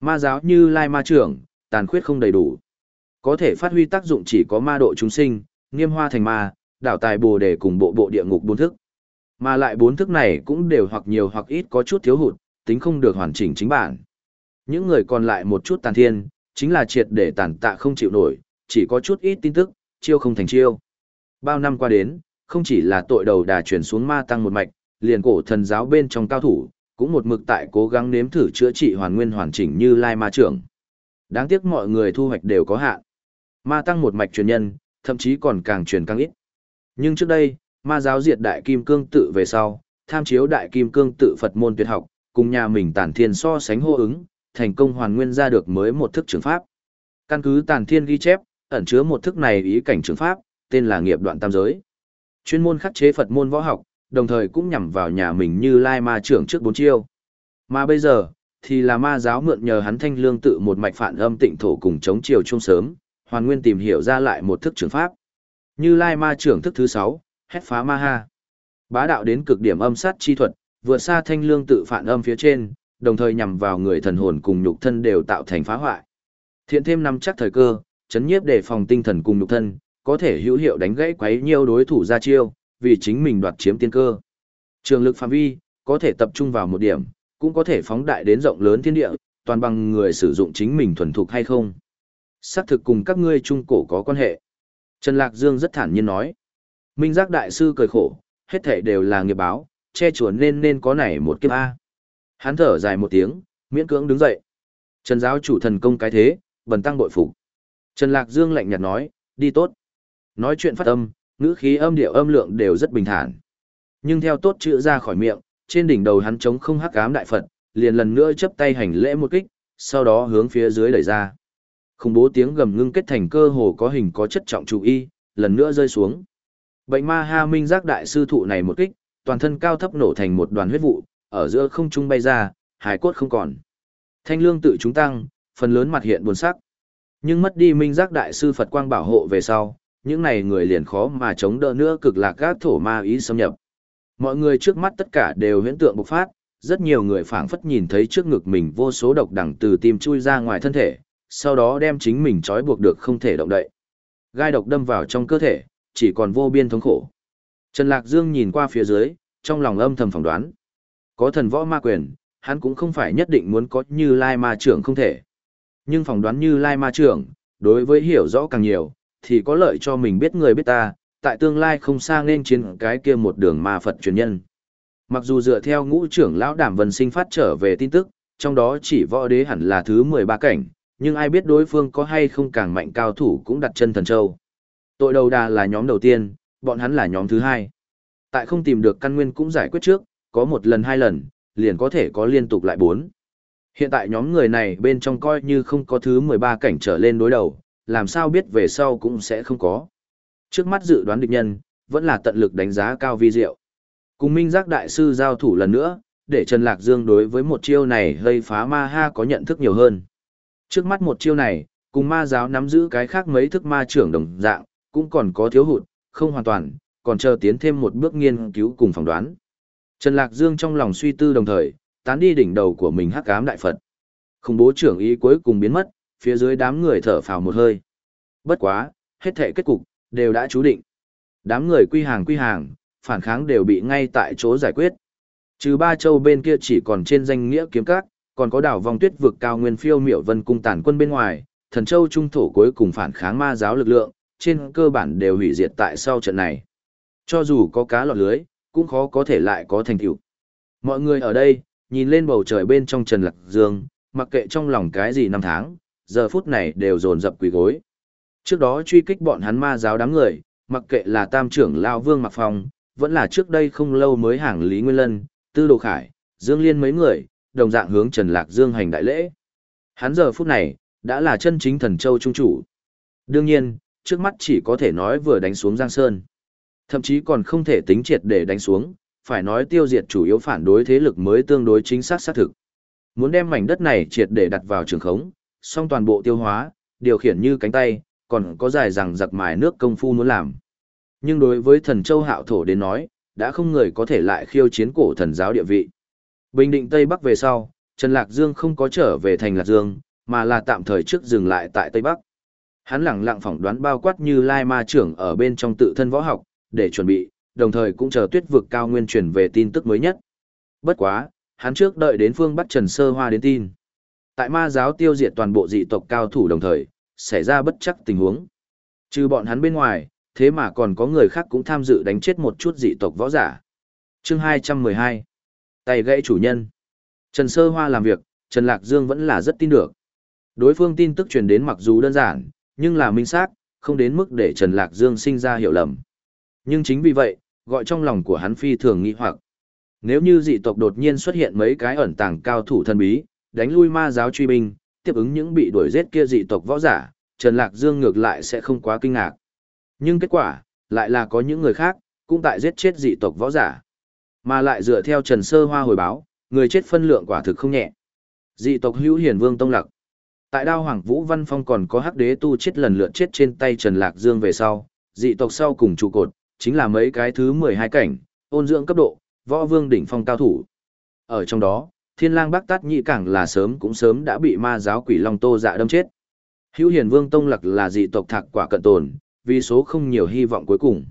Ma giáo như Lai Ma Trưởng, tàn khuyết không đầy đủ. Có thể phát huy tác dụng chỉ có ma độ chúng sinh, nghiêm hoa thành ma, đảo tài bồ đề cùng bộ bộ địa ngục bốn thức. Mà lại bốn thức này cũng đều hoặc nhiều hoặc ít có chút thiếu hụt, tính không được hoàn chỉnh chính bản. Những người còn lại một chút tàn thiên, chính là triệt để tàn tạ không chịu nổi, chỉ có chút ít tin tức, chiêu không thành chiêu. Bao năm qua đến, không chỉ là tội đầu đà chuyển xuống ma tăng một mạch, liền cổ thần giáo bên trong cao thủ, cũng một mực tại cố gắng nếm thử chữa trị hoàn nguyên hoàn chỉnh như lai ma trưởng. Đáng tiếc mọi người thu hoạch đều có hạn. Ma tăng một mạch truyền nhân, thậm chí còn càng truyền càng ít. Nhưng trước đây, ma giáo diệt đại kim cương tự về sau, tham chiếu đại kim cương tự Phật môn tuyệt học, cùng nhà mình tản thiên so sánh hô ứng, thành công hoàn nguyên ra được mới một thức trường pháp. Căn cứ tản thiên ghi chép, ẩn chứa một thức này ý cảnh trường pháp, tên là nghiệp đoạn tam giới. Chuyên môn khắc chế Phật môn võ học, đồng thời cũng nhằm vào nhà mình như lai ma trưởng trước bốn chiêu. Mà bây giờ, thì là ma giáo mượn nhờ hắn thanh lương tự một mạch phản âm tịnh thổ cùng chống chiều chung sớm, hoàn nguyên tìm hiểu ra lại một thức trường pháp. Như lai ma trưởng thức thứ sáu, hét phá ma ha. Bá đạo đến cực điểm âm sát chi thuật, vượt xa thanh lương tự phản âm phía trên, đồng thời nhằm vào người thần hồn cùng nhục thân đều tạo thành phá hoại. Thiện thêm nắm chắc thời cơ, chấn nhiếp để phòng tinh thần cùng nhục thân, có thể hữu hiệu đánh gãy quấy nhiều đối thủ ra chiêu, vì chính mình đoạt chiếm tiên cơ. Trường lực phạm vi, có thể tập trung vào một điểm, cũng có thể phóng đại đến rộng lớn thiên địa, toàn bằng người sử dụng chính mình thuần thục hay không. Xác thực cùng các ngươi trung cổ có quan hệ. Trần Lạc Dương rất thản nhiên nói. Minh giác đại sư cười khổ, hết thể đều là nghiệp báo, che chùa nên nên có này một kiếp A. Hắn thở dài một tiếng, miễn cưỡng đứng dậy. Trần giáo chủ thần công cái thế, bần tăng bội phục. Trần Lạc Dương lạnh nhạt nói, đi tốt. Nói chuyện phát âm, ngữ khí âm điệu âm lượng đều rất bình thản. Nhưng theo tốt chữ ra khỏi miệng, trên đỉnh đầu hắn chống không hắc ám đại Phật, liền lần nữa chấp tay hành lễ một kích, sau đó hướng phía dưới đẩy ra. Khủng bố tiếng gầm ngưng kết thành cơ hồ có hình có chất trọng chủ y, lần nữa rơi xuống. Bệnh ma ha minh giác đại sư thụ này một kích, toàn thân cao thấp nổ thành một đoàn huyết vụ, ở giữa không trung bay ra, hải cốt không còn. Thanh lương tự chúng tăng, phần lớn mặt hiện buồn sắc. Nhưng mất đi minh giác đại sư Phật quang bảo hộ về sau, những này người liền khó mà chống đỡ nữa cực lạc các thổ ma ý xâm nhập. Mọi người trước mắt tất cả đều huyễn tượng bộc phát, rất nhiều người phảng phất nhìn thấy trước ngực mình vô số độc đẳng từ tim chui ra ngoài thân thể, sau đó đem chính mình trói buộc được không thể động đậy. Gai độc đâm vào trong cơ thể, chỉ còn vô biên thống khổ. Trần Lạc Dương nhìn qua phía dưới, trong lòng âm thầm phỏng đoán. Có thần võ ma quyền, hắn cũng không phải nhất định muốn có như lai ma trưởng không thể. Nhưng phỏng đoán như lai ma trưởng, đối với hiểu rõ càng nhiều, thì có lợi cho mình biết người biết ta, tại tương lai không xa nên chiến cái kia một đường ma Phật truyền nhân. Mặc dù dựa theo ngũ trưởng lão đảm vân sinh phát trở về tin tức, trong đó chỉ võ đế hẳn là thứ 13 cảnh, nhưng ai biết đối phương có hay không càng mạnh cao thủ cũng đặt chân thần châu. Tội đầu đà là nhóm đầu tiên, bọn hắn là nhóm thứ hai. Tại không tìm được căn nguyên cũng giải quyết trước, có một lần hai lần, liền có thể có liên tục lại bốn. Hiện tại nhóm người này bên trong coi như không có thứ 13 cảnh trở lên đối đầu, làm sao biết về sau cũng sẽ không có. Trước mắt dự đoán địch nhân, vẫn là tận lực đánh giá cao vi diệu. Cùng Minh Giác Đại Sư giao thủ lần nữa, để Trần Lạc Dương đối với một chiêu này hơi phá ma ha có nhận thức nhiều hơn. Trước mắt một chiêu này, cùng ma giáo nắm giữ cái khác mấy thức ma trưởng đồng dạng, cũng còn có thiếu hụt, không hoàn toàn, còn chờ tiến thêm một bước nghiên cứu cùng phỏng đoán. Trần Lạc Dương trong lòng suy tư đồng thời, tán đi đỉnh đầu của mình hắc ám đại Phật. không bố trưởng ý cuối cùng biến mất, phía dưới đám người thở phào một hơi. Bất quá, hết thể kết cục, đều đã chú định. Đám người quy hàng quy hàng, phản kháng đều bị ngay tại chỗ giải quyết. Trừ ba châu bên kia chỉ còn trên danh nghĩa kiếm các, còn có đảo vòng tuyết vực cao nguyên phiêu miểu vân cung tàn quân bên ngoài, thần châu trung thổ cuối cùng phản kháng ma giáo lực lượng, trên cơ bản đều hủy diệt tại sau trận này. Cho dù có cá lọt lưới, cũng khó có thể lại có thành tựu. Mọi người ở đây, nhìn lên bầu trời bên trong trần lạc dương, mặc kệ trong lòng cái gì năm tháng, giờ phút này đều dồn dập quỳ gối. Trước đó truy kích bọn hắn ma giáo đám người, mặc kệ là tam trưởng lao vương mặc phong, vẫn là trước đây không lâu mới hàng Lý Nguyên Lân, Tư Đồ Khải, Dương Liên mấy người, đồng dạng hướng Trần Lạc Dương hành đại lễ. Hắn giờ phút này, đã là chân chính thần châu trung chủ. Đương nhiên, trước mắt chỉ có thể nói vừa đánh xuống Giang Sơn. Thậm chí còn không thể tính triệt để đánh xuống, phải nói tiêu diệt chủ yếu phản đối thế lực mới tương đối chính xác xác thực. Muốn đem mảnh đất này triệt để đặt vào trường khống, song toàn bộ tiêu hóa, điều khiển như cánh tay, còn có dài rằng giặc mài nước công phu muốn làm. Nhưng đối với thần châu hạo thổ đến nói, đã không người có thể lại khiêu chiến cổ thần giáo địa vị. Bình định Tây Bắc về sau, Trần Lạc Dương không có trở về thành Lạc Dương, mà là tạm thời trước dừng lại tại Tây Bắc. Hắn lẳng lặng phỏng đoán bao quát như Lai Ma trưởng ở bên trong tự thân võ học, để chuẩn bị, đồng thời cũng chờ tuyết vực cao nguyên truyền về tin tức mới nhất. Bất quá, hắn trước đợi đến phương Bắc Trần Sơ Hoa đến tin. Tại ma giáo tiêu diệt toàn bộ dị tộc cao thủ đồng thời, xảy ra bất chắc tình huống. Trừ bọn hắn bên ngoài, thế mà còn có người khác cũng tham dự đánh chết một chút dị tộc võ giả. Chương 212 Tay gãy chủ nhân Trần Sơ Hoa làm việc, Trần Lạc Dương vẫn là rất tin được. Đối phương tin tức truyền đến mặc dù đơn giản, nhưng là minh xác, không đến mức để Trần Lạc Dương sinh ra hiểu lầm. Nhưng chính vì vậy, gọi trong lòng của hắn phi thường nghi hoặc. Nếu như dị tộc đột nhiên xuất hiện mấy cái ẩn tàng cao thủ thân bí, đánh lui ma giáo truy binh, tiếp ứng những bị đuổi giết kia dị tộc võ giả, Trần Lạc Dương ngược lại sẽ không quá kinh ngạc. Nhưng kết quả, lại là có những người khác, cũng tại giết chết dị tộc võ giả. Mà lại dựa theo Trần Sơ Hoa hồi báo, người chết phân lượng quả thực không nhẹ. Dị tộc hữu Hiền vương tông lạc. Tại đao hoàng vũ văn phong còn có hắc đế tu chết lần lượt chết trên tay Trần Lạc Dương về sau, dị tộc sau cùng trụ cột, chính là mấy cái thứ 12 cảnh, ôn dưỡng cấp độ, võ vương đỉnh phong cao thủ. Ở trong đó, thiên lang bắc tát nhị cảng là sớm cũng sớm đã bị ma giáo quỷ long tô dạ đâm chết. Hữu Hiền vương tông lạc là dị tộc thạc quả cận tồn, vì số không nhiều hy vọng cuối cùng.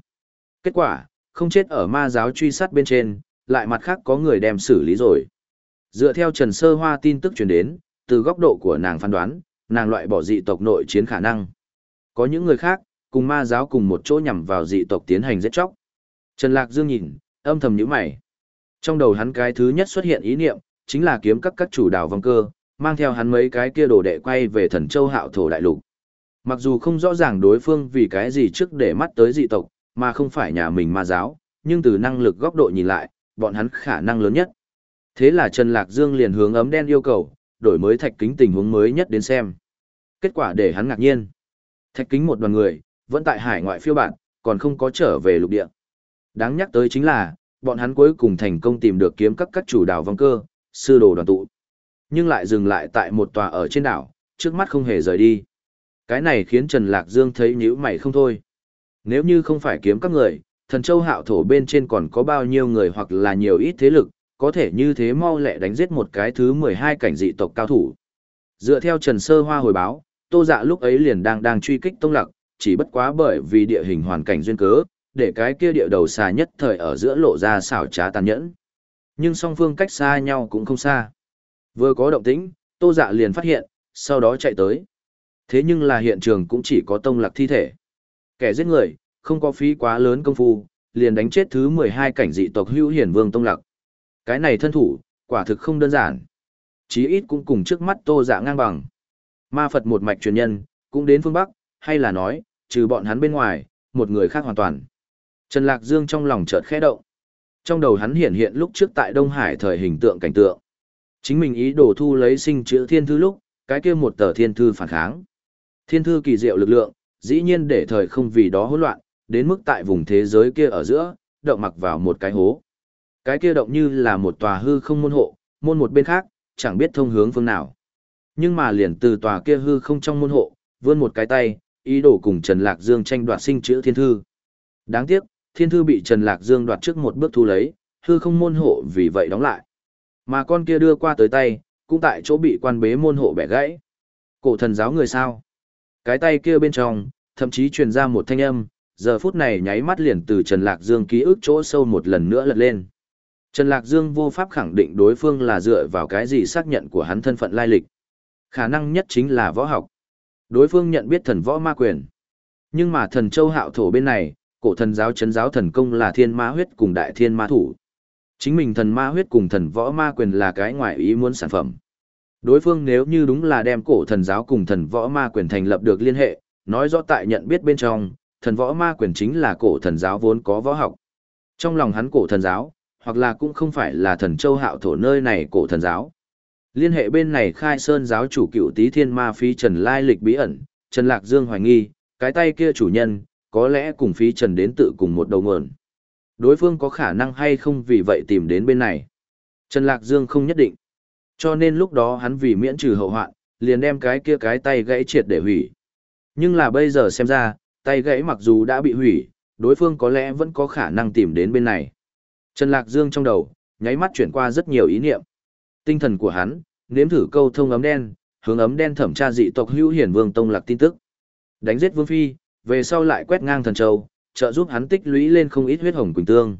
Kết quả, không chết ở ma giáo truy sát bên trên, lại mặt khác có người đem xử lý rồi. Dựa theo Trần Sơ Hoa tin tức truyền đến, từ góc độ của nàng phán đoán, nàng loại bỏ dị tộc nội chiến khả năng. Có những người khác, cùng ma giáo cùng một chỗ nhằm vào dị tộc tiến hành giết chóc. Trần Lạc Dương nhìn, âm thầm nhíu mày. Trong đầu hắn cái thứ nhất xuất hiện ý niệm, chính là kiếm các các chủ đảo vong cơ, mang theo hắn mấy cái kia đồ đệ quay về thần châu hạo thổ đại lục. Mặc dù không rõ ràng đối phương vì cái gì trước để mắt tới dị tộc, mà không phải nhà mình ma giáo, nhưng từ năng lực góc độ nhìn lại, bọn hắn khả năng lớn nhất. Thế là Trần Lạc Dương liền hướng ấm đen yêu cầu, đổi mới thạch kính tình huống mới nhất đến xem. Kết quả để hắn ngạc nhiên. Thạch kính một đoàn người, vẫn tại hải ngoại phiêu bản, còn không có trở về lục địa. Đáng nhắc tới chính là, bọn hắn cuối cùng thành công tìm được kiếm các các chủ đảo vong cơ, sư đồ đoàn tụ. Nhưng lại dừng lại tại một tòa ở trên đảo, trước mắt không hề rời đi. Cái này khiến Trần Lạc Dương thấy nhíu mày không thôi. Nếu như không phải kiếm các người, thần châu hạo thổ bên trên còn có bao nhiêu người hoặc là nhiều ít thế lực, có thể như thế mau lẹ đánh giết một cái thứ 12 cảnh dị tộc cao thủ. Dựa theo Trần Sơ Hoa hồi báo, Tô Dạ lúc ấy liền đang đang truy kích Tông Lạc, chỉ bất quá bởi vì địa hình hoàn cảnh duyên cớ, để cái kia địa đầu xa nhất thời ở giữa lộ ra xảo trá tàn nhẫn. Nhưng song phương cách xa nhau cũng không xa. Vừa có động tĩnh, Tô Dạ liền phát hiện, sau đó chạy tới. Thế nhưng là hiện trường cũng chỉ có Tông Lạc thi thể. Kẻ giết người, không có phí quá lớn công phu, liền đánh chết thứ 12 cảnh dị tộc hữu hiển vương Tông Lạc. Cái này thân thủ, quả thực không đơn giản. Chí ít cũng cùng trước mắt Tô Dạ ngang bằng. Ma Phật một mạch truyền nhân, cũng đến phương Bắc, hay là nói, trừ bọn hắn bên ngoài, một người khác hoàn toàn. Trần Lạc Dương trong lòng chợt khẽ động. Trong đầu hắn hiện hiện lúc trước tại Đông Hải thời hình tượng cảnh tượng. Chính mình ý đồ thu lấy sinh chữ thiên thư lúc, cái kia một tờ thiên thư phản kháng. Thiên thư kỳ diệu lực lượng, dĩ nhiên để thời không vì đó hỗn loạn, đến mức tại vùng thế giới kia ở giữa, động mặc vào một cái hố. Cái kia động như là một tòa hư không môn hộ, môn một bên khác, chẳng biết thông hướng phương nào. Nhưng mà liền từ tòa kia hư không trong môn hộ, vươn một cái tay, ý đồ cùng Trần Lạc Dương tranh đoạt sinh chữ thiên thư. Đáng tiếc, thiên thư bị Trần Lạc Dương đoạt trước một bước thu lấy, hư không môn hộ vì vậy đóng lại. Mà con kia đưa qua tới tay, cũng tại chỗ bị quan bế môn hộ bẻ gãy. Cổ thần giáo người sao? Cái tay kia bên trong, thậm chí truyền ra một thanh âm, giờ phút này nháy mắt liền từ Trần Lạc Dương ký ức chỗ sâu một lần nữa lật lên. Trần Lạc Dương vô pháp khẳng định đối phương là dựa vào cái gì xác nhận của hắn thân phận lai lịch. Khả năng nhất chính là võ học. Đối phương nhận biết thần võ ma quyền. Nhưng mà thần châu hạo thổ bên này, cổ thần giáo chấn giáo thần công là thiên ma huyết cùng đại thiên ma thủ. Chính mình thần ma huyết cùng thần võ ma quyền là cái ngoại ý muốn sản phẩm. Đối phương nếu như đúng là đem cổ thần giáo cùng thần võ ma quyền thành lập được liên hệ, nói rõ tại nhận biết bên trong, thần võ ma quyền chính là cổ thần giáo vốn có võ học. Trong lòng hắn cổ thần giáo, hoặc là cũng không phải là thần châu hạo thổ nơi này cổ thần giáo. Liên hệ bên này khai sơn giáo chủ cựu tý thiên ma phi trần lai lịch bí ẩn, Trần Lạc Dương hoài nghi, cái tay kia chủ nhân, có lẽ cùng phí trần đến tự cùng một đầu nguồn. Đối phương có khả năng hay không vì vậy tìm đến bên này. Trần Lạc Dương không nhất định. Cho nên lúc đó hắn vì miễn trừ hậu hoạn, liền đem cái kia cái tay gãy triệt để hủy. Nhưng là bây giờ xem ra, tay gãy mặc dù đã bị hủy, đối phương có lẽ vẫn có khả năng tìm đến bên này. Trần Lạc Dương trong đầu, nháy mắt chuyển qua rất nhiều ý niệm. Tinh thần của hắn, nếm thử câu thông ấm đen, hướng ấm đen thẩm tra dị tộc hữu hiển vương tông lạc tin tức. Đánh giết vương phi, về sau lại quét ngang thần châu, trợ giúp hắn tích lũy lên không ít huyết hồng quỳnh tương.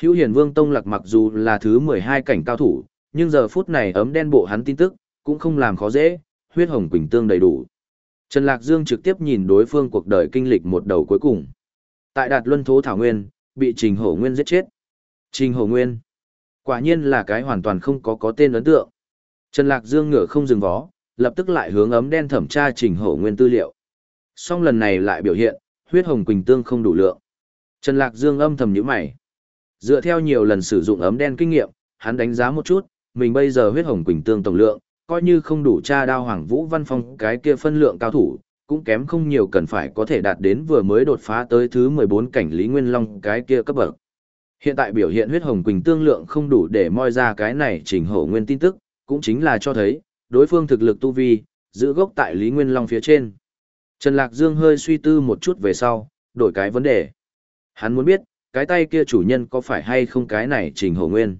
Hữu hiển vương tông lạc mặc dù là thứ 12 cảnh cao thủ, nhưng giờ phút này ấm đen bộ hắn tin tức, cũng không làm khó dễ, huyết hồng quỳnh tương đầy đủ. Trần Lạc Dương trực tiếp nhìn đối phương cuộc đời kinh lịch một đầu cuối cùng. Tại Đạt Luân Thố Thảo Nguyên, bị Trình Hổ Nguyên giết chết. Trình Hổ Nguyên. Quả nhiên là cái hoàn toàn không có có tên ấn tượng. Trần Lạc Dương ngựa không dừng vó, lập tức lại hướng ấm đen thẩm tra Trình Hổ Nguyên tư liệu. Song lần này lại biểu hiện, huyết hồng quỳnh tương không đủ lượng. Trần Lạc Dương âm thầm nhíu mày. Dựa theo nhiều lần sử dụng ấm đen kinh nghiệm, hắn đánh giá một chút, mình bây giờ huyết hồng quỳnh tương tổng lượng, coi như không đủ tra đao hoàng vũ văn phong cái kia phân lượng cao thủ, cũng kém không nhiều cần phải có thể đạt đến vừa mới đột phá tới thứ 14 cảnh Lý Nguyên Long cái kia cấp bậc. Hiện tại biểu hiện huyết hồng quỳnh tương lượng không đủ để moi ra cái này trình hổ nguyên tin tức, cũng chính là cho thấy, đối phương thực lực tu vi, giữ gốc tại Lý Nguyên Long phía trên. Trần Lạc Dương hơi suy tư một chút về sau, đổi cái vấn đề. Hắn muốn biết, cái tay kia chủ nhân có phải hay không cái này trình hổ nguyên.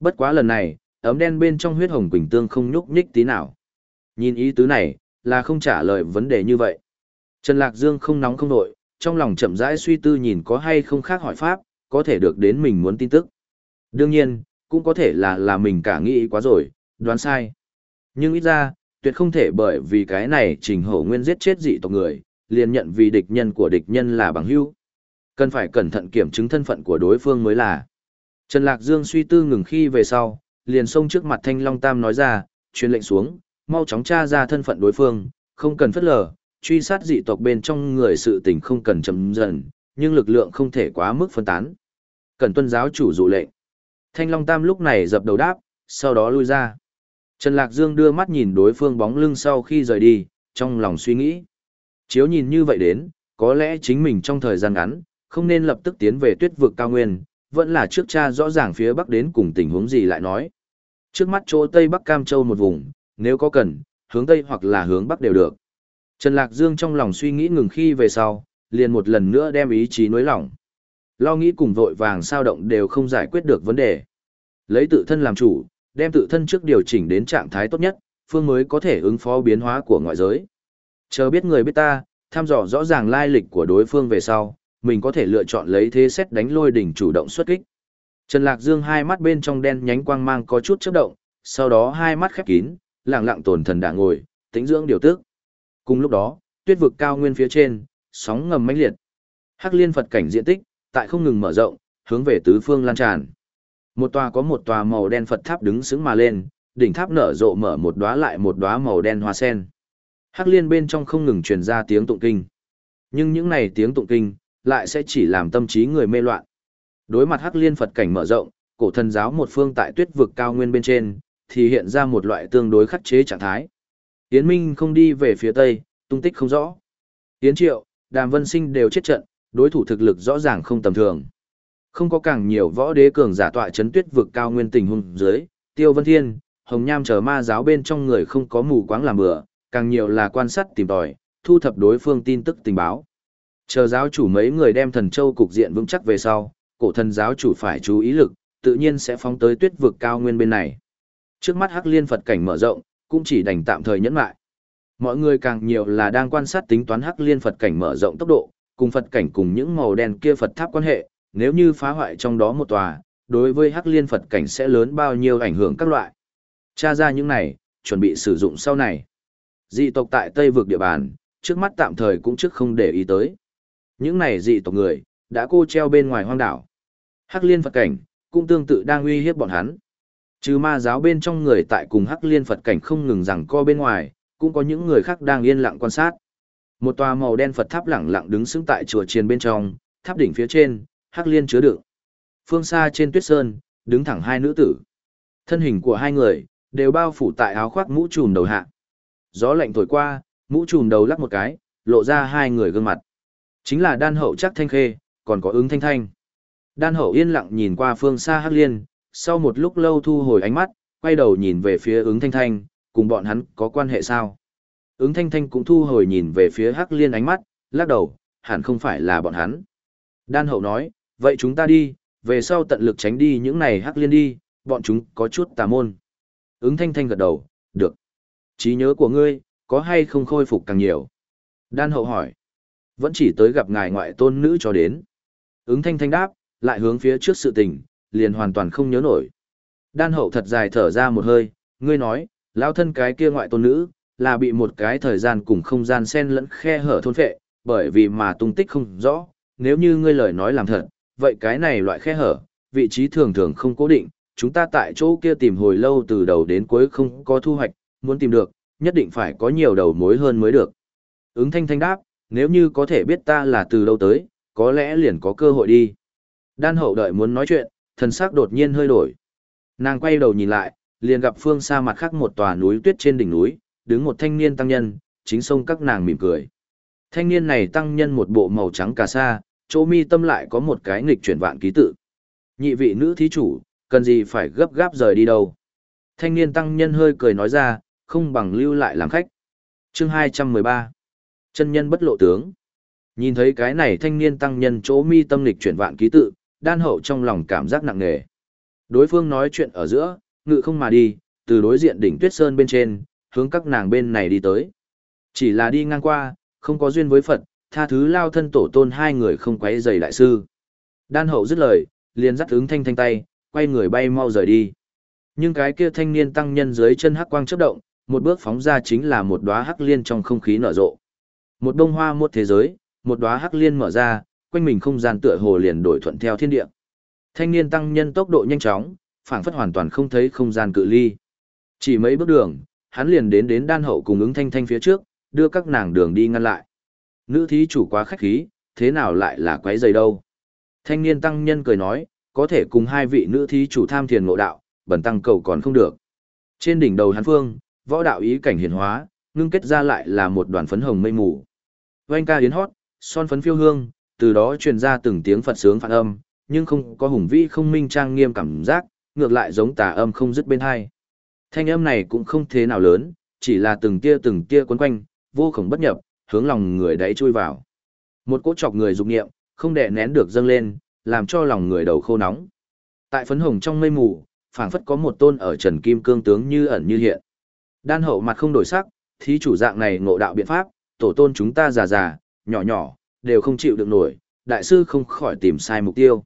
Bất quá lần này, ấm đen bên trong huyết hồng quỳnh tương không nhúc nhích tí nào. Nhìn ý tứ này, là không trả lời vấn đề như vậy. Trần Lạc Dương không nóng không nội, trong lòng chậm rãi suy tư nhìn có hay không khác hỏi pháp, có thể được đến mình muốn tin tức. Đương nhiên, cũng có thể là là mình cả nghĩ quá rồi, đoán sai. Nhưng ít ra, tuyệt không thể bởi vì cái này trình hổ nguyên giết chết dị tộc người, liền nhận vì địch nhân của địch nhân là bằng hữu. Cần phải cẩn thận kiểm chứng thân phận của đối phương mới là. Trần Lạc Dương suy tư ngừng khi về sau, liền xông trước mặt Thanh Long Tam nói ra, truyền lệnh xuống, mau chóng tra ra thân phận đối phương, không cần phất lờ, truy sát dị tộc bên trong người sự tình không cần chậm dần, nhưng lực lượng không thể quá mức phân tán. Cần tuân giáo chủ dụ lệnh. Thanh Long Tam lúc này dập đầu đáp, sau đó lui ra. Trần Lạc Dương đưa mắt nhìn đối phương bóng lưng sau khi rời đi, trong lòng suy nghĩ. Chiếu nhìn như vậy đến, có lẽ chính mình trong thời gian ngắn, không nên lập tức tiến về tuyết vực cao nguyên, vẫn là trước cha rõ ràng phía bắc đến cùng tình huống gì lại nói. Trước mắt chỗ tây bắc Cam Châu một vùng, nếu có cần, hướng tây hoặc là hướng bắc đều được. Trần Lạc Dương trong lòng suy nghĩ ngừng khi về sau, liền một lần nữa đem ý chí nối lỏng. Lo nghĩ cùng vội vàng sao động đều không giải quyết được vấn đề. Lấy tự thân làm chủ, đem tự thân trước điều chỉnh đến trạng thái tốt nhất, phương mới có thể ứng phó biến hóa của ngoại giới. Chờ biết người biết ta, thăm dò rõ ràng lai lịch của đối phương về sau, mình có thể lựa chọn lấy thế xét đánh lôi đỉnh chủ động xuất kích. Trần Lạc Dương hai mắt bên trong đen nhánh quang mang có chút chớp động, sau đó hai mắt khép kín, lặng lặng tổn thần đã ngồi, tĩnh dưỡng điều tức. Cùng lúc đó, tuyết vực cao nguyên phía trên, sóng ngầm mãnh liệt. Hắc liên Phật cảnh diện tích, tại không ngừng mở rộng, hướng về tứ phương lan tràn. Một tòa có một tòa màu đen Phật tháp đứng sững mà lên, đỉnh tháp nở rộ mở một đóa lại một đóa màu đen hoa sen. Hắc liên bên trong không ngừng truyền ra tiếng tụng kinh. Nhưng những này tiếng tụng kinh, lại sẽ chỉ làm tâm trí người mê loạn. Đối mặt Hắc liên Phật cảnh mở rộng, cổ thần giáo một phương tại tuyết vực cao nguyên bên trên, thì hiện ra một loại tương đối khắc chế trạng thái. Yến Minh không đi về phía tây, tung tích không rõ. Yến Triệu, Đàm Vân Sinh đều chết trận, đối thủ thực lực rõ ràng không tầm thường. Không có càng nhiều võ đế cường giả tọa chấn tuyết vực cao nguyên tình hung dưới, Tiêu Vân Thiên, Hồng Nham chờ ma giáo bên trong người không có mù quáng làm bừa, càng nhiều là quan sát tìm tòi, thu thập đối phương tin tức tình báo. Chờ giáo chủ mấy người đem thần châu cục diện vững chắc về sau, cổ thần giáo chủ phải chú ý lực, tự nhiên sẽ phóng tới tuyết vực cao nguyên bên này. Trước mắt Hắc Liên Phật cảnh mở rộng, cũng chỉ đành tạm thời nhẫn lại. Mọi người càng nhiều là đang quan sát tính toán Hắc Liên Phật cảnh mở rộng tốc độ, cùng Phật cảnh cùng những màu đen kia Phật tháp quan hệ, nếu như phá hoại trong đó một tòa, đối với Hắc Liên Phật cảnh sẽ lớn bao nhiêu ảnh hưởng các loại. Tra ra những này, chuẩn bị sử dụng sau này. Dị tộc tại Tây vực địa bàn, trước mắt tạm thời cũng trước không để ý tới. Những này dị tộc người, đã cô treo bên ngoài hoang đảo. Hắc Liên Phật cảnh, cũng tương tự đang uy hiếp bọn hắn. Trừ ma giáo bên trong người tại cùng Hắc Liên Phật cảnh không ngừng rằng co bên ngoài, cũng có những người khác đang yên lặng quan sát. Một tòa màu đen Phật tháp lẳng lặng đứng sững tại chùa chiền bên trong, tháp đỉnh phía trên, hắc liên chứa đựng. Phương xa trên tuyết sơn, đứng thẳng hai nữ tử. Thân hình của hai người đều bao phủ tại áo khoác mũ trùm đầu hạ. Gió lạnh thổi qua, mũ trùm đầu lắc một cái, lộ ra hai người gương mặt. Chính là đan hậu chắc thanh khê, còn có ứng thanh thanh. Đan hậu yên lặng nhìn qua phương xa hắc liên, sau một lúc lâu thu hồi ánh mắt, quay đầu nhìn về phía ứng thanh thanh, cùng bọn hắn có quan hệ sao? Ứng thanh thanh cũng thu hồi nhìn về phía hắc liên ánh mắt, lắc đầu, hẳn không phải là bọn hắn. Đan hậu nói, vậy chúng ta đi, về sau tận lực tránh đi những này hắc liên đi, bọn chúng có chút tà môn. Ứng thanh thanh gật đầu, được. trí nhớ của ngươi, có hay không khôi phục càng nhiều? Đan hậu hỏi. Vẫn chỉ tới gặp ngài ngoại tôn nữ cho đến. Ứng thanh thanh đáp, lại hướng phía trước sự tình, liền hoàn toàn không nhớ nổi. Đan hậu thật dài thở ra một hơi, ngươi nói, lão thân cái kia ngoại tôn nữ, là bị một cái thời gian cùng không gian xen lẫn khe hở thôn phệ, bởi vì mà tung tích không rõ, nếu như ngươi lời nói làm thật, vậy cái này loại khe hở, vị trí thường thường không cố định, chúng ta tại chỗ kia tìm hồi lâu từ đầu đến cuối không có thu hoạch, muốn tìm được, nhất định phải có nhiều đầu mối hơn mới được. Ứng thanh thanh đáp, nếu như có thể biết ta là từ đâu tới, có lẽ liền có cơ hội đi. Đan hậu đợi muốn nói chuyện, thần sắc đột nhiên hơi đổi. Nàng quay đầu nhìn lại, liền gặp phương xa mặt khác một tòa núi tuyết trên đỉnh núi, đứng một thanh niên tăng nhân, chính sông các nàng mỉm cười. Thanh niên này tăng nhân một bộ màu trắng cà sa, chỗ mi tâm lại có một cái nghịch chuyển vạn ký tự. Nhị vị nữ thí chủ, cần gì phải gấp gáp rời đi đâu. Thanh niên tăng nhân hơi cười nói ra, không bằng lưu lại làm khách. chương 213. Chân nhân bất lộ tướng. Nhìn thấy cái này thanh niên tăng nhân chỗ mi tâm lịch chuyển vạn ký tự, đan hậu trong lòng cảm giác nặng nề. Đối phương nói chuyện ở giữa, ngự không mà đi, từ đối diện đỉnh tuyết sơn bên trên, hướng các nàng bên này đi tới. Chỉ là đi ngang qua, không có duyên với Phật, tha thứ lao thân tổ tôn hai người không quấy giày đại sư. Đan hậu dứt lời, liền dắt ứng thanh thanh tay, quay người bay mau rời đi. Nhưng cái kia thanh niên tăng nhân dưới chân hắc quang chớp động, một bước phóng ra chính là một đóa hắc liên trong không khí nở rộ. Một bông hoa một thế giới, một đóa hắc liên mở ra, quanh mình không gian tựa hồ liền đổi thuận theo thiên địa. Thanh niên tăng nhân tốc độ nhanh chóng, phảng phất hoàn toàn không thấy không gian cự ly. Chỉ mấy bước đường, hắn liền đến đến đan hậu cùng ứng thanh thanh phía trước, đưa các nàng đường đi ngăn lại. Nữ thí chủ quá khách khí, thế nào lại là quấy giày đâu. Thanh niên tăng nhân cười nói, có thể cùng hai vị nữ thí chủ tham thiền ngộ đạo, bẩn tăng cầu còn không được. Trên đỉnh đầu hắn phương, võ đạo ý cảnh hiển hóa, ngưng kết ra lại là một đoàn phấn hồng mây mù. Vành ca yến hót, son phấn phiêu hương, từ đó truyền ra từng tiếng Phật sướng phản âm, nhưng không có hùng vĩ không minh trang nghiêm cảm giác, ngược lại giống tà âm không dứt bên hai. Thanh âm này cũng không thế nào lớn, chỉ là từng tia từng tia quấn quanh, vô khổng bất nhập, hướng lòng người đáy chui vào. Một cỗ chọc người dục niệm không đè nén được dâng lên, làm cho lòng người đầu khô nóng. Tại phấn hồng trong mây mù, phảng phất có một tôn ở Trần Kim Cương tướng như ẩn như hiện. Đan hậu mặt không đổi sắc, thí chủ dạng này ngộ đạo biện pháp, tổ tôn chúng ta già già, nhỏ nhỏ, đều không chịu được nổi, đại sư không khỏi tìm sai mục tiêu.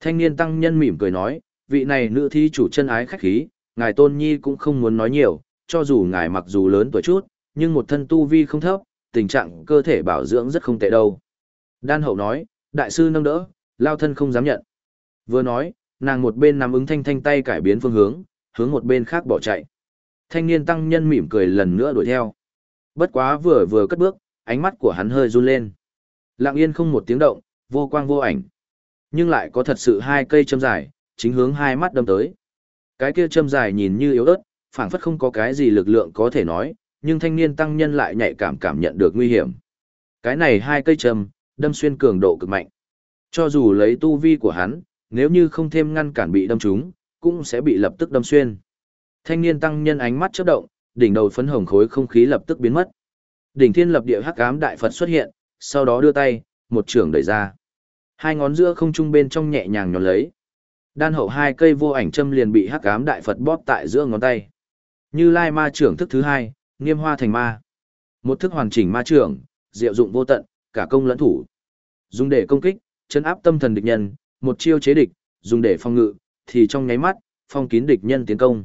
Thanh niên tăng nhân mỉm cười nói, vị này nữ thí chủ chân ái khách khí, ngài tôn nhi cũng không muốn nói nhiều, cho dù ngài mặc dù lớn tuổi chút, nhưng một thân tu vi không thấp, tình trạng cơ thể bảo dưỡng rất không tệ đâu. Đan hậu nói, đại sư nâng đỡ, lao thân không dám nhận. Vừa nói, nàng một bên nắm ứng thanh thanh tay cải biến phương hướng, hướng một bên khác bỏ chạy. Thanh niên tăng nhân mỉm cười lần nữa đuổi theo. Bất quá vừa vừa cất bước, ánh mắt của hắn hơi run lên. Lặng yên không một tiếng động, vô quang vô ảnh. Nhưng lại có thật sự hai cây châm dài, chính hướng hai mắt đâm tới. Cái kia châm dài nhìn như yếu ớt, phảng phất không có cái gì lực lượng có thể nói, nhưng thanh niên tăng nhân lại nhạy cảm cảm nhận được nguy hiểm. Cái này hai cây châm, đâm xuyên cường độ cực mạnh. Cho dù lấy tu vi của hắn, nếu như không thêm ngăn cản bị đâm trúng, cũng sẽ bị lập tức đâm xuyên. Thanh niên tăng nhân ánh mắt chớp động, đỉnh đầu phấn hồng khối không khí lập tức biến mất. Đỉnh thiên lập địa hắc ám đại Phật xuất hiện, sau đó đưa tay, một trường đẩy ra. Hai ngón giữa không trung bên trong nhẹ nhàng nhón lấy. Đan hậu hai cây vô ảnh châm liền bị hắc ám đại Phật bóp tại giữa ngón tay. Như Lai ma trưởng thức thứ hai, nghiêm hoa thành ma. Một thức hoàn chỉnh ma trưởng, diệu dụng vô tận, cả công lẫn thủ. Dùng để công kích, chấn áp tâm thần địch nhân, một chiêu chế địch, dùng để phong ngự, thì trong nháy mắt, phong kín địch nhân tiến công.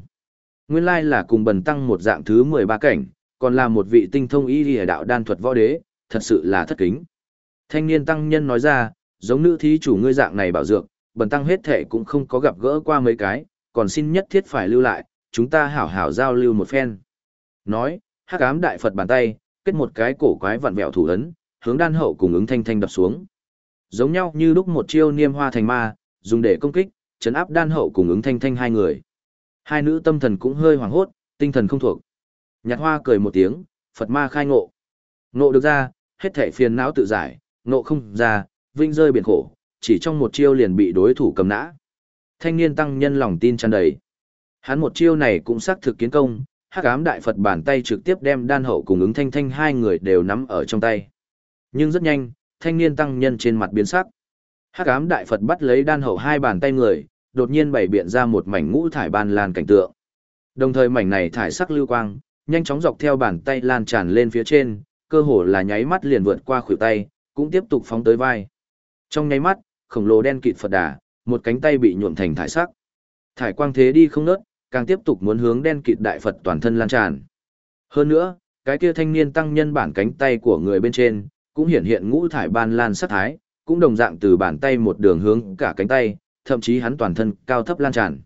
Nguyên lai là cùng bần tăng một dạng thứ 13 cảnh, còn là một vị tinh thông y lìa đạo đan thuật võ đế, thật sự là thất kính. Thanh niên tăng nhân nói ra, giống nữ thí chủ ngươi dạng này bảo dược, bần tăng hết thể cũng không có gặp gỡ qua mấy cái, còn xin nhất thiết phải lưu lại, chúng ta hảo hảo giao lưu một phen. Nói, hắc ám đại Phật bàn tay, kết một cái cổ quái vặn vẹo thủ ấn, hướng đan hậu cùng ứng thanh thanh đập xuống. Giống nhau như lúc một chiêu niêm hoa thành ma, dùng để công kích, chấn áp đan hậu cùng ứng thanh thanh hai người. Hai nữ tâm thần cũng hơi hoảng hốt, tinh thần không thuộc. Nhạt hoa cười một tiếng, Phật ma khai ngộ. Ngộ được ra, hết thể phiền não tự giải, ngộ không ra, vinh rơi biển khổ, chỉ trong một chiêu liền bị đối thủ cầm nã. Thanh niên tăng nhân lòng tin tràn đầy. Hắn một chiêu này cũng xác thực kiến công, hắc ám đại Phật bàn tay trực tiếp đem đan hậu cùng ứng thanh thanh hai người đều nắm ở trong tay. Nhưng rất nhanh, thanh niên tăng nhân trên mặt biến sắc. Hắc ám đại Phật bắt lấy đan hậu hai bàn tay người, đột nhiên bày biện ra một mảnh ngũ thải ban lan cảnh tượng. Đồng thời mảnh này thải sắc lưu quang, nhanh chóng dọc theo bàn tay lan tràn lên phía trên, cơ hồ là nháy mắt liền vượt qua khuỷu tay, cũng tiếp tục phóng tới vai. Trong nháy mắt, khổng lồ đen kịt Phật đà, một cánh tay bị nhuộm thành thải sắc. Thải quang thế đi không nớt, càng tiếp tục muốn hướng đen kịt đại Phật toàn thân lan tràn. Hơn nữa, cái kia thanh niên tăng nhân bản cánh tay của người bên trên, cũng hiển hiện ngũ thải ban lan sắc thái, cũng đồng dạng từ bàn tay một đường hướng cả cánh tay, thậm chí hắn toàn thân cao thấp lan tràn.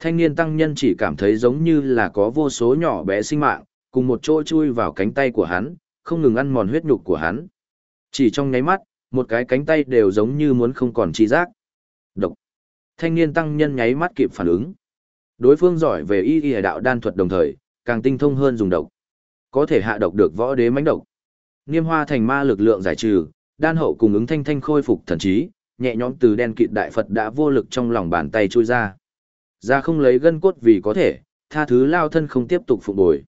Thanh niên tăng nhân chỉ cảm thấy giống như là có vô số nhỏ bé sinh mạng, cùng một chỗ chui vào cánh tay của hắn, không ngừng ăn mòn huyết nhục của hắn. Chỉ trong nháy mắt, một cái cánh tay đều giống như muốn không còn chi giác. Độc. Thanh niên tăng nhân nháy mắt kịp phản ứng. Đối phương giỏi về y y đạo đan thuật đồng thời, càng tinh thông hơn dùng độc. Có thể hạ độc được võ đế mãnh độc. Niêm hoa thành ma lực lượng giải trừ, đan hậu cùng ứng thanh thanh khôi phục thần trí, nhẹ nhõm từ đen kịt đại Phật đã vô lực trong lòng bàn tay trôi ra. Ra không lấy gân cốt vì có thể, tha thứ lao thân không tiếp tục phục bồi.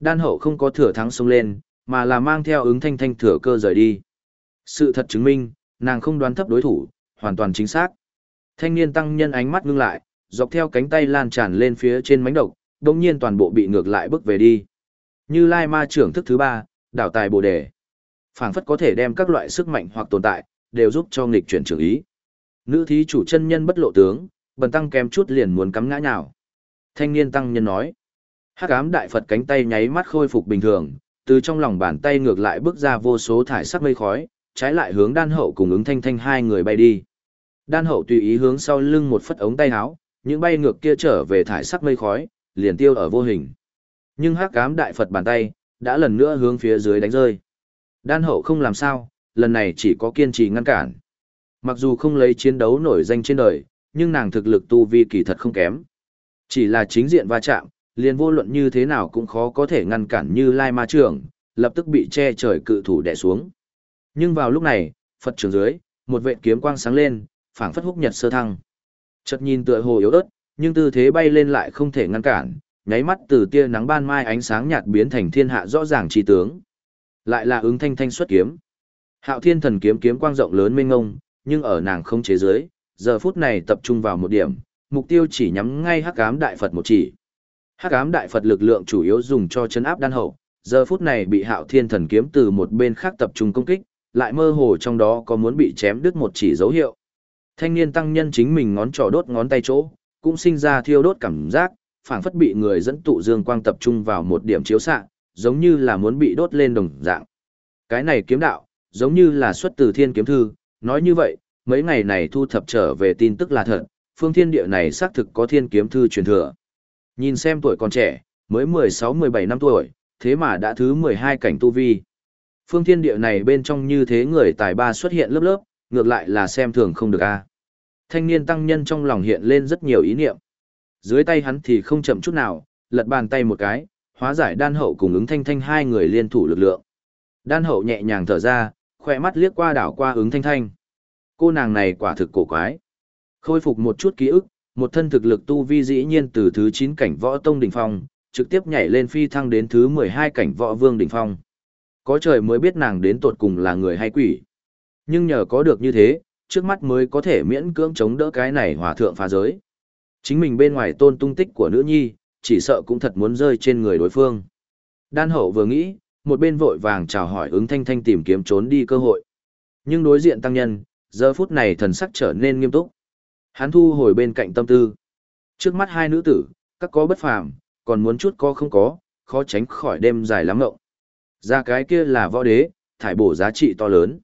Đan hậu không có thừa thắng xông lên, mà là mang theo ứng thanh thanh thừa cơ rời đi. Sự thật chứng minh, nàng không đoán thấp đối thủ, hoàn toàn chính xác. Thanh niên tăng nhân ánh mắt ngưng lại, dọc theo cánh tay lan tràn lên phía trên mánh độc, đồng nhiên toàn bộ bị ngược lại bước về đi. Như Lai Ma trưởng thức thứ ba, đảo tài bồ đề. phảng phất có thể đem các loại sức mạnh hoặc tồn tại, đều giúp cho nghịch chuyển trưởng ý. Nữ thí chủ chân nhân bất lộ tướng, bần tăng kém chút liền muốn cắm ngã nhào. Thanh niên tăng nhân nói. Hắc ám đại Phật cánh tay nháy mắt khôi phục bình thường, từ trong lòng bàn tay ngược lại bước ra vô số thải sắc mây khói, trái lại hướng đan hậu cùng ứng thanh thanh hai người bay đi. Đan hậu tùy ý hướng sau lưng một phất ống tay áo, những bay ngược kia trở về thải sắc mây khói, liền tiêu ở vô hình. Nhưng hắc ám đại Phật bàn tay, đã lần nữa hướng phía dưới đánh rơi. Đan hậu không làm sao, lần này chỉ có kiên trì ngăn cản. Mặc dù không lấy chiến đấu nổi danh trên đời, nhưng nàng thực lực tu vi kỳ thật không kém. Chỉ là chính diện va chạm, liền vô luận như thế nào cũng khó có thể ngăn cản như Lai Ma Trường, lập tức bị che trời cự thủ đè xuống. Nhưng vào lúc này, Phật trường dưới, một vệ kiếm quang sáng lên, phảng phất húc nhật sơ thăng. Chợt nhìn tựa hồ yếu ớt, nhưng tư thế bay lên lại không thể ngăn cản, nháy mắt từ tia nắng ban mai ánh sáng nhạt biến thành thiên hạ rõ ràng chi tướng. Lại là ứng thanh thanh xuất kiếm. Hạo Thiên Thần kiếm kiếm quang rộng lớn mênh ngông, nhưng ở nàng không chế dưới giờ phút này tập trung vào một điểm, mục tiêu chỉ nhắm ngay Hắc Ám Đại Phật một chỉ. Hắc Ám Đại Phật lực lượng chủ yếu dùng cho chấn áp đan hậu, giờ phút này bị Hạo Thiên Thần kiếm từ một bên khác tập trung công kích, lại mơ hồ trong đó có muốn bị chém đứt một chỉ dấu hiệu. Thanh niên tăng nhân chính mình ngón trỏ đốt ngón tay chỗ, cũng sinh ra thiêu đốt cảm giác, phảng phất bị người dẫn tụ dương quang tập trung vào một điểm chiếu xạ, giống như là muốn bị đốt lên đồng dạng. Cái này kiếm đạo, giống như là xuất từ thiên kiếm thư, nói như vậy, mấy ngày này thu thập trở về tin tức là thật, phương thiên địa này xác thực có thiên kiếm thư truyền thừa. Nhìn xem tuổi còn trẻ, mới 16-17 năm tuổi, thế mà đã thứ 12 cảnh tu vi. Phương thiên địa này bên trong như thế người tài ba xuất hiện lớp lớp, ngược lại là xem thường không được a. Thanh niên tăng nhân trong lòng hiện lên rất nhiều ý niệm. Dưới tay hắn thì không chậm chút nào, lật bàn tay một cái, hóa giải đan hậu cùng ứng thanh thanh hai người liên thủ lực lượng. Đan hậu nhẹ nhàng thở ra, khỏe mắt liếc qua đảo qua ứng thanh thanh. Cô nàng này quả thực cổ quái. Khôi phục một chút ký ức, một thân thực lực tu vi dĩ nhiên từ thứ 9 cảnh võ tông đỉnh phong, trực tiếp nhảy lên phi thăng đến thứ 12 cảnh võ vương đỉnh phong. Có trời mới biết nàng đến tột cùng là người hay quỷ. Nhưng nhờ có được như thế, trước mắt mới có thể miễn cưỡng chống đỡ cái này hòa thượng phá giới. Chính mình bên ngoài tôn tung tích của nữ nhi, chỉ sợ cũng thật muốn rơi trên người đối phương. Đan hậu vừa nghĩ, một bên vội vàng chào hỏi ứng thanh thanh tìm kiếm trốn đi cơ hội. Nhưng đối diện tăng nhân, giờ phút này thần sắc trở nên nghiêm túc. Hắn thu hồi bên cạnh tâm tư. Trước mắt hai nữ tử, các có bất phàm, còn muốn chút có không có, khó tránh khỏi đêm dài lắm ngộng. Ra cái kia là võ đế, thải bổ giá trị to lớn.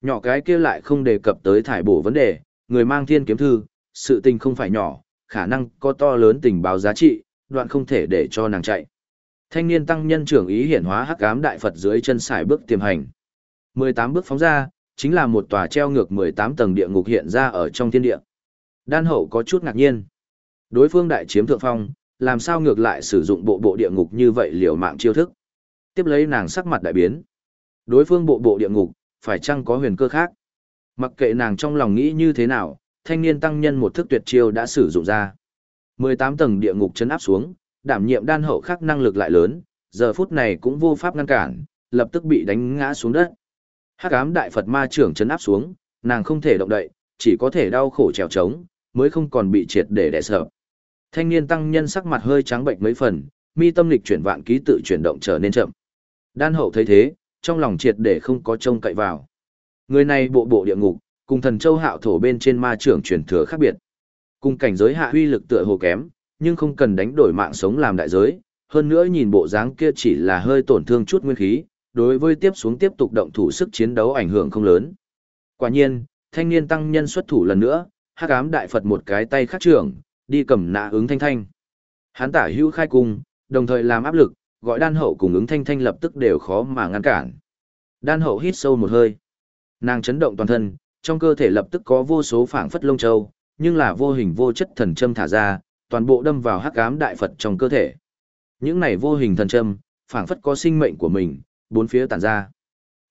Nhỏ cái kia lại không đề cập tới thải bổ vấn đề, người mang thiên kiếm thư, sự tình không phải nhỏ, khả năng có to lớn tình báo giá trị, đoạn không thể để cho nàng chạy. Thanh niên tăng nhân trưởng ý hiển hóa hắc ám đại Phật dưới chân xài bước tiềm hành. 18 bước phóng ra, chính là một tòa treo ngược 18 tầng địa ngục hiện ra ở trong thiên địa. Đan hậu có chút ngạc nhiên. Đối phương đại chiếm thượng phong, làm sao ngược lại sử dụng bộ bộ địa ngục như vậy liều mạng chiêu thức. Tiếp lấy nàng sắc mặt đại biến. Đối phương bộ bộ địa ngục, phải chăng có huyền cơ khác? Mặc kệ nàng trong lòng nghĩ như thế nào, thanh niên tăng nhân một thức tuyệt chiêu đã sử dụng ra. 18 tầng địa ngục chấn áp xuống, đảm nhiệm đan hậu khác năng lực lại lớn, giờ phút này cũng vô pháp ngăn cản, lập tức bị đánh ngã xuống đất. Hắc ám đại Phật ma trưởng chấn áp xuống, nàng không thể động đậy, chỉ có thể đau khổ trèo trống, mới không còn bị triệt để đè sợ. Thanh niên tăng nhân sắc mặt hơi trắng bệnh mấy phần, mi tâm lịch chuyển vạn ký tự chuyển động trở nên chậm. Đan hậu thấy thế, trong lòng triệt để không có trông cậy vào. Người này bộ bộ địa ngục, cùng thần châu hạo thổ bên trên ma trưởng truyền thừa khác biệt. Cùng cảnh giới hạ huy lực tựa hồ kém, nhưng không cần đánh đổi mạng sống làm đại giới, hơn nữa nhìn bộ dáng kia chỉ là hơi tổn thương chút nguyên khí, đối với tiếp xuống tiếp tục động thủ sức chiến đấu ảnh hưởng không lớn. Quả nhiên, thanh niên tăng nhân xuất thủ lần nữa, hắc ám đại Phật một cái tay khắc trưởng, đi cầm nạ ứng thanh thanh. hắn tả hưu khai cung, đồng thời làm áp lực, gọi đan hậu cùng ứng thanh thanh lập tức đều khó mà ngăn cản. Đan hậu hít sâu một hơi. Nàng chấn động toàn thân, trong cơ thể lập tức có vô số phảng phất lông châu, nhưng là vô hình vô chất thần châm thả ra, toàn bộ đâm vào hắc ám đại Phật trong cơ thể. Những này vô hình thần châm, phảng phất có sinh mệnh của mình, bốn phía tản ra.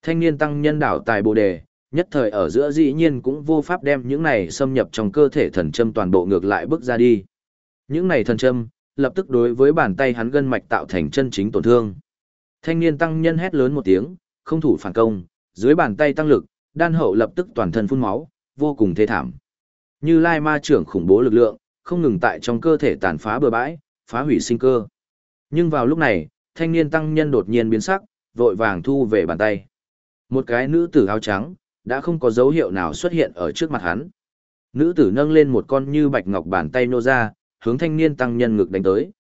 Thanh niên tăng nhân đảo tài bồ đề, nhất thời ở giữa dĩ nhiên cũng vô pháp đem những này xâm nhập trong cơ thể thần châm toàn bộ ngược lại bước ra đi. Những này thần châm, lập tức đối với bàn tay hắn gân mạch tạo thành chân chính tổn thương. Thanh niên tăng nhân hét lớn một tiếng, không thủ phản công, dưới bàn tay tăng lực, đan hậu lập tức toàn thân phun máu, vô cùng thê thảm. Như lai ma trưởng khủng bố lực lượng, không ngừng tại trong cơ thể tàn phá bừa bãi, phá hủy sinh cơ. Nhưng vào lúc này, thanh niên tăng nhân đột nhiên biến sắc, vội vàng thu về bàn tay. Một cái nữ tử áo trắng, đã không có dấu hiệu nào xuất hiện ở trước mặt hắn. Nữ tử nâng lên một con như bạch ngọc bàn tay nô ra, hướng thanh niên tăng nhân ngực đánh tới.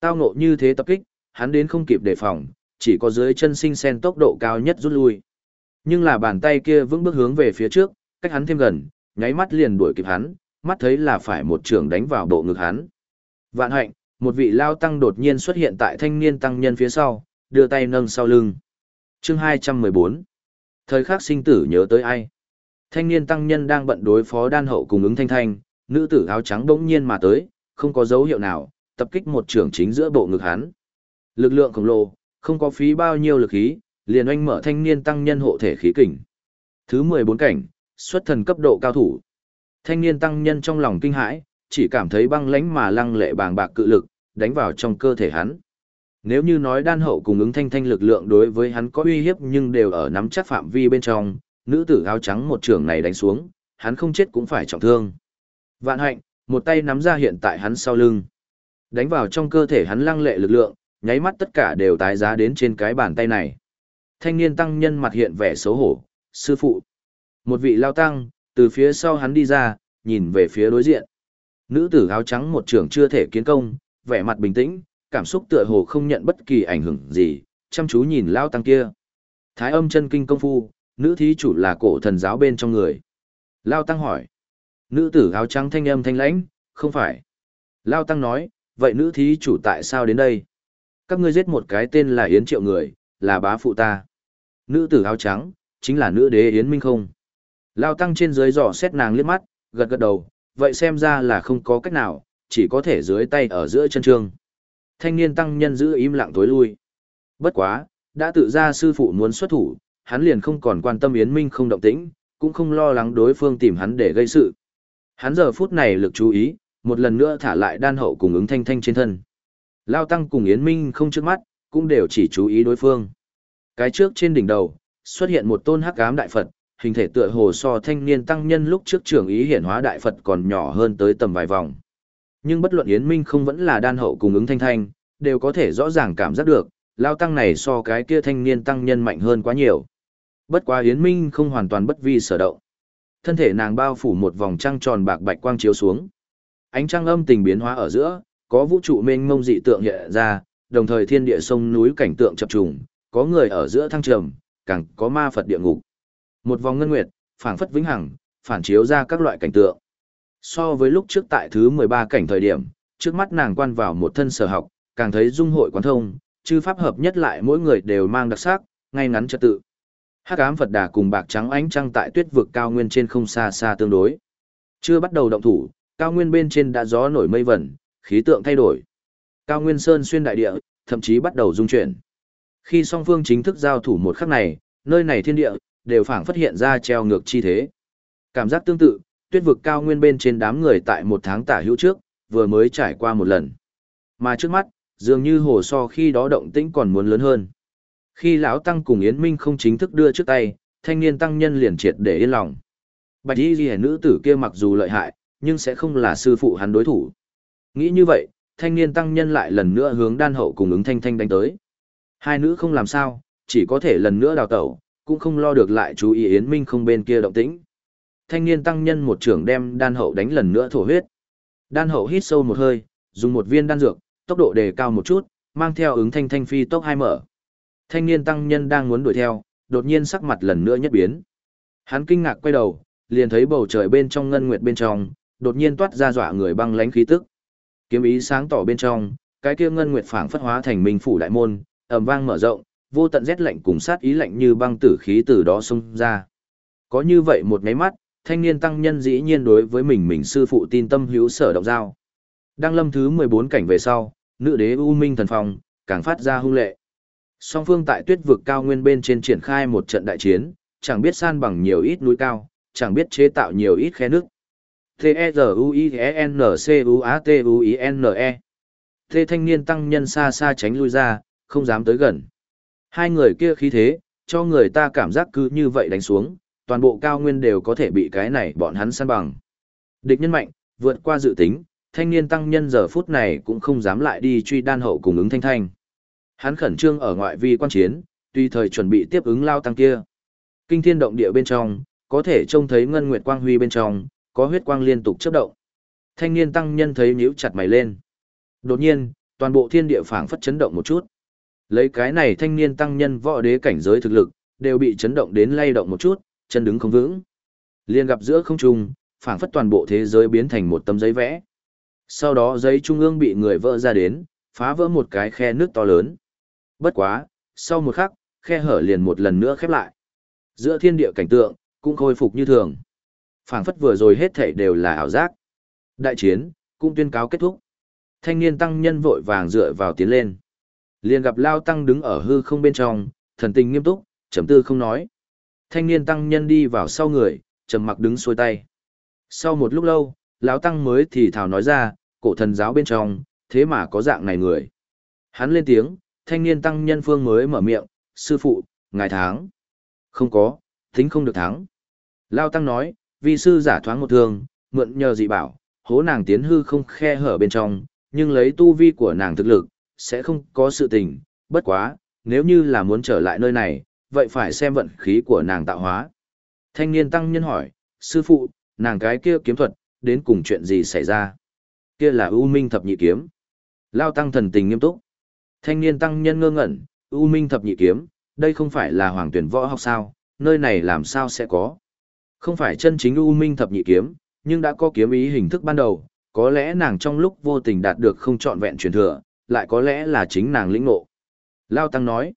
Tao ngộ như thế tập kích, hắn đến không kịp đề phòng, chỉ có dưới chân sinh sen tốc độ cao nhất rút lui. Nhưng là bàn tay kia vững bước hướng về phía trước, cách hắn thêm gần, nháy mắt liền đuổi kịp hắn, mắt thấy là phải một trường đánh vào bộ ngực hắn. Vạn hạnh, một vị lao tăng đột nhiên xuất hiện tại thanh niên tăng nhân phía sau, đưa tay nâng sau lưng. Chương 214 Thời khắc sinh tử nhớ tới ai? Thanh niên tăng nhân đang bận đối phó đan hậu cùng ứng thanh thanh, nữ tử áo trắng bỗng nhiên mà tới, không có dấu hiệu nào, tập kích một trường chính giữa bộ ngực hắn. Lực lượng khổng lồ, không có phí bao nhiêu lực khí, liền oanh mở thanh niên tăng nhân hộ thể khí kình. Thứ 14 cảnh, xuất thần cấp độ cao thủ. Thanh niên tăng nhân trong lòng kinh hãi, chỉ cảm thấy băng lãnh mà lăng lệ bàng bạc cự lực, đánh vào trong cơ thể hắn. Nếu như nói đan hậu cùng ứng thanh thanh lực lượng đối với hắn có uy hiếp nhưng đều ở nắm chắc phạm vi bên trong, nữ tử áo trắng một trường này đánh xuống, hắn không chết cũng phải trọng thương. Vạn hạnh, một tay nắm ra hiện tại hắn sau lưng. Đánh vào trong cơ thể hắn lăng lệ lực lượng, nháy mắt tất cả đều tái giá đến trên cái bàn tay này. Thanh niên tăng nhân mặt hiện vẻ xấu hổ, sư phụ. Một vị lao tăng, từ phía sau hắn đi ra, nhìn về phía đối diện. Nữ tử áo trắng một trưởng chưa thể kiến công, vẻ mặt bình tĩnh, cảm xúc tựa hồ không nhận bất kỳ ảnh hưởng gì, chăm chú nhìn lao tăng kia. Thái âm chân kinh công phu, nữ thí chủ là cổ thần giáo bên trong người. Lao tăng hỏi. Nữ tử áo trắng thanh âm thanh lãnh, không phải. Lao tăng nói, vậy nữ thí chủ tại sao đến đây? Các ngươi giết một cái tên là Yến Triệu người, là bá phụ ta. Nữ tử áo trắng, chính là nữ đế Yến Minh không? Lao tăng trên dưới dò xét nàng liếc mắt, gật gật đầu, vậy xem ra là không có cách nào, chỉ có thể dưới tay ở giữa chân trương. Thanh niên tăng nhân giữ im lặng tối lui. Bất quá, đã tự ra sư phụ muốn xuất thủ, hắn liền không còn quan tâm Yến Minh không động tĩnh, cũng không lo lắng đối phương tìm hắn để gây sự. Hắn giờ phút này lực chú ý, một lần nữa thả lại đan hậu cùng ứng thanh thanh trên thân. Lao Tăng cùng Yến Minh không trước mắt, cũng đều chỉ chú ý đối phương. Cái trước trên đỉnh đầu, xuất hiện một tôn hắc ám đại Phật, hình thể tựa hồ so thanh niên tăng nhân lúc trước trưởng ý hiển hóa đại Phật còn nhỏ hơn tới tầm vài vòng. Nhưng bất luận Yến Minh không vẫn là đan hậu cùng ứng thanh thanh, đều có thể rõ ràng cảm giác được, lao tăng này so cái kia thanh niên tăng nhân mạnh hơn quá nhiều. Bất quá Yến Minh không hoàn toàn bất vi sở động. Thân thể nàng bao phủ một vòng trăng tròn bạc bạch quang chiếu xuống. Ánh trăng âm tình biến hóa ở giữa, có vũ trụ mênh mông dị tượng hiện ra, đồng thời thiên địa sông núi cảnh tượng chập trùng, có người ở giữa thăng trầm, càng có ma Phật địa ngục. Một vòng ngân nguyệt, phảng phất vĩnh hằng, phản chiếu ra các loại cảnh tượng. So với lúc trước tại thứ 13 cảnh thời điểm, trước mắt nàng quan vào một thân sở học, càng thấy dung hội quán thông, chư pháp hợp nhất lại mỗi người đều mang đặc sắc, ngay ngắn trật tự. Hắc ám Phật Đà cùng bạc trắng ánh trăng tại tuyết vực cao nguyên trên không xa xa tương đối. Chưa bắt đầu động thủ, cao nguyên bên trên đã gió nổi mây vẩn, khí tượng thay đổi. Cao nguyên sơn xuyên đại địa, thậm chí bắt đầu rung chuyển. Khi song phương chính thức giao thủ một khắc này, nơi này thiên địa đều phảng phát hiện ra treo ngược chi thế. Cảm giác tương tự, tuyết vực cao nguyên bên trên đám người tại một tháng tả hữu trước, vừa mới trải qua một lần. Mà trước mắt, dường như hồ so khi đó động tĩnh còn muốn lớn hơn. Khi lão tăng cùng Yến Minh không chính thức đưa trước tay, thanh niên tăng nhân liền triệt để yên lòng. Bạch y ghi nữ tử kia mặc dù lợi hại, nhưng sẽ không là sư phụ hắn đối thủ. Nghĩ như vậy, thanh niên tăng nhân lại lần nữa hướng đan hậu cùng ứng thanh thanh đánh tới. Hai nữ không làm sao, chỉ có thể lần nữa đào tẩu, cũng không lo được lại chú ý Yến Minh không bên kia động tĩnh. Thanh niên tăng nhân một trưởng đem đan hậu đánh lần nữa thổ huyết. Đan hậu hít sâu một hơi, dùng một viên đan dược, tốc độ đề cao một chút, mang theo ứng thanh thanh phi tốc hai mở. Thanh niên tăng nhân đang muốn đuổi theo, đột nhiên sắc mặt lần nữa nhất biến. Hắn kinh ngạc quay đầu, liền thấy bầu trời bên trong ngân nguyệt bên trong, đột nhiên toát ra dọa người băng lánh khí tức. Kiếm ý sáng tỏ bên trong, cái kia ngân nguyệt phảng phất hóa thành minh phủ đại môn, ầm vang mở rộng, vô tận rét lạnh cùng sát ý lạnh như băng tử khí từ đó xông ra. Có như vậy một cái mắt, thanh niên tăng nhân dĩ nhiên đối với mình mình sư phụ tin tâm hữu sở động giao. Đăng lâm thứ 14 cảnh về sau, nữ đế U Minh thần phong, càng phát ra hung lệ. Song phương tại tuyết vực cao nguyên bên trên triển khai một trận đại chiến, chẳng biết san bằng nhiều ít núi cao, chẳng biết chế tạo nhiều ít khe nước. T-E-Z-U-I-E-N-C-U-A-T-U-I-N-E Thế thanh niên tăng nhân xa xa tránh lui ra, không dám tới gần. Hai người kia khí thế, cho người ta cảm giác cứ như vậy đánh xuống, toàn bộ cao nguyên đều có thể bị cái này bọn hắn săn bằng. Địch nhân mạnh, vượt qua dự tính, thanh niên tăng nhân giờ phút này cũng không dám lại đi truy đan hậu cùng ứng thanh thanh. Hắn khẩn trương ở ngoại vi quan chiến, tùy thời chuẩn bị tiếp ứng lao tăng kia. Kinh thiên động địa bên trong, có thể trông thấy ngân nguyệt quang huy bên trong, có huyết quang liên tục chớp động. Thanh niên tăng nhân thấy nhíu chặt mày lên. Đột nhiên, toàn bộ thiên địa phảng phất chấn động một chút. Lấy cái này thanh niên tăng nhân võ đế cảnh giới thực lực, đều bị chấn động đến lay động một chút, chân đứng không vững. Liên gặp giữa không trung, phảng phất toàn bộ thế giới biến thành một tấm giấy vẽ. Sau đó giấy trung ương bị người vỡ ra đến, phá vỡ một cái khe nước to lớn. Bất quá, sau một khắc, khe hở liền một lần nữa khép lại. Giữa thiên địa cảnh tượng, cũng khôi phục như thường. phảng phất vừa rồi hết thảy đều là ảo giác. Đại chiến, cũng tuyên cáo kết thúc. Thanh niên tăng nhân vội vàng dựa vào tiến lên. Liền gặp Lao Tăng đứng ở hư không bên trong, thần tình nghiêm túc, chấm tư không nói. Thanh niên tăng nhân đi vào sau người, trầm mặc đứng xuôi tay. Sau một lúc lâu, lão tăng mới thì thào nói ra, cổ thần giáo bên trong, thế mà có dạng này người. Hắn lên tiếng, thanh niên tăng nhân phương mới mở miệng, sư phụ, ngài thắng. Không có, tính không được thắng. Lao tăng nói, vì sư giả thoáng một thương, mượn nhờ dị bảo, hố nàng tiến hư không khe hở bên trong, nhưng lấy tu vi của nàng thực lực, sẽ không có sự tình, bất quá, nếu như là muốn trở lại nơi này, vậy phải xem vận khí của nàng tạo hóa. Thanh niên tăng nhân hỏi, sư phụ, nàng cái kia kiếm thuật, đến cùng chuyện gì xảy ra? Kia là U Minh thập nhị kiếm. Lao tăng thần tình nghiêm túc. Thanh niên tăng nhân ngơ ngẩn, U Minh thập nhị kiếm, đây không phải là hoàng tuyển võ học sao, nơi này làm sao sẽ có? Không phải chân chính U Minh thập nhị kiếm, nhưng đã có kiếm ý hình thức ban đầu, có lẽ nàng trong lúc vô tình đạt được không trọn vẹn truyền thừa, lại có lẽ là chính nàng lĩnh ngộ. Lao Tăng nói,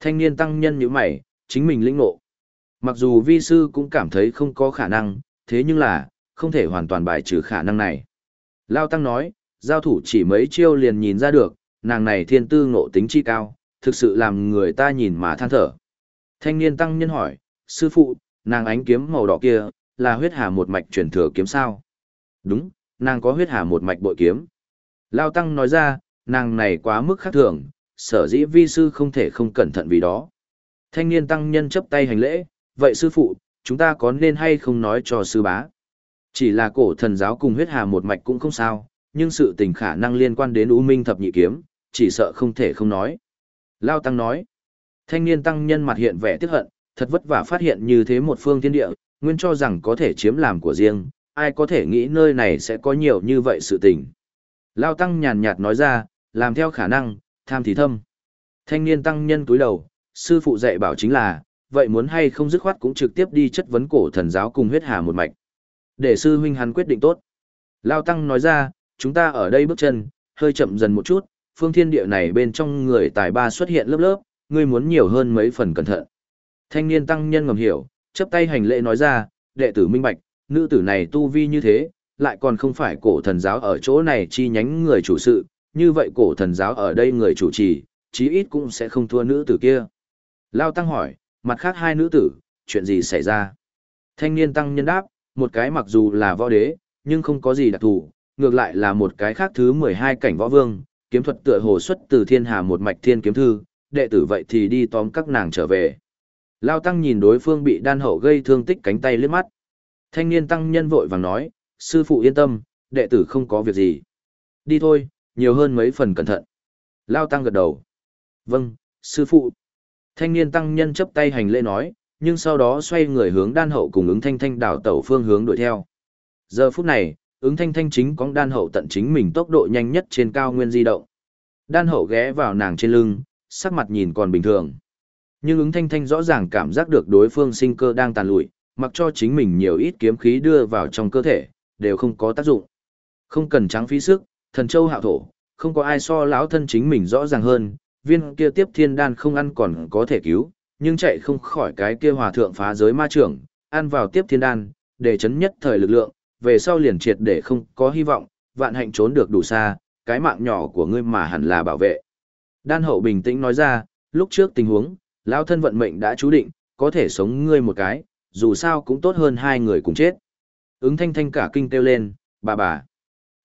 thanh niên tăng nhân như mày, chính mình lĩnh ngộ. Mặc dù vi sư cũng cảm thấy không có khả năng, thế nhưng là, không thể hoàn toàn bài trừ khả năng này. Lao Tăng nói, giao thủ chỉ mấy chiêu liền nhìn ra được, nàng này thiên tư ngộ tính chi cao, thực sự làm người ta nhìn mà than thở. Thanh niên tăng nhân hỏi, sư phụ, nàng ánh kiếm màu đỏ kia, là huyết hà một mạch truyền thừa kiếm sao? Đúng, nàng có huyết hà một mạch bội kiếm. Lao Tăng nói ra, nàng này quá mức khác thường, sở dĩ vi sư không thể không cẩn thận vì đó. Thanh niên Tăng nhân chấp tay hành lễ, vậy sư phụ, chúng ta có nên hay không nói cho sư bá? Chỉ là cổ thần giáo cùng huyết hà một mạch cũng không sao, nhưng sự tình khả năng liên quan đến U Minh thập nhị kiếm, chỉ sợ không thể không nói. Lao Tăng nói, thanh niên Tăng nhân mặt hiện vẻ tiếc hận, thật vất vả phát hiện như thế một phương thiên địa, nguyên cho rằng có thể chiếm làm của riêng, ai có thể nghĩ nơi này sẽ có nhiều như vậy sự tình. Lao Tăng nhàn nhạt nói ra, làm theo khả năng, tham thì thâm. Thanh niên Tăng nhân túi đầu, sư phụ dạy bảo chính là, vậy muốn hay không dứt khoát cũng trực tiếp đi chất vấn cổ thần giáo cùng huyết hà một mạch. Để sư huynh hắn quyết định tốt. Lao Tăng nói ra, chúng ta ở đây bước chân, hơi chậm dần một chút, phương thiên địa này bên trong người tài ba xuất hiện lớp lớp, ngươi muốn nhiều hơn mấy phần cẩn thận. Thanh niên tăng nhân ngầm hiểu, chấp tay hành lễ nói ra, đệ tử minh bạch, nữ tử này tu vi như thế, lại còn không phải cổ thần giáo ở chỗ này chi nhánh người chủ sự, như vậy cổ thần giáo ở đây người chủ trì, chí ít cũng sẽ không thua nữ tử kia. Lao Tăng hỏi, mặt khác hai nữ tử, chuyện gì xảy ra? Thanh niên Tăng nhân đáp, một cái mặc dù là võ đế, nhưng không có gì đặc thù, ngược lại là một cái khác thứ 12 cảnh võ vương, kiếm thuật tựa hồ xuất từ thiên hà một mạch thiên kiếm thư, đệ tử vậy thì đi tóm các nàng trở về. Lao Tăng nhìn đối phương bị đan hậu gây thương tích cánh tay liếc mắt. Thanh niên Tăng nhân vội vàng nói, sư phụ yên tâm, đệ tử không có việc gì. Đi thôi, nhiều hơn mấy phần cẩn thận. Lao Tăng gật đầu. Vâng, sư phụ. Thanh niên Tăng nhân chấp tay hành lễ nói, nhưng sau đó xoay người hướng đan hậu cùng ứng thanh thanh đảo tẩu phương hướng đuổi theo. Giờ phút này, ứng thanh thanh chính cóng đan hậu tận chính mình tốc độ nhanh nhất trên cao nguyên di động. Đan hậu ghé vào nàng trên lưng, sắc mặt nhìn còn bình thường. Nhưng ứng thanh thanh rõ ràng cảm giác được đối phương sinh cơ đang tàn lụi, mặc cho chính mình nhiều ít kiếm khí đưa vào trong cơ thể, đều không có tác dụng. Không cần trắng phí sức, thần châu hạo thổ, không có ai so lão thân chính mình rõ ràng hơn, viên kia tiếp thiên đan không ăn còn có thể cứu, nhưng chạy không khỏi cái kia hòa thượng phá giới ma trưởng, ăn vào tiếp thiên đan, để chấn nhất thời lực lượng, về sau liền triệt để không có hy vọng, vạn hạnh trốn được đủ xa, cái mạng nhỏ của ngươi mà hẳn là bảo vệ. Đan hậu bình tĩnh nói ra, lúc trước tình huống, lão thân vận mệnh đã chú định, có thể sống ngươi một cái, dù sao cũng tốt hơn hai người cùng chết. Ứng thanh thanh cả kinh kêu lên, bà bà.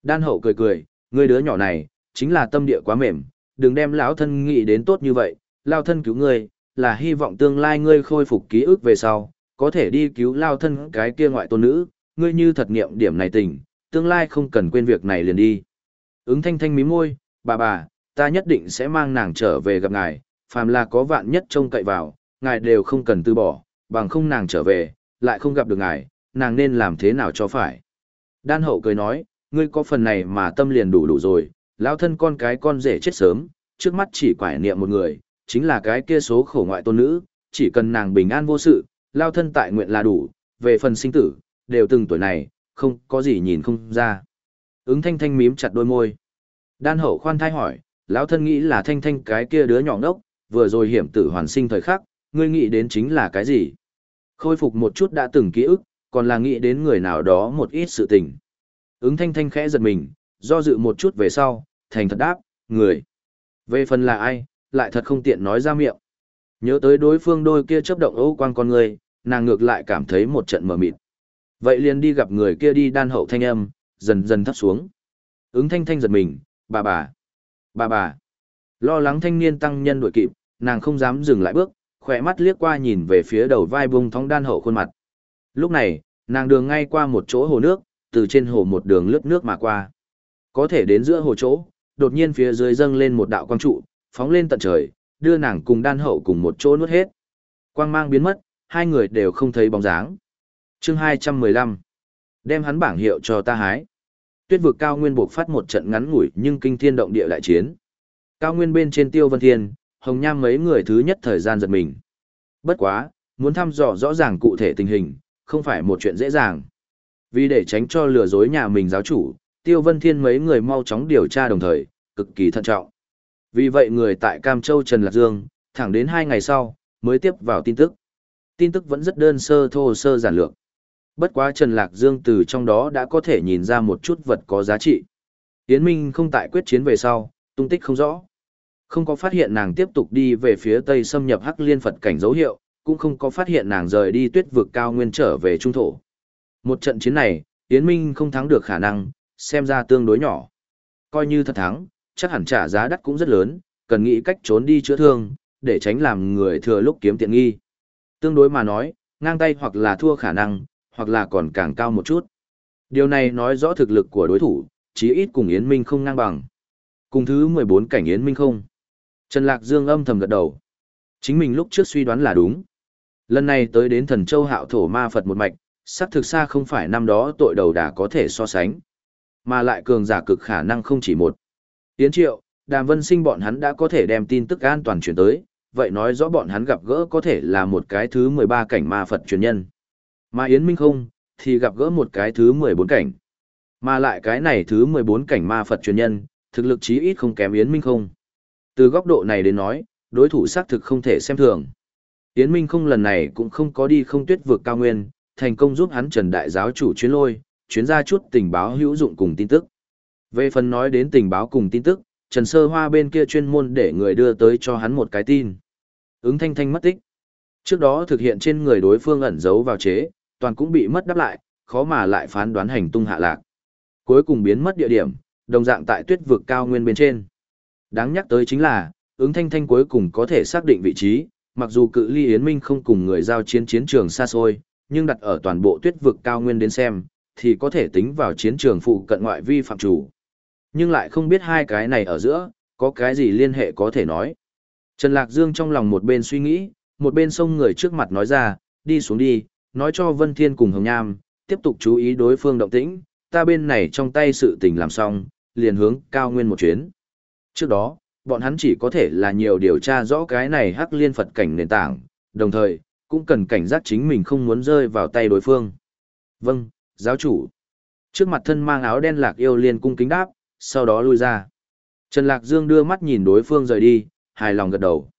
Đan hậu cười cười, ngươi đứa nhỏ này, chính là tâm địa quá mềm, đừng đem lão thân nghĩ đến tốt như vậy, lao thân cứu ngươi, là hy vọng tương lai ngươi khôi phục ký ức về sau, có thể đi cứu lao thân cái kia ngoại tôn nữ, ngươi như thật nghiệm điểm này tình, tương lai không cần quên việc này liền đi. Ứng thanh thanh mí môi, bà bà, ta nhất định sẽ mang nàng trở về gặp ngài, phàm là có vạn nhất trông cậy vào, ngài đều không cần từ bỏ, bằng không nàng trở về, lại không gặp được ngài, nàng nên làm thế nào cho phải. Đan hậu cười nói, ngươi có phần này mà tâm liền đủ đủ rồi, lão thân con cái con rể chết sớm, trước mắt chỉ quải niệm một người, chính là cái kia số khổ ngoại tôn nữ, chỉ cần nàng bình an vô sự, lao thân tại nguyện là đủ, về phần sinh tử, đều từng tuổi này, không có gì nhìn không ra. Ứng thanh thanh mím chặt đôi môi. Đan hậu khoan thai hỏi, lão thân nghĩ là thanh thanh cái kia đứa nhỏ ngốc, vừa rồi hiểm tử hoàn sinh thời khắc, ngươi nghĩ đến chính là cái gì? Khôi phục một chút đã từng ký ức, còn là nghĩ đến người nào đó một ít sự tình. Ứng thanh thanh khẽ giật mình, do dự một chút về sau, thành thật đáp, người. Về phần là ai, lại thật không tiện nói ra miệng. Nhớ tới đối phương đôi kia chấp động ấu quang con người, nàng ngược lại cảm thấy một trận mờ mịt. Vậy liền đi gặp người kia đi đan hậu thanh âm, dần dần thấp xuống. Ứng thanh thanh giật mình, bà bà, bà bà. Lo lắng thanh niên tăng nhân đuổi kịp, nàng không dám dừng lại bước, khỏe mắt liếc qua nhìn về phía đầu vai bung thóng đan hậu khuôn mặt. Lúc này, nàng đường ngay qua một chỗ hồ nước, từ trên hồ một đường lướt nước mà qua. Có thể đến giữa hồ chỗ, đột nhiên phía dưới dâng lên một đạo quang trụ, phóng lên tận trời, đưa nàng cùng đan hậu cùng một chỗ nuốt hết. Quang mang biến mất, hai người đều không thấy bóng dáng. chương 215. Đem hắn bảng hiệu cho ta hái. Tuyết vực cao nguyên buộc phát một trận ngắn ngủi nhưng kinh thiên động địa đại chiến. Cao nguyên bên trên tiêu vân thiên, hồng nham mấy người thứ nhất thời gian giật mình. Bất quá, muốn thăm dò rõ ràng cụ thể tình hình, không phải một chuyện dễ dàng. Vì để tránh cho lừa dối nhà mình giáo chủ, tiêu vân thiên mấy người mau chóng điều tra đồng thời, cực kỳ thận trọng. Vì vậy người tại Cam Châu Trần Lạc Dương, thẳng đến hai ngày sau, mới tiếp vào tin tức. Tin tức vẫn rất đơn sơ thô sơ giản lược. Bất quá Trần Lạc Dương từ trong đó đã có thể nhìn ra một chút vật có giá trị. Yến Minh không tại quyết chiến về sau, tung tích không rõ. Không có phát hiện nàng tiếp tục đi về phía tây xâm nhập Hắc Liên Phật cảnh dấu hiệu, cũng không có phát hiện nàng rời đi tuyết vực cao nguyên trở về trung thổ. Một trận chiến này, Yến Minh không thắng được khả năng, xem ra tương đối nhỏ. Coi như thật thắng, chắc hẳn trả giá đắt cũng rất lớn, cần nghĩ cách trốn đi chữa thương, để tránh làm người thừa lúc kiếm tiện nghi. Tương đối mà nói, ngang tay hoặc là thua khả năng, hoặc là còn càng cao một chút. Điều này nói rõ thực lực của đối thủ, chí ít cùng Yến Minh không ngang bằng. Cùng thứ 14 cảnh Yến Minh không. Trần Lạc Dương âm thầm gật đầu. Chính mình lúc trước suy đoán là đúng. Lần này tới đến thần châu hạo thổ ma Phật một mạch, sắc thực xa không phải năm đó tội đầu đã có thể so sánh. Mà lại cường giả cực khả năng không chỉ một. Tiến triệu, đàm vân sinh bọn hắn đã có thể đem tin tức an toàn chuyển tới, vậy nói rõ bọn hắn gặp gỡ có thể là một cái thứ 13 cảnh ma Phật truyền nhân. Mà Yến Minh không, thì gặp gỡ một cái thứ 14 cảnh. Mà lại cái này thứ 14 cảnh ma Phật truyền nhân, thực lực chí ít không kém Yến Minh không. Từ góc độ này đến nói, đối thủ xác thực không thể xem thường. Yến Minh không lần này cũng không có đi không tuyết vượt cao nguyên, thành công giúp hắn Trần Đại giáo chủ chuyến lôi, chuyến ra chút tình báo hữu dụng cùng tin tức. Về phần nói đến tình báo cùng tin tức, Trần Sơ Hoa bên kia chuyên môn để người đưa tới cho hắn một cái tin. Ứng thanh thanh mất tích. Trước đó thực hiện trên người đối phương ẩn giấu vào chế, toàn cũng bị mất đáp lại, khó mà lại phán đoán hành tung hạ lạc. Cuối cùng biến mất địa điểm, đồng dạng tại tuyết vực cao nguyên bên trên. Đáng nhắc tới chính là, ứng thanh thanh cuối cùng có thể xác định vị trí, mặc dù cự ly Yến Minh không cùng người giao chiến chiến trường xa xôi, nhưng đặt ở toàn bộ tuyết vực cao nguyên đến xem, thì có thể tính vào chiến trường phụ cận ngoại vi phạm chủ. Nhưng lại không biết hai cái này ở giữa, có cái gì liên hệ có thể nói. Trần Lạc Dương trong lòng một bên suy nghĩ, một bên sông người trước mặt nói ra, đi xuống đi, nói cho Vân Thiên cùng Hồng Nham, tiếp tục chú ý đối phương động tĩnh, ta bên này trong tay sự tình làm xong, liền hướng cao nguyên một chuyến. Trước đó, bọn hắn chỉ có thể là nhiều điều tra rõ cái này hắc liên Phật cảnh nền tảng, đồng thời, cũng cần cảnh giác chính mình không muốn rơi vào tay đối phương. Vâng, giáo chủ. Trước mặt thân mang áo đen lạc yêu liên cung kính đáp, sau đó lui ra. Trần Lạc Dương đưa mắt nhìn đối phương rời đi, hài lòng gật đầu.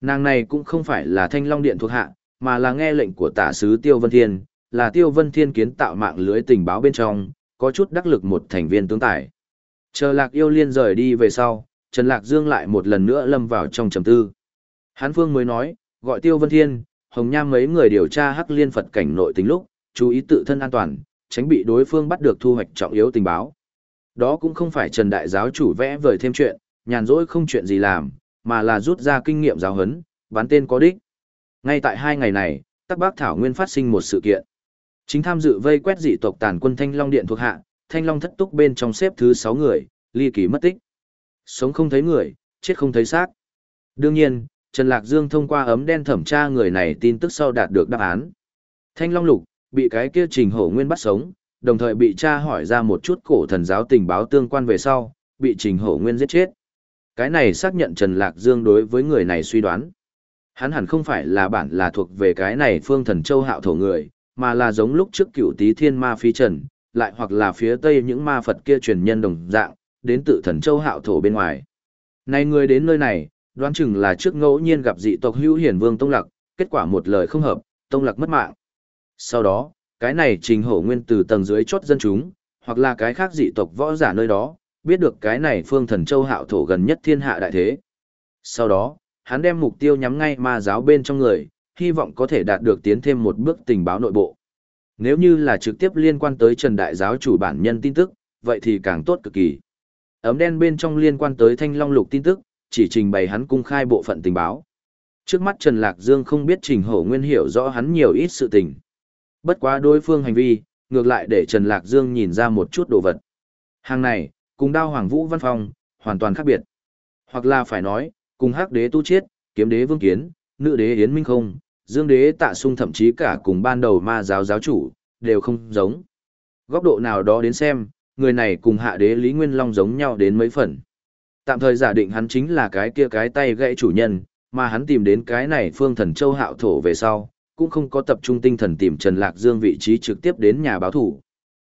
Nàng này cũng không phải là thanh long điện thuộc hạ, mà là nghe lệnh của tả sứ Tiêu Vân Thiên, là Tiêu Vân Thiên kiến tạo mạng lưới tình báo bên trong, có chút đắc lực một thành viên tướng tài. Chờ Lạc Yêu Liên rời đi về sau, Trần Lạc Dương lại một lần nữa lâm vào trong trầm tư. Hán Phương mới nói, gọi Tiêu Vân Thiên, Hồng Nham mấy người điều tra Hắc Liên Phật cảnh nội tình lúc, chú ý tự thân an toàn, tránh bị đối phương bắt được thu hoạch trọng yếu tình báo. Đó cũng không phải Trần Đại giáo chủ vẽ vời thêm chuyện, nhàn rỗi không chuyện gì làm, mà là rút ra kinh nghiệm giáo huấn, bán tên có đích. Ngay tại hai ngày này, Tắc Bác Thảo Nguyên phát sinh một sự kiện. Chính tham dự vây quét dị tộc tàn quân Thanh Long Điện thuộc hạ, Thanh Long thất túc bên trong xếp thứ 6 người, ly kỳ mất tích. Sống không thấy người, chết không thấy xác. Đương nhiên, Trần Lạc Dương thông qua ấm đen thẩm tra người này tin tức sau đạt được đáp án. Thanh Long Lục, bị cái kia trình hổ nguyên bắt sống, đồng thời bị tra hỏi ra một chút cổ thần giáo tình báo tương quan về sau, bị trình hổ nguyên giết chết. Cái này xác nhận Trần Lạc Dương đối với người này suy đoán. Hắn hẳn không phải là bản là thuộc về cái này phương thần châu hạo thổ người, mà là giống lúc trước cựu tí thiên ma phi trần, lại hoặc là phía tây những ma Phật kia truyền nhân đồng dạng, đến tự thần châu hạo thổ bên ngoài. Này người đến nơi này, đoán chừng là trước ngẫu nhiên gặp dị tộc hữu hiển vương Tông Lạc, kết quả một lời không hợp, Tông Lạc mất mạng. Sau đó, cái này trình hổ nguyên từ tầng dưới chốt dân chúng, hoặc là cái khác dị tộc võ giả nơi đó, biết được cái này phương thần châu hạo thổ gần nhất thiên hạ đại thế. Sau đó, hắn đem mục tiêu nhắm ngay ma giáo bên trong người, hy vọng có thể đạt được tiến thêm một bước tình báo nội bộ. Nếu như là trực tiếp liên quan tới Trần Đại giáo chủ bản nhân tin tức, vậy thì càng tốt cực kỳ. Ấm đen bên trong liên quan tới Thanh Long Lục tin tức, chỉ trình bày hắn cung khai bộ phận tình báo. Trước mắt Trần Lạc Dương không biết Trình Hổ Nguyên hiểu rõ hắn nhiều ít sự tình. Bất quá đối phương hành vi, ngược lại để Trần Lạc Dương nhìn ra một chút đồ vật. Hàng này, cùng đao Hoàng Vũ Văn Phong, hoàn toàn khác biệt. Hoặc là phải nói, cùng hắc đế tu chiết, kiếm đế vương kiến, nữ đế yến minh không, dương đế tạ sung thậm chí cả cùng ban đầu ma giáo giáo chủ, đều không giống. Góc độ nào đó đến xem, người này cùng hạ đế Lý Nguyên Long giống nhau đến mấy phần. Tạm thời giả định hắn chính là cái kia cái tay gãy chủ nhân, mà hắn tìm đến cái này phương thần châu hạo thổ về sau, cũng không có tập trung tinh thần tìm Trần Lạc Dương vị trí trực tiếp đến nhà báo thủ.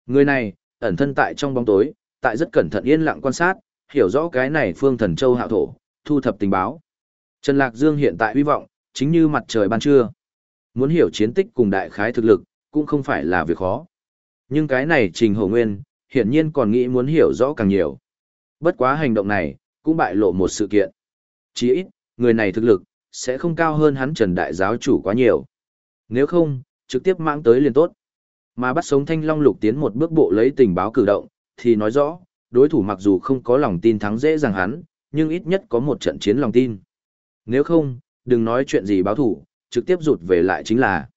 Người này, ẩn thân tại trong bóng tối, tại rất cẩn thận yên lặng quan sát, hiểu rõ cái này phương thần châu hạo thổ, thu thập tình báo. Trần Lạc Dương hiện tại hy vọng, chính như mặt trời ban trưa. Muốn hiểu chiến tích cùng đại khái thực lực, cũng không phải là việc khó. Nhưng cái này Trình Hổ Nguyên, hiển nhiên còn nghĩ muốn hiểu rõ càng nhiều. Bất quá hành động này, cũng bại lộ một sự kiện. Chỉ ít, người này thực lực, sẽ không cao hơn hắn Trần Đại Giáo chủ quá nhiều. Nếu không, trực tiếp mang tới liền tốt. Mà bắt sống Thanh Long Lục tiến một bước bộ lấy tình báo cử động, thì nói rõ, đối thủ mặc dù không có lòng tin thắng dễ dàng hắn, nhưng ít nhất có một trận chiến lòng tin. Nếu không, đừng nói chuyện gì báo thủ, trực tiếp rụt về lại chính là.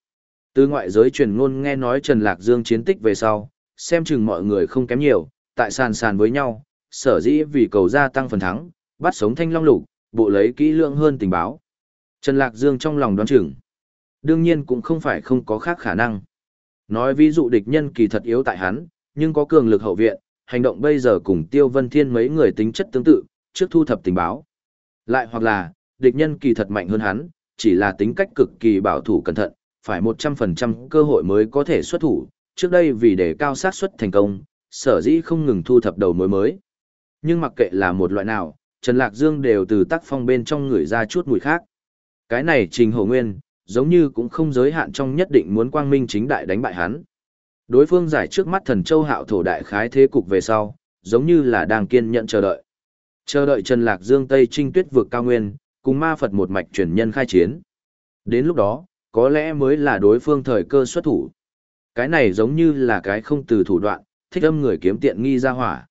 Từ ngoại giới truyền ngôn nghe nói Trần Lạc Dương chiến tích về sau, xem chừng mọi người không kém nhiều, tại sàn sàn với nhau, sở dĩ vì cầu gia tăng phần thắng, bắt sống thanh long lục, bộ lấy kỹ lượng hơn tình báo. Trần Lạc Dương trong lòng đoán chừng. Đương nhiên cũng không phải không có khác khả năng. Nói ví dụ địch nhân kỳ thật yếu tại hắn, nhưng có cường lực hậu viện, hành động bây giờ cùng Tiêu Vân Thiên mấy người tính chất tương tự, trước thu thập tình báo. Lại hoặc là, địch nhân kỳ thật mạnh hơn hắn, chỉ là tính cách cực kỳ bảo thủ cẩn thận, phải 100% cơ hội mới có thể xuất thủ, trước đây vì để cao xác suất thành công, sở dĩ không ngừng thu thập đầu mối mới. Nhưng mặc kệ là một loại nào, Trần Lạc Dương đều từ tác phong bên trong người ra chút mùi khác. Cái này Trình Hổ Nguyên, giống như cũng không giới hạn trong nhất định muốn quang minh chính đại đánh bại hắn. Đối phương giải trước mắt thần châu hạo thổ đại khái thế cục về sau, giống như là đang kiên nhận chờ đợi. Chờ đợi Trần Lạc Dương Tây Trinh Tuyết vượt cao nguyên, cùng ma Phật một mạch truyền nhân khai chiến. Đến lúc đó, có lẽ mới là đối phương thời cơ xuất thủ. Cái này giống như là cái không từ thủ đoạn, thích âm người kiếm tiện nghi ra hỏa.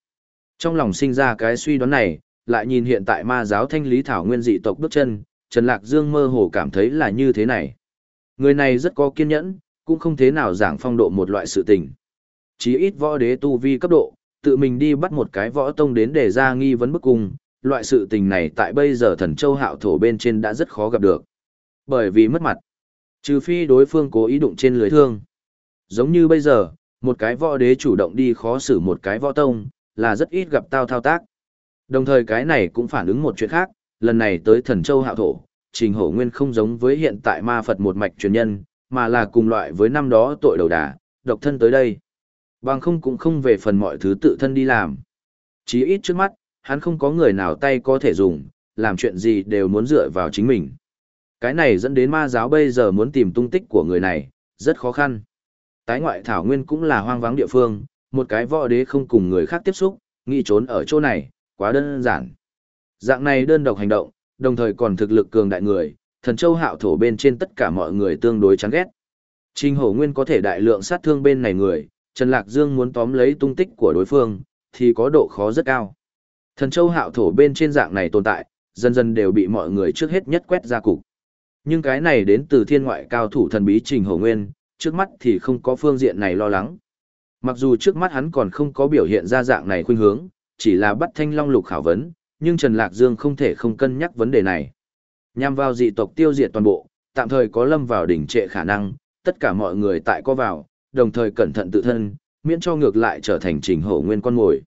Trong lòng sinh ra cái suy đoán này, lại nhìn hiện tại ma giáo thanh lý thảo nguyên dị tộc bước chân, Trần Lạc Dương mơ hồ cảm thấy là như thế này. Người này rất có kiên nhẫn, cũng không thế nào giảng phong độ một loại sự tình. Chí ít võ đế tu vi cấp độ, tự mình đi bắt một cái võ tông đến để ra nghi vấn bức cung, loại sự tình này tại bây giờ thần châu hạo thổ bên trên đã rất khó gặp được. Bởi vì mất mặt, trừ phi đối phương cố ý đụng trên lưới thương. Giống như bây giờ, một cái võ đế chủ động đi khó xử một cái võ tông, là rất ít gặp tao thao tác. Đồng thời cái này cũng phản ứng một chuyện khác, lần này tới thần châu hạo thổ, trình hổ nguyên không giống với hiện tại ma Phật một mạch truyền nhân, mà là cùng loại với năm đó tội đầu đà, độc thân tới đây. Bằng không cũng không về phần mọi thứ tự thân đi làm. Chí ít trước mắt, hắn không có người nào tay có thể dùng, làm chuyện gì đều muốn dựa vào chính mình. Cái này dẫn đến ma giáo bây giờ muốn tìm tung tích của người này, rất khó khăn. Tái ngoại thảo nguyên cũng là hoang vắng địa phương, một cái võ đế không cùng người khác tiếp xúc, nghĩ trốn ở chỗ này, quá đơn giản. Dạng này đơn độc hành động, đồng thời còn thực lực cường đại người, thần châu hạo thổ bên trên tất cả mọi người tương đối chán ghét. Trình hổ nguyên có thể đại lượng sát thương bên này người, Trần Lạc Dương muốn tóm lấy tung tích của đối phương, thì có độ khó rất cao. Thần châu hạo thổ bên trên dạng này tồn tại, dần dần đều bị mọi người trước hết nhất quét ra cục. Nhưng cái này đến từ thiên ngoại cao thủ thần bí Trình Hổ Nguyên, trước mắt thì không có phương diện này lo lắng. Mặc dù trước mắt hắn còn không có biểu hiện ra dạng này khuynh hướng, chỉ là bắt thanh long lục khảo vấn, nhưng Trần Lạc Dương không thể không cân nhắc vấn đề này. Nhằm vào dị tộc tiêu diệt toàn bộ, tạm thời có lâm vào đỉnh trệ khả năng, tất cả mọi người tại có vào, đồng thời cẩn thận tự thân, miễn cho ngược lại trở thành trình hổ nguyên con mồi.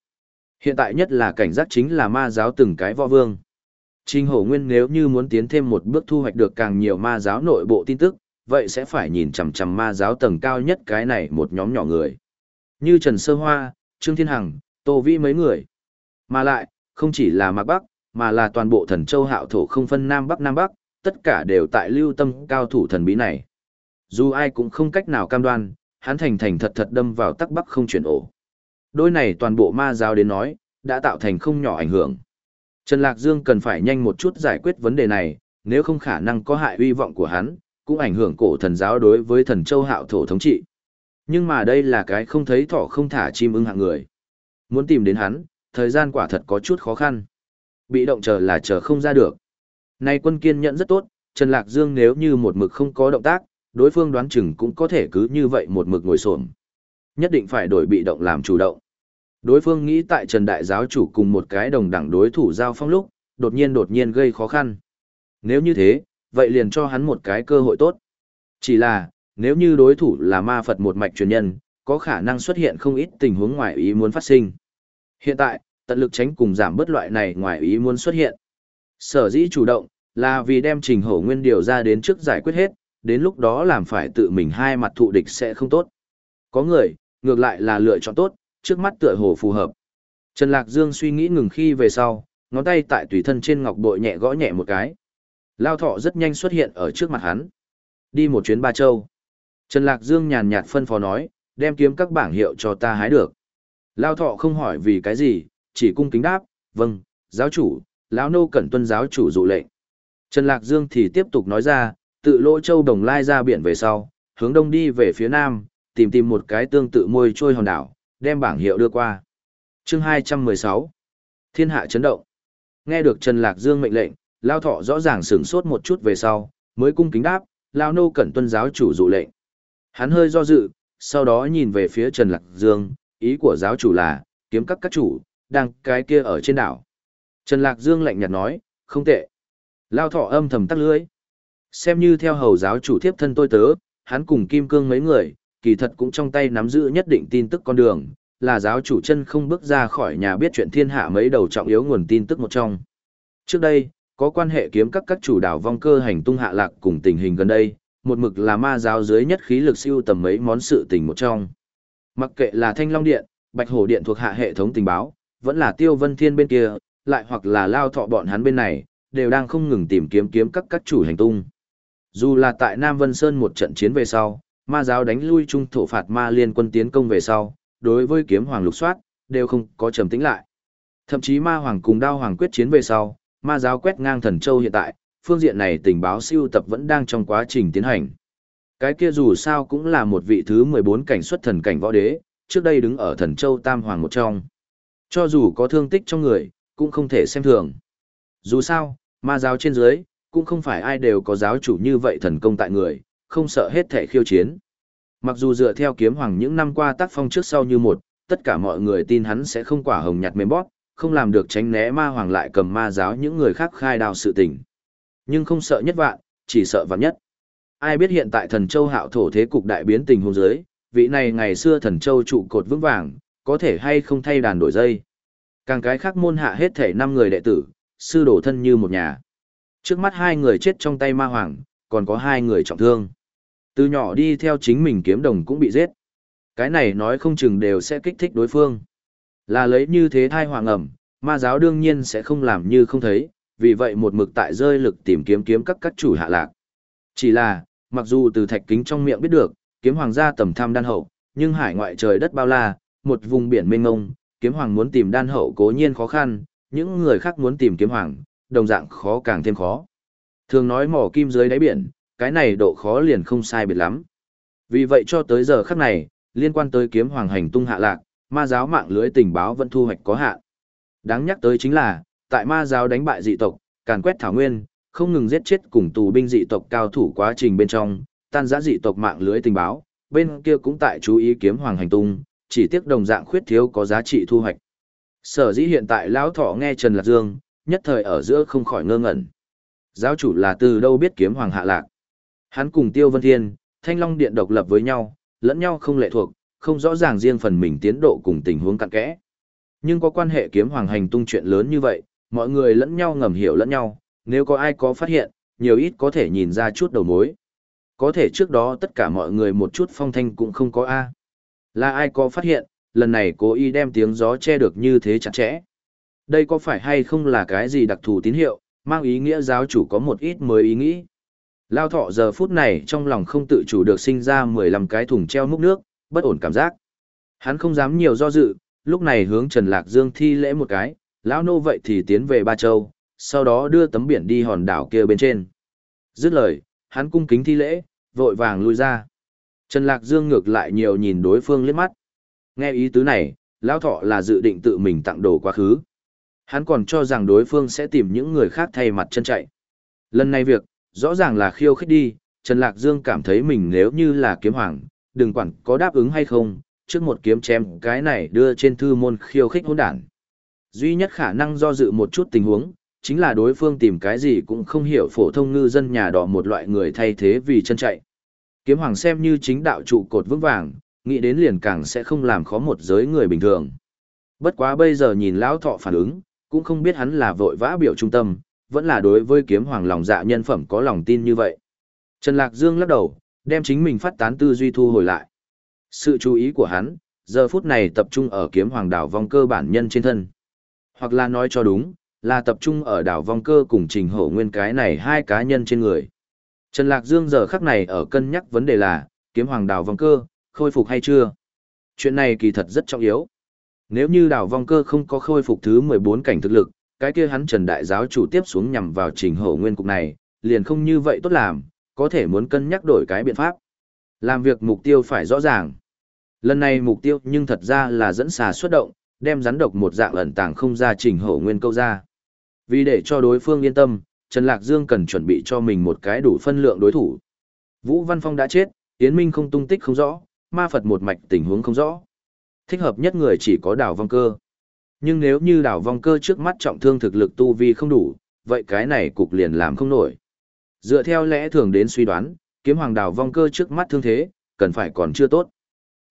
Hiện tại nhất là cảnh giác chính là ma giáo từng cái võ vương. Trình hổ nguyên nếu như muốn tiến thêm một bước thu hoạch được càng nhiều ma giáo nội bộ tin tức, vậy sẽ phải nhìn chằm chằm ma giáo tầng cao nhất cái này một nhóm nhỏ người. Như Trần Sơ Hoa, Trương Thiên Hằng, Tô Vĩ mấy người. Mà lại, không chỉ là Mạc Bắc, mà là toàn bộ thần châu hạo thổ không phân Nam Bắc Nam Bắc, tất cả đều tại lưu tâm cao thủ thần bí này. Dù ai cũng không cách nào cam đoan, hắn thành thành thật thật đâm vào tắc bắc không chuyển ổ. Đôi này toàn bộ ma giáo đến nói, đã tạo thành không nhỏ ảnh hưởng. Trần Lạc Dương cần phải nhanh một chút giải quyết vấn đề này, nếu không khả năng có hại uy vọng của hắn, cũng ảnh hưởng cổ thần giáo đối với thần châu hạo thổ thống trị. Nhưng mà đây là cái không thấy thỏ không thả chim ưng hạng người. Muốn tìm đến hắn, thời gian quả thật có chút khó khăn. Bị động chờ là chờ không ra được. Nay quân kiên nhẫn rất tốt, Trần Lạc Dương nếu như một mực không có động tác, đối phương đoán chừng cũng có thể cứ như vậy một mực ngồi xổm Nhất định phải đổi bị động làm chủ động. Đối phương nghĩ tại Trần Đại Giáo chủ cùng một cái đồng đẳng đối thủ giao phong lúc, đột nhiên đột nhiên gây khó khăn. Nếu như thế, vậy liền cho hắn một cái cơ hội tốt. Chỉ là, nếu như đối thủ là ma Phật một mạch truyền nhân, có khả năng xuất hiện không ít tình huống ngoài ý muốn phát sinh. Hiện tại, tận lực tránh cùng giảm bớt loại này ngoài ý muốn xuất hiện. Sở dĩ chủ động, là vì đem trình hổ nguyên điều ra đến trước giải quyết hết, đến lúc đó làm phải tự mình hai mặt thụ địch sẽ không tốt. Có người, ngược lại là lựa chọn tốt, trước mắt tựa hồ phù hợp. Trần Lạc Dương suy nghĩ ngừng khi về sau, ngón tay tại tùy thân trên ngọc bội nhẹ gõ nhẹ một cái. Lao thọ rất nhanh xuất hiện ở trước mặt hắn. Đi một chuyến ba châu. Trần Lạc Dương nhàn nhạt phân phó nói, đem kiếm các bảng hiệu cho ta hái được. Lao thọ không hỏi vì cái gì, chỉ cung kính đáp, vâng, giáo chủ, lão nô cẩn tuân giáo chủ dụ lệnh. Trần Lạc Dương thì tiếp tục nói ra, tự lỗ châu đồng lai ra biển về sau, hướng đông đi về phía nam, tìm tìm một cái tương tự môi trôi hòn đảo, đem bảng hiệu đưa qua. chương 216 Thiên hạ chấn động. Nghe được Trần Lạc Dương mệnh lệnh, Lao Thọ rõ ràng sửng sốt một chút về sau, mới cung kính đáp, Lao Nô cẩn tuân giáo chủ dụ lệnh. Hắn hơi do dự, sau đó nhìn về phía Trần Lạc Dương, ý của giáo chủ là, kiếm các các chủ, đang cái kia ở trên đảo. Trần Lạc Dương lạnh nhạt nói, không tệ. Lao Thọ âm thầm tắt lưỡi. Xem như theo hầu giáo chủ thiếp thân tôi tớ, hắn cùng Kim Cương mấy người, kỳ thật cũng trong tay nắm giữ nhất định tin tức con đường, là giáo chủ chân không bước ra khỏi nhà biết chuyện thiên hạ mấy đầu trọng yếu nguồn tin tức một trong. Trước đây, có quan hệ kiếm các các chủ đảo vong cơ hành tung hạ lạc cùng tình hình gần đây, một mực là ma giáo dưới nhất khí lực siêu tầm mấy món sự tình một trong. Mặc kệ là Thanh Long Điện, Bạch Hổ Điện thuộc hạ hệ thống tình báo, vẫn là Tiêu Vân Thiên bên kia, lại hoặc là lao thọ bọn hắn bên này, đều đang không ngừng tìm kiếm kiếm các các chủ hành tung. Dù là tại Nam Vân Sơn một trận chiến về sau, ma giáo đánh lui trung thổ phạt ma liên quân tiến công về sau, đối với kiếm hoàng lục soát, đều không có trầm tĩnh lại. Thậm chí ma hoàng cùng đao hoàng quyết chiến về sau, ma giáo quét ngang thần châu hiện tại, phương diện này tình báo siêu tập vẫn đang trong quá trình tiến hành. Cái kia dù sao cũng là một vị thứ 14 cảnh xuất thần cảnh võ đế, trước đây đứng ở thần châu tam hoàng một trong. Cho dù có thương tích trong người, cũng không thể xem thường. Dù sao, ma giáo trên dưới, cũng không phải ai đều có giáo chủ như vậy thần công tại người, không sợ hết thể khiêu chiến. Mặc dù dựa theo kiếm hoàng những năm qua tác phong trước sau như một, tất cả mọi người tin hắn sẽ không quả hồng nhặt mềm bóp, không làm được tránh né ma hoàng lại cầm ma giáo những người khác khai đào sự tình. Nhưng không sợ nhất vạn, chỉ sợ vạn nhất. Ai biết hiện tại thần châu hạo thổ thế cục đại biến tình hôn giới, vị này ngày xưa thần châu trụ cột vững vàng, có thể hay không thay đàn đổi dây. Càng cái khác môn hạ hết thể năm người đệ tử, sư đổ thân như một nhà. Trước mắt hai người chết trong tay ma hoàng, còn có hai người trọng thương. Từ nhỏ đi theo chính mình kiếm đồng cũng bị giết. Cái này nói không chừng đều sẽ kích thích đối phương. Là lấy như thế thai hoàng ẩm, ma giáo đương nhiên sẽ không làm như không thấy, vì vậy một mực tại rơi lực tìm kiếm kiếm các các chủ hạ lạc. Chỉ là, mặc dù từ thạch kính trong miệng biết được, kiếm hoàng gia tầm tham đan hậu, nhưng hải ngoại trời đất bao la, một vùng biển mênh mông, kiếm hoàng muốn tìm đan hậu cố nhiên khó khăn, những người khác muốn tìm kiếm hoàng, đồng dạng khó càng thêm khó. Thường nói mỏ kim dưới đáy biển, cái này độ khó liền không sai biệt lắm. Vì vậy cho tới giờ khắc này, liên quan tới kiếm hoàng hành tung hạ lạc, ma giáo mạng lưới tình báo vẫn thu hoạch có hạn. Đáng nhắc tới chính là, tại ma giáo đánh bại dị tộc, càn quét thảo nguyên, không ngừng giết chết cùng tù binh dị tộc cao thủ quá trình bên trong, tan giã dị tộc mạng lưới tình báo, bên kia cũng tại chú ý kiếm hoàng hành tung, chỉ tiếc đồng dạng khuyết thiếu có giá trị thu hoạch. Sở dĩ hiện tại lão thọ nghe Trần Lạc Dương, nhất thời ở giữa không khỏi ngơ ngẩn. Giáo chủ là từ đâu biết kiếm hoàng hạ lạc. Hắn cùng Tiêu Vân Thiên, Thanh Long Điện độc lập với nhau, lẫn nhau không lệ thuộc, không rõ ràng riêng phần mình tiến độ cùng tình huống cặn kẽ. Nhưng có quan hệ kiếm hoàng hành tung chuyện lớn như vậy, mọi người lẫn nhau ngầm hiểu lẫn nhau, nếu có ai có phát hiện, nhiều ít có thể nhìn ra chút đầu mối. Có thể trước đó tất cả mọi người một chút phong thanh cũng không có A. Là ai có phát hiện, lần này cố ý đem tiếng gió che được như thế chặt chẽ. Đây có phải hay không là cái gì đặc thù tín hiệu, mang ý nghĩa giáo chủ có một ít mới ý nghĩ. Lao thọ giờ phút này trong lòng không tự chủ được sinh ra 15 cái thùng treo múc nước, bất ổn cảm giác. Hắn không dám nhiều do dự, lúc này hướng Trần Lạc Dương thi lễ một cái, lão nô vậy thì tiến về Ba Châu, sau đó đưa tấm biển đi hòn đảo kia bên trên. Dứt lời, hắn cung kính thi lễ, vội vàng lui ra. Trần Lạc Dương ngược lại nhiều nhìn đối phương liếc mắt. Nghe ý tứ này, lão thọ là dự định tự mình tặng đồ quá khứ. Hắn còn cho rằng đối phương sẽ tìm những người khác thay mặt chân chạy. Lần này việc, rõ ràng là khiêu khích đi, Trần Lạc Dương cảm thấy mình nếu như là kiếm hoàng, đừng quản có đáp ứng hay không, trước một kiếm chém cái này đưa trên thư môn khiêu khích hỗn đản. Duy nhất khả năng do dự một chút tình huống, chính là đối phương tìm cái gì cũng không hiểu phổ thông ngư dân nhà đỏ một loại người thay thế vì chân chạy. Kiếm hoàng xem như chính đạo trụ cột vững vàng, nghĩ đến liền càng sẽ không làm khó một giới người bình thường. Bất quá bây giờ nhìn lão thọ phản ứng, cũng không biết hắn là vội vã biểu trung tâm, vẫn là đối với kiếm hoàng lòng dạ nhân phẩm có lòng tin như vậy. Trần Lạc Dương lắc đầu, đem chính mình phát tán tư duy thu hồi lại. Sự chú ý của hắn, giờ phút này tập trung ở kiếm hoàng đảo vong cơ bản nhân trên thân. Hoặc là nói cho đúng, là tập trung ở đảo vong cơ cùng trình hổ nguyên cái này hai cá nhân trên người. Trần Lạc Dương giờ khắc này ở cân nhắc vấn đề là, kiếm hoàng đảo vong cơ, khôi phục hay chưa? Chuyện này kỳ thật rất trọng yếu. Nếu như đảo vong cơ không có khôi phục thứ 14 cảnh thực lực, cái kia hắn Trần Đại Giáo chủ tiếp xuống nhằm vào trình hổ nguyên cục này, liền không như vậy tốt làm, có thể muốn cân nhắc đổi cái biện pháp. Làm việc mục tiêu phải rõ ràng. Lần này mục tiêu nhưng thật ra là dẫn xà xuất động, đem rắn độc một dạng ẩn tàng không ra trình hổ nguyên câu ra. Vì để cho đối phương yên tâm, Trần Lạc Dương cần chuẩn bị cho mình một cái đủ phân lượng đối thủ. Vũ Văn Phong đã chết, Yến Minh không tung tích không rõ, ma Phật một mạch tình huống không rõ. Thích hợp nhất người chỉ có đảo vong cơ. Nhưng nếu như đảo vong cơ trước mắt trọng thương thực lực tu vi không đủ, vậy cái này cục liền làm không nổi. Dựa theo lẽ thường đến suy đoán, kiếm hoàng đảo vong cơ trước mắt thương thế, cần phải còn chưa tốt.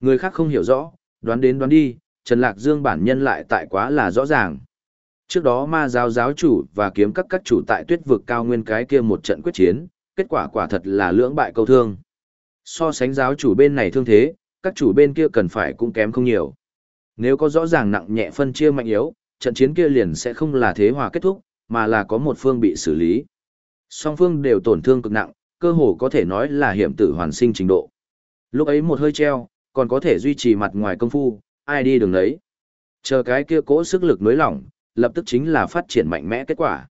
Người khác không hiểu rõ, đoán đến đoán đi, Trần Lạc Dương bản nhân lại tại quá là rõ ràng. Trước đó ma giáo giáo chủ và kiếm các các chủ tại tuyết vực cao nguyên cái kia một trận quyết chiến, kết quả quả thật là lưỡng bại câu thương. So sánh giáo chủ bên này thương thế, các chủ bên kia cần phải cũng kém không nhiều. Nếu có rõ ràng nặng nhẹ phân chia mạnh yếu, trận chiến kia liền sẽ không là thế hòa kết thúc, mà là có một phương bị xử lý. Song phương đều tổn thương cực nặng, cơ hồ có thể nói là hiểm tử hoàn sinh trình độ. Lúc ấy một hơi treo, còn có thể duy trì mặt ngoài công phu, ai đi đường đấy. Chờ cái kia cỗ sức lực nối lỏng, lập tức chính là phát triển mạnh mẽ kết quả.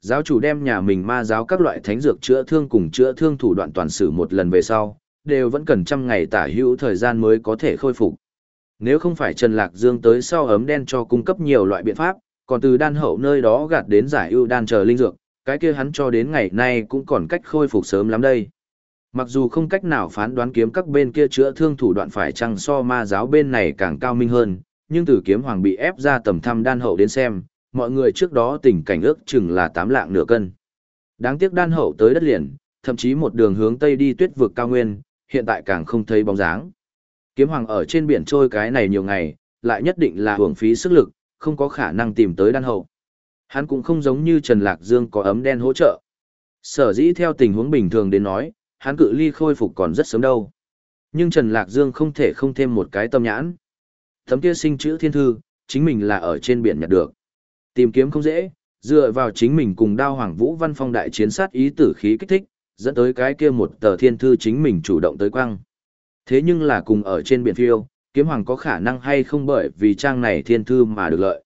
Giáo chủ đem nhà mình ma giáo các loại thánh dược chữa thương cùng chữa thương thủ đoạn toàn sử một lần về sau, đều vẫn cần trăm ngày tả hữu thời gian mới có thể khôi phục. Nếu không phải Trần Lạc Dương tới sau ấm đen cho cung cấp nhiều loại biện pháp, còn từ đan hậu nơi đó gạt đến giải ưu đan chờ linh dược, cái kia hắn cho đến ngày nay cũng còn cách khôi phục sớm lắm đây. Mặc dù không cách nào phán đoán kiếm các bên kia chữa thương thủ đoạn phải chăng so ma giáo bên này càng cao minh hơn, nhưng từ kiếm hoàng bị ép ra tầm thăm đan hậu đến xem, mọi người trước đó tình cảnh ước chừng là tám lạng nửa cân. Đáng tiếc đan hậu tới đất liền, thậm chí một đường hướng tây đi tuyết vực cao nguyên, hiện tại càng không thấy bóng dáng. Kiếm hoàng ở trên biển trôi cái này nhiều ngày, lại nhất định là hưởng phí sức lực, không có khả năng tìm tới đan hậu. Hắn cũng không giống như Trần Lạc Dương có ấm đen hỗ trợ. Sở dĩ theo tình huống bình thường đến nói, hắn cự ly khôi phục còn rất sớm đâu. Nhưng Trần Lạc Dương không thể không thêm một cái tâm nhãn. Tấm kia sinh chữ thiên thư, chính mình là ở trên biển nhặt được. Tìm kiếm không dễ, dựa vào chính mình cùng đao hoàng vũ văn phong đại chiến sát ý tử khí kích thích, dẫn tới cái kia một tờ thiên thư chính mình chủ động tới quăng. Thế nhưng là cùng ở trên biển phiêu, kiếm hoàng có khả năng hay không bởi vì trang này thiên thư mà được lợi.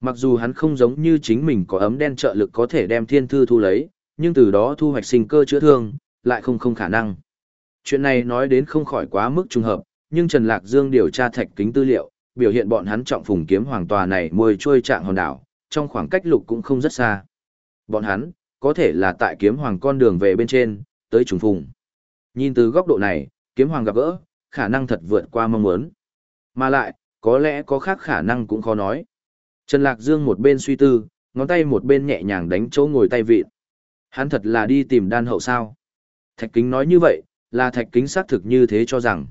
Mặc dù hắn không giống như chính mình có ấm đen trợ lực có thể đem thiên thư thu lấy, nhưng từ đó thu hoạch sinh cơ chữa thương, lại không không khả năng. Chuyện này nói đến không khỏi quá mức trùng hợp, nhưng Trần Lạc Dương điều tra thạch kính tư liệu, biểu hiện bọn hắn trọng phùng kiếm hoàng tòa này môi trôi trạng hòn đảo, trong khoảng cách lục cũng không rất xa. Bọn hắn, có thể là tại kiếm hoàng con đường về bên trên, tới trùng phùng. Nhìn từ góc độ này, kiếm hoàng gặp gỡ, khả năng thật vượt qua mong muốn. Mà lại, có lẽ có khác khả năng cũng khó nói. Trần Lạc Dương một bên suy tư, ngón tay một bên nhẹ nhàng đánh chỗ ngồi tay vịt. Hắn thật là đi tìm đan hậu sao. Thạch kính nói như vậy, là thạch kính xác thực như thế cho rằng.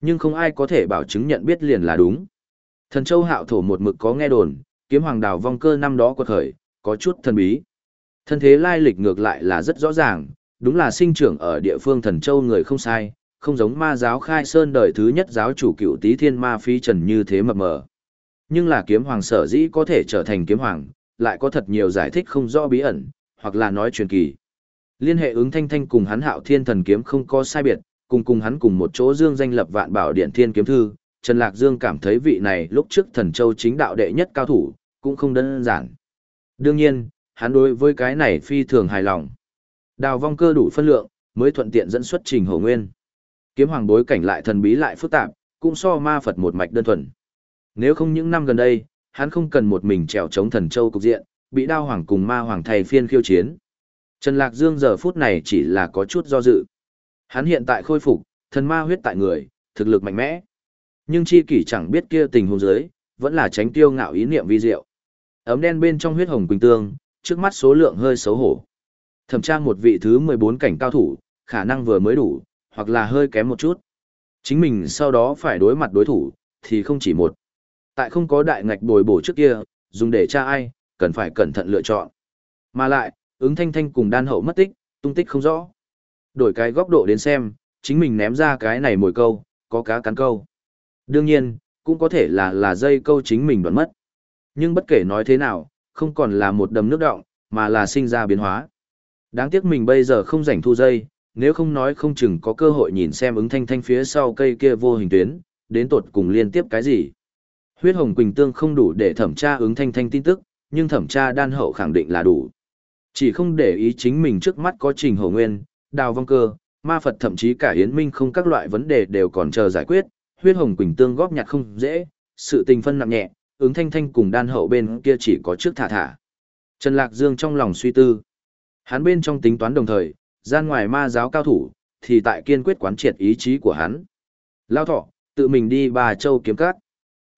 Nhưng không ai có thể bảo chứng nhận biết liền là đúng. Thần châu hạo thổ một mực có nghe đồn, kiếm hoàng đào vong cơ năm đó quật khởi, có chút thần bí. Thân thế lai lịch ngược lại là rất rõ ràng, đúng là sinh trưởng ở địa phương thần châu người không sai, không giống ma giáo khai sơn đời thứ nhất giáo chủ cựu tý thiên ma phi trần như thế mập mờ. Nhưng là kiếm hoàng sở dĩ có thể trở thành kiếm hoàng, lại có thật nhiều giải thích không rõ bí ẩn, hoặc là nói truyền kỳ. Liên hệ ứng thanh thanh cùng hắn hạo thiên thần kiếm không có sai biệt, cùng cùng hắn cùng một chỗ dương danh lập vạn bảo điện thiên kiếm thư, Trần Lạc Dương cảm thấy vị này lúc trước thần châu chính đạo đệ nhất cao thủ, cũng không đơn giản. Đương nhiên, hắn đối với cái này phi thường hài lòng. Đào vong cơ đủ phân lượng, mới thuận tiện dẫn xuất trình hổ nguyên. Kiếm hoàng bối cảnh lại thần bí lại phức tạp, cũng so ma Phật một mạch đơn thuần. Nếu không những năm gần đây, hắn không cần một mình trèo chống thần châu cục diện, bị đao hoàng cùng ma hoàng thầy phiên khiêu chiến. Trần Lạc Dương giờ phút này chỉ là có chút do dự. Hắn hiện tại khôi phục, thần ma huyết tại người, thực lực mạnh mẽ. Nhưng chi kỷ chẳng biết kia tình huống dưới, vẫn là tránh tiêu ngạo ý niệm vi diệu. Ấm đen bên trong huyết hồng quỳnh tương, trước mắt số lượng hơi xấu hổ. Thẩm tra một vị thứ 14 cảnh cao thủ, khả năng vừa mới đủ, hoặc là hơi kém một chút. Chính mình sau đó phải đối mặt đối thủ, thì không chỉ một. Tại không có đại ngạch bồi bổ trước kia, dùng để tra ai, cần phải cẩn thận lựa chọn. Mà lại, ứng thanh thanh cùng đan hậu mất tích, tung tích không rõ. Đổi cái góc độ đến xem, chính mình ném ra cái này mồi câu, có cá cắn câu. Đương nhiên, cũng có thể là là dây câu chính mình đoán mất. Nhưng bất kể nói thế nào, không còn là một đầm nước động, mà là sinh ra biến hóa. Đáng tiếc mình bây giờ không rảnh thu dây, nếu không nói không chừng có cơ hội nhìn xem ứng thanh thanh phía sau cây kia vô hình tuyến, đến tột cùng liên tiếp cái gì. Huyết hồng quỳnh tương không đủ để thẩm tra ứng thanh thanh tin tức, nhưng thẩm tra đan hậu khẳng định là đủ. Chỉ không để ý chính mình trước mắt có trình hổ nguyên, đào vong cơ, ma Phật thậm chí cả hiến minh không các loại vấn đề đều còn chờ giải quyết, huyết hồng quỳnh tương góp nhặt không dễ, sự tình phân nặng nhẹ, ứng thanh thanh cùng đan hậu bên kia chỉ có trước thả thả. Trần Lạc Dương trong lòng suy tư. Hắn bên trong tính toán đồng thời, gian ngoài ma giáo cao thủ, thì tại kiên quyết quán triệt ý chí của hắn. Lao thọ, tự mình đi bà châu kiếm cát.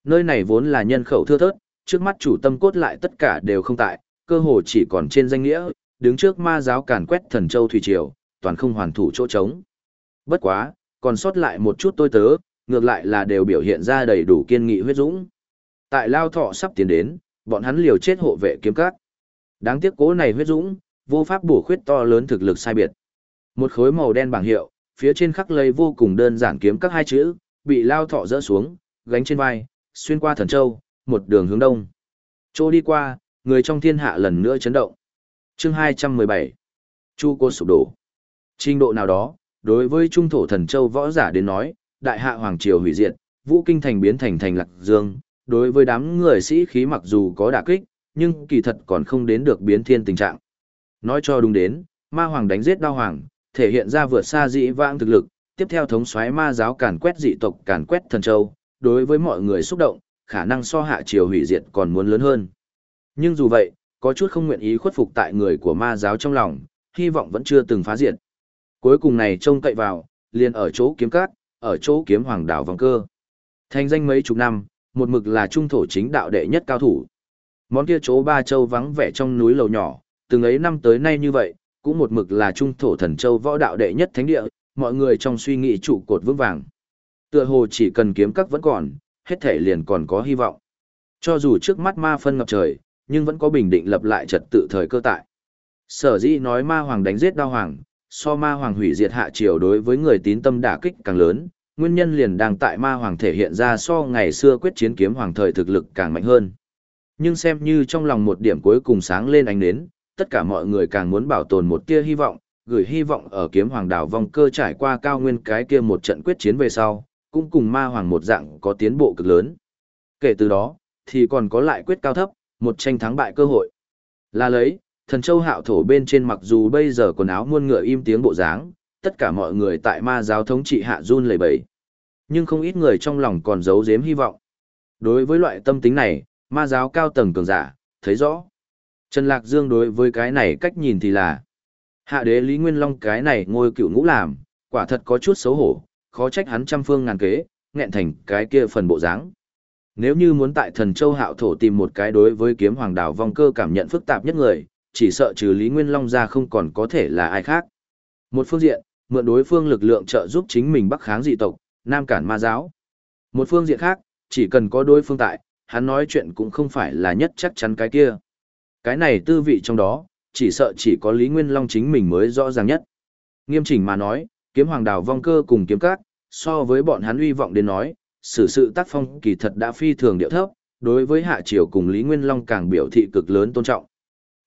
Nơi này vốn là nhân khẩu thưa thớt, trước mắt chủ tâm cốt lại tất cả đều không tại, cơ hồ chỉ còn trên danh nghĩa, đứng trước ma giáo càn quét thần châu thủy triều, toàn không hoàn thủ chỗ trống. Bất quá, còn sót lại một chút tôi tớ, ngược lại là đều biểu hiện ra đầy đủ kiên nghị huyết dũng. Tại Lao Thọ sắp tiến đến, bọn hắn liều chết hộ vệ kiếm cát. Đáng tiếc cố này huyết dũng, vô pháp bổ khuyết to lớn thực lực sai biệt. Một khối màu đen bảng hiệu, phía trên khắc lây vô cùng đơn giản kiếm các hai chữ, bị Lao Thọ dỡ xuống, gánh trên vai, xuyên qua thần châu, một đường hướng đông. Chỗ đi qua, người trong thiên hạ lần nữa chấn động. Chương 217. Chu cô sụp đổ. Trình độ nào đó, đối với trung thổ thần châu võ giả đến nói, đại hạ hoàng triều hủy diệt, vũ kinh thành biến thành thành lạc dương, đối với đám người sĩ khí mặc dù có đả kích, nhưng kỳ thật còn không đến được biến thiên tình trạng. Nói cho đúng đến, ma hoàng đánh giết đao hoàng, thể hiện ra vượt xa dĩ vãng thực lực, tiếp theo thống soái ma giáo càn quét dị tộc càn quét thần châu, đối với mọi người xúc động, khả năng so hạ triều hủy diệt còn muốn lớn hơn. Nhưng dù vậy, có chút không nguyện ý khuất phục tại người của ma giáo trong lòng, hy vọng vẫn chưa từng phá diệt. Cuối cùng này trông cậy vào, liền ở chỗ kiếm cát, ở chỗ kiếm hoàng đảo vòng cơ. Thành danh mấy chục năm, một mực là trung thổ chính đạo đệ nhất cao thủ. Món kia chỗ ba châu vắng vẻ trong núi lầu nhỏ, từng ấy năm tới nay như vậy, cũng một mực là trung thổ thần châu võ đạo đệ nhất thánh địa, mọi người trong suy nghĩ trụ cột vững vàng. Tựa hồ chỉ cần kiếm các vẫn còn, hết thể liền còn có hy vọng. Cho dù trước mắt ma phân ngập trời, nhưng vẫn có bình định lập lại trật tự thời cơ tại. Sở dĩ nói ma hoàng đánh giết đao hoàng, so ma hoàng hủy diệt hạ triều đối với người tín tâm đả kích càng lớn, nguyên nhân liền đang tại ma hoàng thể hiện ra so ngày xưa quyết chiến kiếm hoàng thời thực lực càng mạnh hơn. Nhưng xem như trong lòng một điểm cuối cùng sáng lên ánh nến, tất cả mọi người càng muốn bảo tồn một tia hy vọng, gửi hy vọng ở kiếm hoàng đảo vong cơ trải qua cao nguyên cái kia một trận quyết chiến về sau, cũng cùng ma hoàng một dạng có tiến bộ cực lớn. Kể từ đó, thì còn có lại quyết cao thấp, một tranh thắng bại cơ hội. Là lấy, thần châu hạo thổ bên trên mặc dù bây giờ quần áo muôn ngựa im tiếng bộ dáng, tất cả mọi người tại ma giáo thống trị hạ run lẩy bẩy. Nhưng không ít người trong lòng còn giấu giếm hy vọng. Đối với loại tâm tính này, ma giáo cao tầng cường giả, thấy rõ. Trần Lạc Dương đối với cái này cách nhìn thì là Hạ đế Lý Nguyên Long cái này ngôi cựu ngũ làm, quả thật có chút xấu hổ, khó trách hắn trăm phương ngàn kế, nghẹn thành cái kia phần bộ dáng. Nếu như muốn tại thần châu hạo thổ tìm một cái đối với kiếm hoàng đảo vong cơ cảm nhận phức tạp nhất người, chỉ sợ trừ Lý Nguyên Long ra không còn có thể là ai khác. Một phương diện, mượn đối phương lực lượng trợ giúp chính mình bắc kháng dị tộc, nam cản ma giáo. Một phương diện khác, chỉ cần có đối phương tại, hắn nói chuyện cũng không phải là nhất chắc chắn cái kia. Cái này tư vị trong đó, chỉ sợ chỉ có Lý Nguyên Long chính mình mới rõ ràng nhất. Nghiêm chỉnh mà nói, kiếm hoàng đào vong cơ cùng kiếm cát, so với bọn hắn uy vọng đến nói, xử sự tác phong kỳ thật đã phi thường điệu thấp, đối với hạ triều cùng Lý Nguyên Long càng biểu thị cực lớn tôn trọng.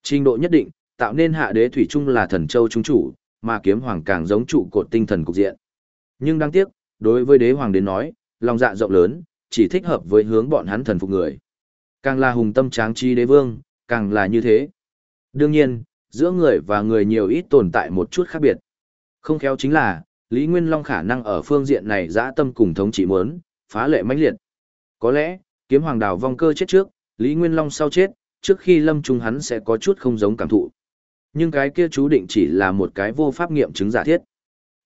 Trình độ nhất định, tạo nên hạ đế thủy trung là thần châu trung chủ, mà kiếm hoàng càng giống trụ cột tinh thần cục diện. Nhưng đáng tiếc, đối với đế hoàng đến nói, lòng dạ rộng lớn, chỉ thích hợp với hướng bọn hắn thần phục người. Càng là hùng tâm tráng trí đế vương, càng là như thế. Đương nhiên, giữa người và người nhiều ít tồn tại một chút khác biệt. Không khéo chính là, Lý Nguyên Long khả năng ở phương diện này dã tâm cùng thống trị muốn, phá lệ mãnh liệt. Có lẽ, kiếm hoàng đào vong cơ chết trước, Lý Nguyên Long sau chết, trước khi lâm trung hắn sẽ có chút không giống cảm thụ. Nhưng cái kia chú định chỉ là một cái vô pháp nghiệm chứng giả thiết.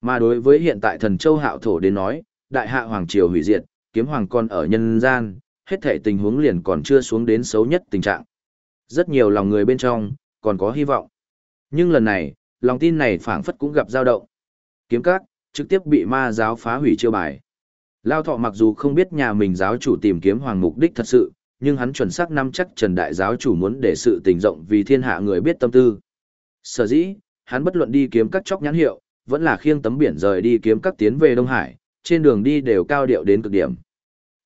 Mà đối với hiện tại thần châu hạo thổ đến nói, đại hạ hoàng triều hủy diệt, kiếm hoàng còn ở nhân gian, hết thể tình huống liền còn chưa xuống đến xấu nhất tình trạng. Rất nhiều lòng người bên trong, còn có hy vọng. Nhưng lần này, lòng tin này phảng phất cũng gặp dao động. Kiếm cát, trực tiếp bị ma giáo phá hủy chiêu bài. Lao thọ mặc dù không biết nhà mình giáo chủ tìm kiếm hoàng mục đích thật sự, nhưng hắn chuẩn xác năm chắc Trần Đại giáo chủ muốn để sự tình rộng vì thiên hạ người biết tâm tư. Sở dĩ, hắn bất luận đi kiếm các chóc nhãn hiệu, vẫn là khiêng tấm biển rời đi kiếm các tiến về Đông Hải, trên đường đi đều cao điệu đến cực điểm.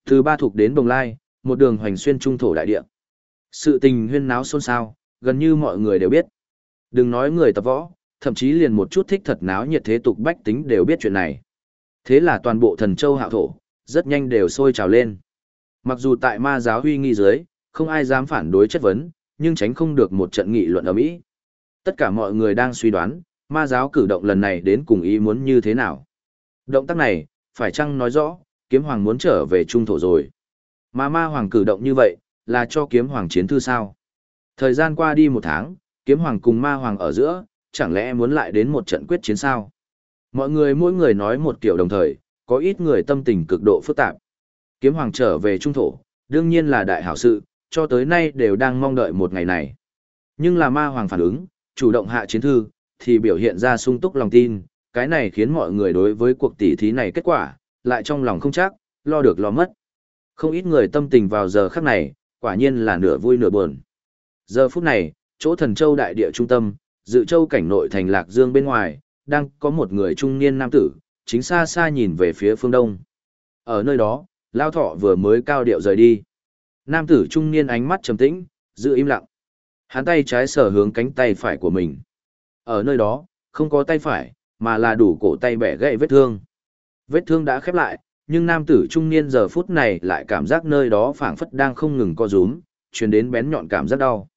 Từ Ba Thục đến Bồng Lai, một đường hoành xuyên trung thổ đại địa. Sự tình huyên náo xôn xao, gần như mọi người đều biết. Đừng nói người tập võ, thậm chí liền một chút thích thật náo nhiệt thế tục bách tính đều biết chuyện này. Thế là toàn bộ thần châu hạo thổ, rất nhanh đều sôi trào lên. Mặc dù tại ma giáo huy nghi dưới, không ai dám phản đối chất vấn, nhưng tránh không được một trận nghị luận ở Mỹ. Tất cả mọi người đang suy đoán, ma giáo cử động lần này đến cùng ý muốn như thế nào. Động tác này, phải chăng nói rõ, kiếm hoàng muốn trở về trung thổ rồi. Mà ma hoàng cử động như vậy, là cho kiếm hoàng chiến thư sao. Thời gian qua đi một tháng, kiếm hoàng cùng ma hoàng ở giữa, chẳng lẽ muốn lại đến một trận quyết chiến sao? Mọi người mỗi người nói một kiểu đồng thời, có ít người tâm tình cực độ phức tạp. Kiếm hoàng trở về trung thổ, đương nhiên là đại hảo sự, cho tới nay đều đang mong đợi một ngày này. Nhưng là ma hoàng phản ứng, chủ động hạ chiến thư, thì biểu hiện ra sung túc lòng tin, cái này khiến mọi người đối với cuộc tỷ thí này kết quả, lại trong lòng không chắc, lo được lo mất. Không ít người tâm tình vào giờ khắc này, quả nhiên là nửa vui nửa buồn. Giờ phút này, chỗ thần châu đại địa trung tâm, dự châu cảnh nội thành lạc dương bên ngoài, đang có một người trung niên nam tử, chính xa xa nhìn về phía phương đông. Ở nơi đó, lao thọ vừa mới cao điệu rời đi. Nam tử trung niên ánh mắt trầm tĩnh, giữ im lặng. Hắn tay trái sở hướng cánh tay phải của mình. Ở nơi đó, không có tay phải, mà là đủ cổ tay bẻ gãy vết thương. Vết thương đã khép lại, nhưng nam tử trung niên giờ phút này lại cảm giác nơi đó phảng phất đang không ngừng co rúm, truyền đến bén nhọn cảm giác đau.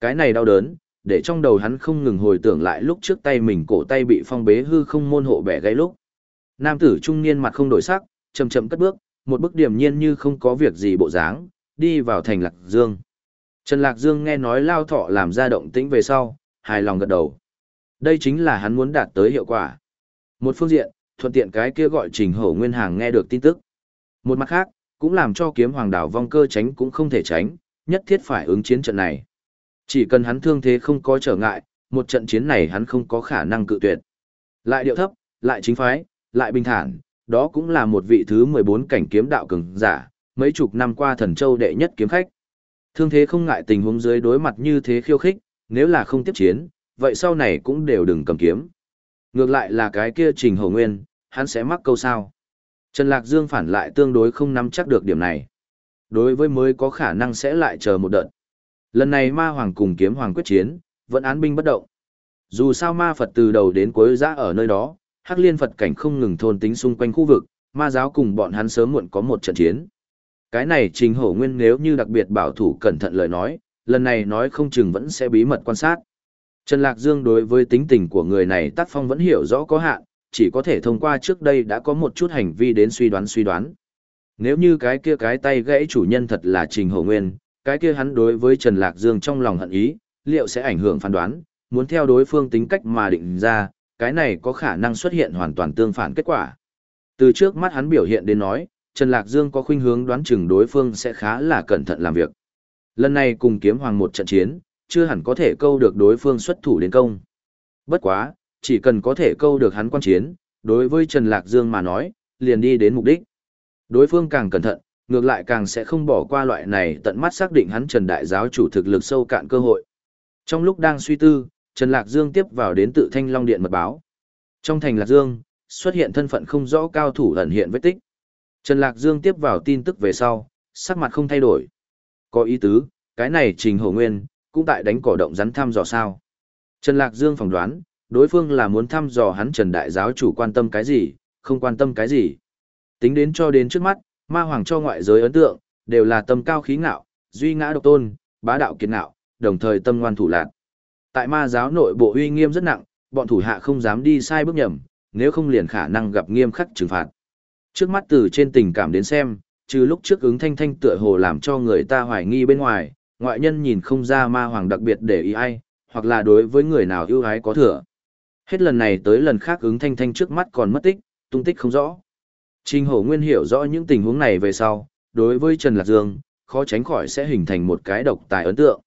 Cái này đau đớn, để trong đầu hắn không ngừng hồi tưởng lại lúc trước tay mình cổ tay bị phong bế hư không môn hộ bẻ gãy lúc. Nam tử trung niên mặt không đổi sắc, chậm chậm cất bước, một bước điểm nhiên như không có việc gì bộ dáng, đi vào thành Lạc Dương. Trần Lạc Dương nghe nói Lao Thọ làm ra động tĩnh về sau, hài lòng gật đầu. Đây chính là hắn muốn đạt tới hiệu quả. Một phương diện, thuận tiện cái kia gọi Trình Hổ Nguyên Hàng nghe được tin tức. Một mặt khác, cũng làm cho kiếm hoàng đảo vong cơ tránh cũng không thể tránh, nhất thiết phải ứng chiến trận này. Chỉ cần hắn thương thế không có trở ngại, một trận chiến này hắn không có khả năng cự tuyệt. Lại điệu thấp, lại chính phái, lại bình thản, đó cũng là một vị thứ 14 cảnh kiếm đạo cường giả, mấy chục năm qua thần châu đệ nhất kiếm khách. Thương thế không ngại tình huống dưới đối mặt như thế khiêu khích, nếu là không tiếp chiến, vậy sau này cũng đều đừng cầm kiếm. Ngược lại là cái kia Trình Hổ Nguyên, hắn sẽ mắc câu sao. Trần Lạc Dương phản lại tương đối không nắm chắc được điểm này. Đối với mới có khả năng sẽ lại chờ một đợt. Lần này ma hoàng cùng kiếm hoàng quyết chiến, vẫn án binh bất động. Dù sao ma Phật từ đầu đến cuối ra ở nơi đó, hắc liên Phật cảnh không ngừng thôn tính xung quanh khu vực, ma giáo cùng bọn hắn sớm muộn có một trận chiến. Cái này trình hổ nguyên nếu như đặc biệt bảo thủ cẩn thận lời nói, lần này nói không chừng vẫn sẽ bí mật quan sát. Trần Lạc Dương đối với tính tình của người này tác phong vẫn hiểu rõ có hạn, chỉ có thể thông qua trước đây đã có một chút hành vi đến suy đoán suy đoán. Nếu như cái kia cái tay gãy chủ nhân thật là Trình Hổ Nguyên, cái kia hắn đối với Trần Lạc Dương trong lòng hận ý, liệu sẽ ảnh hưởng phán đoán, muốn theo đối phương tính cách mà định ra, cái này có khả năng xuất hiện hoàn toàn tương phản kết quả. Từ trước mắt hắn biểu hiện đến nói, Trần Lạc Dương có khuynh hướng đoán chừng đối phương sẽ khá là cẩn thận làm việc. Lần này cùng kiếm hoàng một trận chiến, chưa hẳn có thể câu được đối phương xuất thủ đến công. Bất quá, chỉ cần có thể câu được hắn quan chiến, đối với Trần Lạc Dương mà nói, liền đi đến mục đích. Đối phương càng cẩn thận, ngược lại càng sẽ không bỏ qua loại này tận mắt xác định hắn Trần Đại Giáo chủ thực lực sâu cạn cơ hội. Trong lúc đang suy tư, Trần Lạc Dương tiếp vào đến tự thanh long điện mật báo. Trong thành Lạc Dương, xuất hiện thân phận không rõ cao thủ ẩn hiện vết tích. Trần Lạc Dương tiếp vào tin tức về sau, sắc mặt không thay đổi. Có ý tứ, cái này Trình Hổ Nguyên, cũng tại đánh cỏ động rắn thăm dò sao. Trần Lạc Dương phỏng đoán, đối phương là muốn thăm dò hắn Trần Đại Giáo chủ quan tâm cái gì, không quan tâm cái gì. Tính đến cho đến trước mắt, ma hoàng cho ngoại giới ấn tượng, đều là tâm cao khí ngạo, duy ngã độc tôn, bá đạo kiệt ngạo, đồng thời tâm ngoan thủ lạc. Tại ma giáo nội bộ uy nghiêm rất nặng, bọn thủ hạ không dám đi sai bước nhầm, nếu không liền khả năng gặp nghiêm khắc trừng phạt. Trước mắt từ trên tình cảm đến xem, trừ lúc trước ứng thanh thanh tựa hồ làm cho người ta hoài nghi bên ngoài, ngoại nhân nhìn không ra ma hoàng đặc biệt để ý ai, hoặc là đối với người nào ưu ái có thừa. Hết lần này tới lần khác ứng thanh thanh trước mắt còn mất tích, tung tích không rõ. Trình Hổ Nguyên hiểu rõ những tình huống này về sau, đối với Trần Lạc Dương, khó tránh khỏi sẽ hình thành một cái độc tài ấn tượng.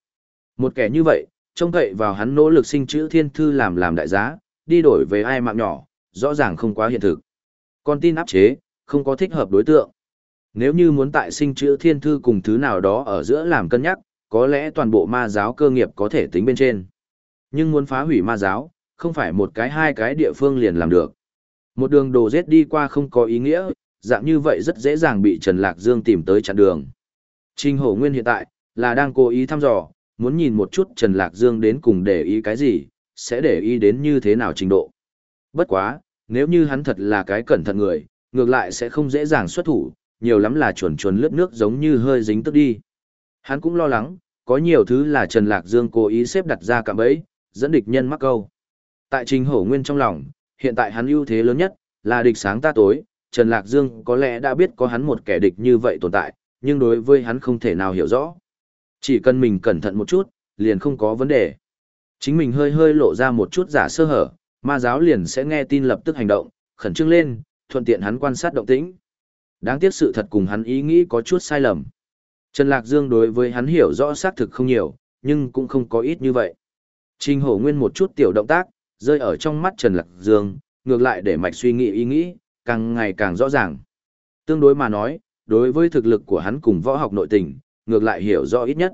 Một kẻ như vậy, trông cậy vào hắn nỗ lực sinh chữ thiên thư làm làm đại giá, đi đổi về ai mạng nhỏ, rõ ràng không quá hiện thực. Con tin áp chế, không có thích hợp đối tượng. Nếu như muốn tại sinh chữ thiên thư cùng thứ nào đó ở giữa làm cân nhắc, có lẽ toàn bộ ma giáo cơ nghiệp có thể tính bên trên. Nhưng muốn phá hủy ma giáo, không phải một cái hai cái địa phương liền làm được. Một đường đồ giết đi qua không có ý nghĩa, dạng như vậy rất dễ dàng bị Trần Lạc Dương tìm tới chặn đường. Trình Hổ Nguyên hiện tại, là đang cố ý thăm dò, muốn nhìn một chút Trần Lạc Dương đến cùng để ý cái gì, sẽ để ý đến như thế nào trình độ. Bất quá, nếu như hắn thật là cái cẩn thận người, ngược lại sẽ không dễ dàng xuất thủ, nhiều lắm là chuồn chuồn lướt nước giống như hơi dính tức đi. Hắn cũng lo lắng, có nhiều thứ là Trần Lạc Dương cố ý xếp đặt ra cạm bẫy, dẫn địch nhân mắc câu. Tại Trình Hổ Nguyên trong lòng, hiện tại hắn ưu thế lớn nhất là địch sáng ta tối, Trần Lạc Dương có lẽ đã biết có hắn một kẻ địch như vậy tồn tại, nhưng đối với hắn không thể nào hiểu rõ. Chỉ cần mình cẩn thận một chút, liền không có vấn đề. Chính mình hơi hơi lộ ra một chút giả sơ hở, ma giáo liền sẽ nghe tin lập tức hành động, khẩn trương lên, thuận tiện hắn quan sát động tĩnh. Đáng tiếc sự thật cùng hắn ý nghĩ có chút sai lầm. Trần Lạc Dương đối với hắn hiểu rõ xác thực không nhiều, nhưng cũng không có ít như vậy. Trình hổ nguyên một chút tiểu động tác, rơi ở trong mắt Trần Lạc Dương, ngược lại để mạch suy nghĩ ý nghĩ, càng ngày càng rõ ràng. Tương đối mà nói, đối với thực lực của hắn cùng võ học nội tình, ngược lại hiểu rõ ít nhất.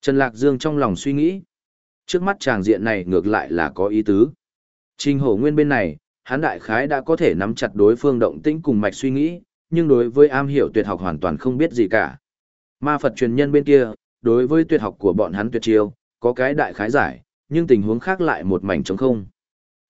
Trần Lạc Dương trong lòng suy nghĩ, trước mắt chàng diện này ngược lại là có ý tứ. Trình hổ nguyên bên này, hắn đại khái đã có thể nắm chặt đối phương động tĩnh cùng mạch suy nghĩ, nhưng đối với am hiểu tuyệt học hoàn toàn không biết gì cả. Ma Phật truyền nhân bên kia, đối với tuyệt học của bọn hắn tuyệt chiêu, có cái đại khái giải, nhưng tình huống khác lại một mảnh trống không.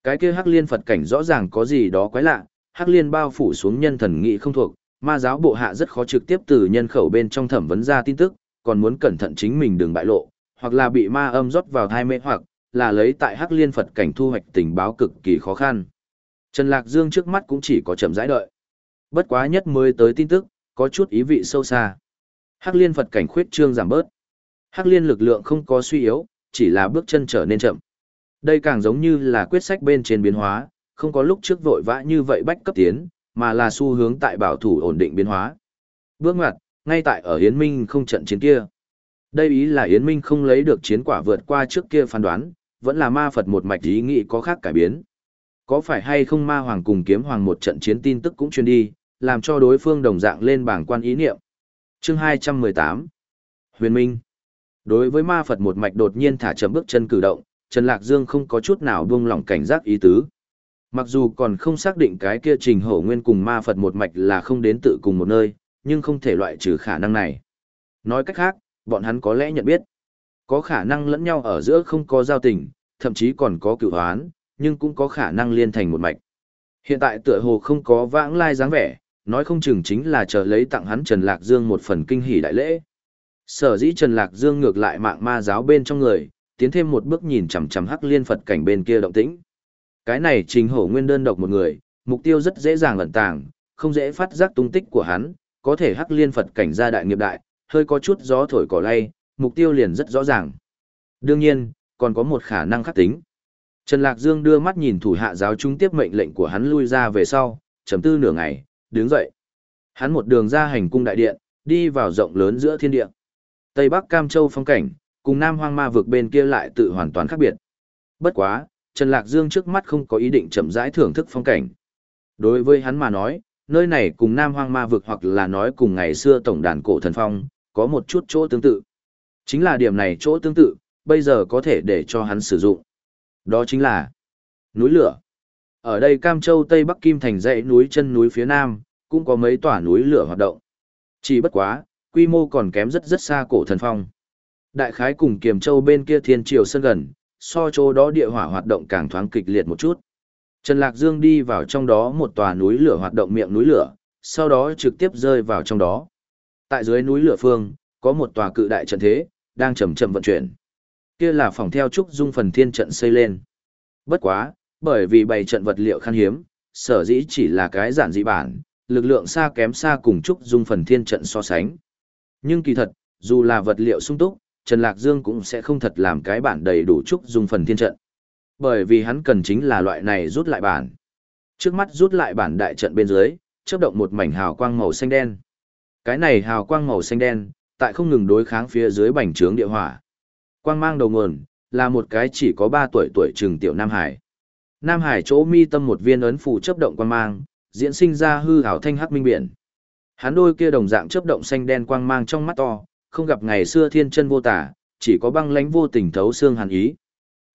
Cái kia Hắc Liên Phật cảnh rõ ràng có gì đó quái lạ, Hắc Liên bao phủ xuống nhân thần nghị không thuộc, ma giáo bộ hạ rất khó trực tiếp từ nhân khẩu bên trong thẩm vấn ra tin tức, còn muốn cẩn thận chính mình đừng bại lộ, hoặc là bị ma âm rót vào thai mê hoặc là lấy tại Hắc Liên Phật cảnh thu hoạch tình báo cực kỳ khó khăn. Trần Lạc Dương trước mắt cũng chỉ có chậm rãi đợi. Bất quá nhất mới tới tin tức, có chút ý vị sâu xa. Hắc Liên Phật cảnh khuyết trương giảm bớt. Hắc Liên lực lượng không có suy yếu, chỉ là bước chân trở nên chậm. Đây càng giống như là quyết sách bên trên biến hóa, không có lúc trước vội vã như vậy bách cấp tiến, mà là xu hướng tại bảo thủ ổn định biến hóa. Bước ngoặt, ngay tại ở Yến Minh không trận chiến kia. Đây ý là Yến Minh không lấy được chiến quả vượt qua trước kia phán đoán, vẫn là ma Phật một mạch ý nghĩ có khác cải biến. Có phải hay không ma hoàng cùng kiếm hoàng một trận chiến tin tức cũng truyền đi, làm cho đối phương đồng dạng lên bảng quan ý niệm. Chương 218 Huyền Minh Đối với ma Phật một mạch đột nhiên thả chậm bước chân cử động, Trần Lạc Dương không có chút nào buông lỏng cảnh giác ý tứ. Mặc dù còn không xác định cái kia trình hổ nguyên cùng ma Phật một mạch là không đến tự cùng một nơi, nhưng không thể loại trừ khả năng này. Nói cách khác, bọn hắn có lẽ nhận biết. Có khả năng lẫn nhau ở giữa không có giao tình, thậm chí còn có cựu hoán, nhưng cũng có khả năng liên thành một mạch. Hiện tại tựa hồ không có vãng lai dáng vẻ, nói không chừng chính là chờ lấy tặng hắn Trần Lạc Dương một phần kinh hỉ đại lễ. Sở dĩ Trần Lạc Dương ngược lại mạng ma giáo bên trong người, tiến thêm một bước nhìn chằm chằm hắc liên Phật cảnh bên kia động tĩnh. Cái này trình hổ nguyên đơn độc một người, mục tiêu rất dễ dàng ẩn tàng, không dễ phát giác tung tích của hắn, có thể hắc liên Phật cảnh ra đại nghiệp đại, hơi có chút gió thổi cỏ lay, mục tiêu liền rất rõ ràng. Đương nhiên, còn có một khả năng khắc tính. Trần Lạc Dương đưa mắt nhìn thủ hạ giáo chúng tiếp mệnh lệnh của hắn lui ra về sau, chấm tư nửa ngày, đứng dậy. Hắn một đường ra hành cung đại điện, đi vào rộng lớn giữa thiên địa. Tây Bắc Cam Châu phong cảnh, cùng Nam Hoang Ma vực bên kia lại tự hoàn toàn khác biệt. Bất quá, Trần Lạc Dương trước mắt không có ý định chậm rãi thưởng thức phong cảnh. Đối với hắn mà nói, nơi này cùng Nam Hoang Ma vực hoặc là nói cùng ngày xưa tổng đàn cổ thần phong, có một chút chỗ tương tự. Chính là điểm này chỗ tương tự, bây giờ có thể để cho hắn sử dụng. Đó chính là núi lửa. Ở đây Cam Châu Tây Bắc Kim thành dãy núi chân núi phía Nam, cũng có mấy tòa núi lửa hoạt động. Chỉ bất quá, quy mô còn kém rất rất xa cổ thần phong. Đại khái cùng Kiềm Châu bên kia thiên triều sân gần, so chỗ đó địa hỏa hoạt động càng thoáng kịch liệt một chút. Trần Lạc Dương đi vào trong đó một tòa núi lửa hoạt động miệng núi lửa, sau đó trực tiếp rơi vào trong đó. Tại dưới núi lửa phương, có một tòa cự đại trận thế, đang chậm chậm vận chuyển. Kia là phòng theo trúc dung phần thiên trận xây lên. Bất quá, bởi vì bày trận vật liệu khan hiếm, sở dĩ chỉ là cái giản dị bản, lực lượng xa kém xa cùng trúc dung phần thiên trận so sánh. Nhưng kỳ thật, dù là vật liệu sung túc, Trần Lạc Dương cũng sẽ không thật làm cái bản đầy đủ trúc dùng phần thiên trận. Bởi vì hắn cần chính là loại này rút lại bản. Trước mắt rút lại bản đại trận bên dưới, chớp động một mảnh hào quang màu xanh đen. Cái này hào quang màu xanh đen, tại không ngừng đối kháng phía dưới bành trướng địa hỏa. Quang mang đầu nguồn, là một cái chỉ có 3 tuổi tuổi trừng tiểu Nam Hải. Nam Hải chỗ mi tâm một viên ấn phù chấp động quang mang, diễn sinh ra hư ảo thanh hắc minh biển. Hắn đôi kia đồng dạng chớp động xanh đen quang mang trong mắt to, không gặp ngày xưa thiên chân vô tả, chỉ có băng lãnh vô tình thấu xương hàn ý.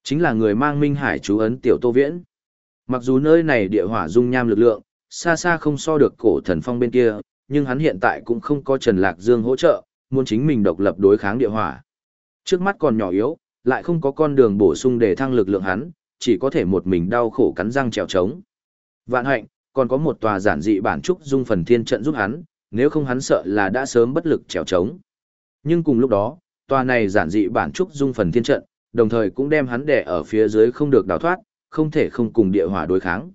Chính là người mang minh hải chú ấn tiểu Tô Viễn. Mặc dù nơi này địa hỏa dung nham lực lượng, xa xa không so được cổ thần phong bên kia, nhưng hắn hiện tại cũng không có Trần Lạc Dương hỗ trợ, muốn chính mình độc lập đối kháng địa hỏa. Trước mắt còn nhỏ yếu, lại không có con đường bổ sung để thăng lực lượng hắn, chỉ có thể một mình đau khổ cắn răng trèo trống. Vạn hạnh, còn có một tòa giản dị bản trúc dung phần thiên trận giúp hắn, nếu không hắn sợ là đã sớm bất lực trèo trống. Nhưng cùng lúc đó, tòa này giản dị bản trúc dung phần thiên trận, đồng thời cũng đem hắn đè ở phía dưới không được đào thoát, không thể không cùng địa hỏa đối kháng.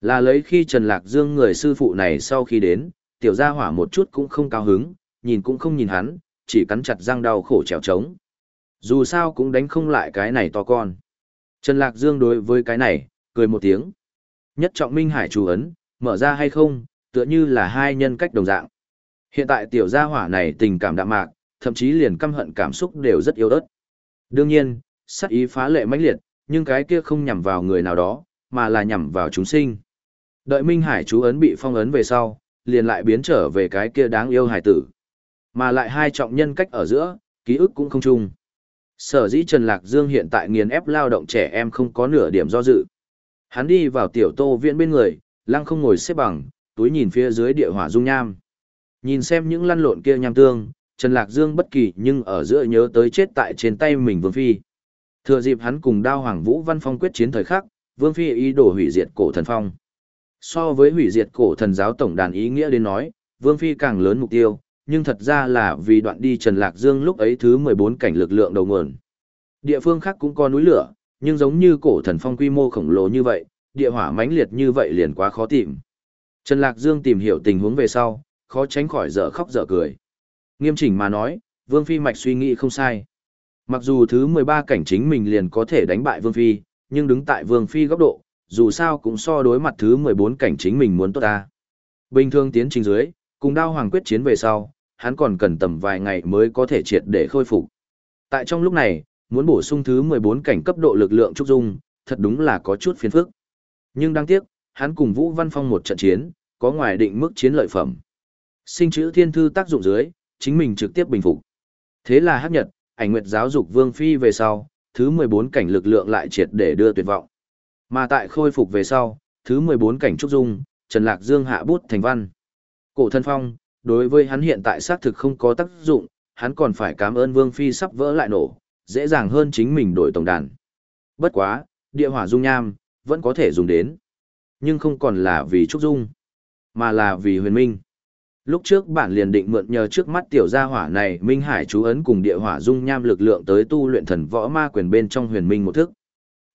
Là lấy khi Trần Lạc Dương người sư phụ này sau khi đến, tiểu gia hỏa một chút cũng không cao hứng, nhìn cũng không nhìn hắn, chỉ cắn chặt răng đau khổ trèo trống. Dù sao cũng đánh không lại cái này to con. Trần Lạc Dương đối với cái này, cười một tiếng. Nhất trọng minh hải chủ ấn, mở ra hay không, tựa như là hai nhân cách đồng dạng. Hiện tại tiểu gia hỏa này tình cảm đạm mạc, thậm chí liền căm hận cảm xúc đều rất yếu ớt. Đương nhiên, sát ý phá lệ mãnh liệt, nhưng cái kia không nhằm vào người nào đó, mà là nhằm vào chúng sinh. Đợi Minh Hải chú ấn bị phong ấn về sau, liền lại biến trở về cái kia đáng yêu hải tử. Mà lại hai trọng nhân cách ở giữa, ký ức cũng không chung. Sở dĩ Trần Lạc Dương hiện tại nghiền ép lao động trẻ em không có nửa điểm do dự. Hắn đi vào tiểu tô viện bên người, lăng không ngồi xếp bằng, túi nhìn phía dưới địa hỏa dung nham. Nhìn xem những lăn lộn kia nham tương, Trần Lạc Dương bất kỳ nhưng ở giữa nhớ tới chết tại trên tay mình Vương Phi. Thừa dịp hắn cùng đao Hoàng Vũ Văn Phong quyết chiến thời khắc, Vương Phi ý đồ hủy diệt cổ thần phong. So với hủy diệt cổ thần giáo tổng đàn ý nghĩa đến nói, Vương Phi càng lớn mục tiêu, nhưng thật ra là vì đoạn đi Trần Lạc Dương lúc ấy thứ 14 cảnh lực lượng đầu nguồn. Địa phương khác cũng có núi lửa, nhưng giống như cổ thần phong quy mô khổng lồ như vậy, địa hỏa mãnh liệt như vậy liền quá khó tìm. Trần Lạc Dương tìm hiểu tình huống về sau, khó tránh khỏi dở khóc dở cười. Nghiêm chỉnh mà nói, Vương Phi mạch suy nghĩ không sai. Mặc dù thứ 13 cảnh chính mình liền có thể đánh bại Vương Phi, nhưng đứng tại Vương Phi góc độ, dù sao cũng so đối mặt thứ 14 cảnh chính mình muốn tốt ta. Bình thường tiến trình dưới, cùng đao hoàng quyết chiến về sau, hắn còn cần tầm vài ngày mới có thể triệt để khôi phục. Tại trong lúc này, muốn bổ sung thứ 14 cảnh cấp độ lực lượng trúc dung, thật đúng là có chút phiền phức. Nhưng đáng tiếc, hắn cùng Vũ Văn Phong một trận chiến, có ngoài định mức chiến lợi phẩm. Sinh chữ thiên thư tác dụng dưới, chính mình trực tiếp bình phục. Thế là hấp nhật, ảnh nguyệt giáo dục Vương Phi về sau, thứ 14 cảnh lực lượng lại triệt để đưa tuyệt vọng. Mà tại khôi phục về sau, thứ 14 cảnh trúc dung, Trần Lạc Dương hạ bút thành văn. Cổ thân phong, đối với hắn hiện tại xác thực không có tác dụng, hắn còn phải cảm ơn Vương Phi sắp vỡ lại nổ, dễ dàng hơn chính mình đổi tổng đàn. Bất quá, địa hỏa dung nham, vẫn có thể dùng đến. Nhưng không còn là vì trúc dung, mà là vì huyền minh. Lúc trước bản liền định mượn nhờ trước mắt tiểu gia hỏa này Minh Hải chú ấn cùng địa hỏa dung nham lực lượng tới tu luyện thần võ ma quyền bên trong huyền minh một thức.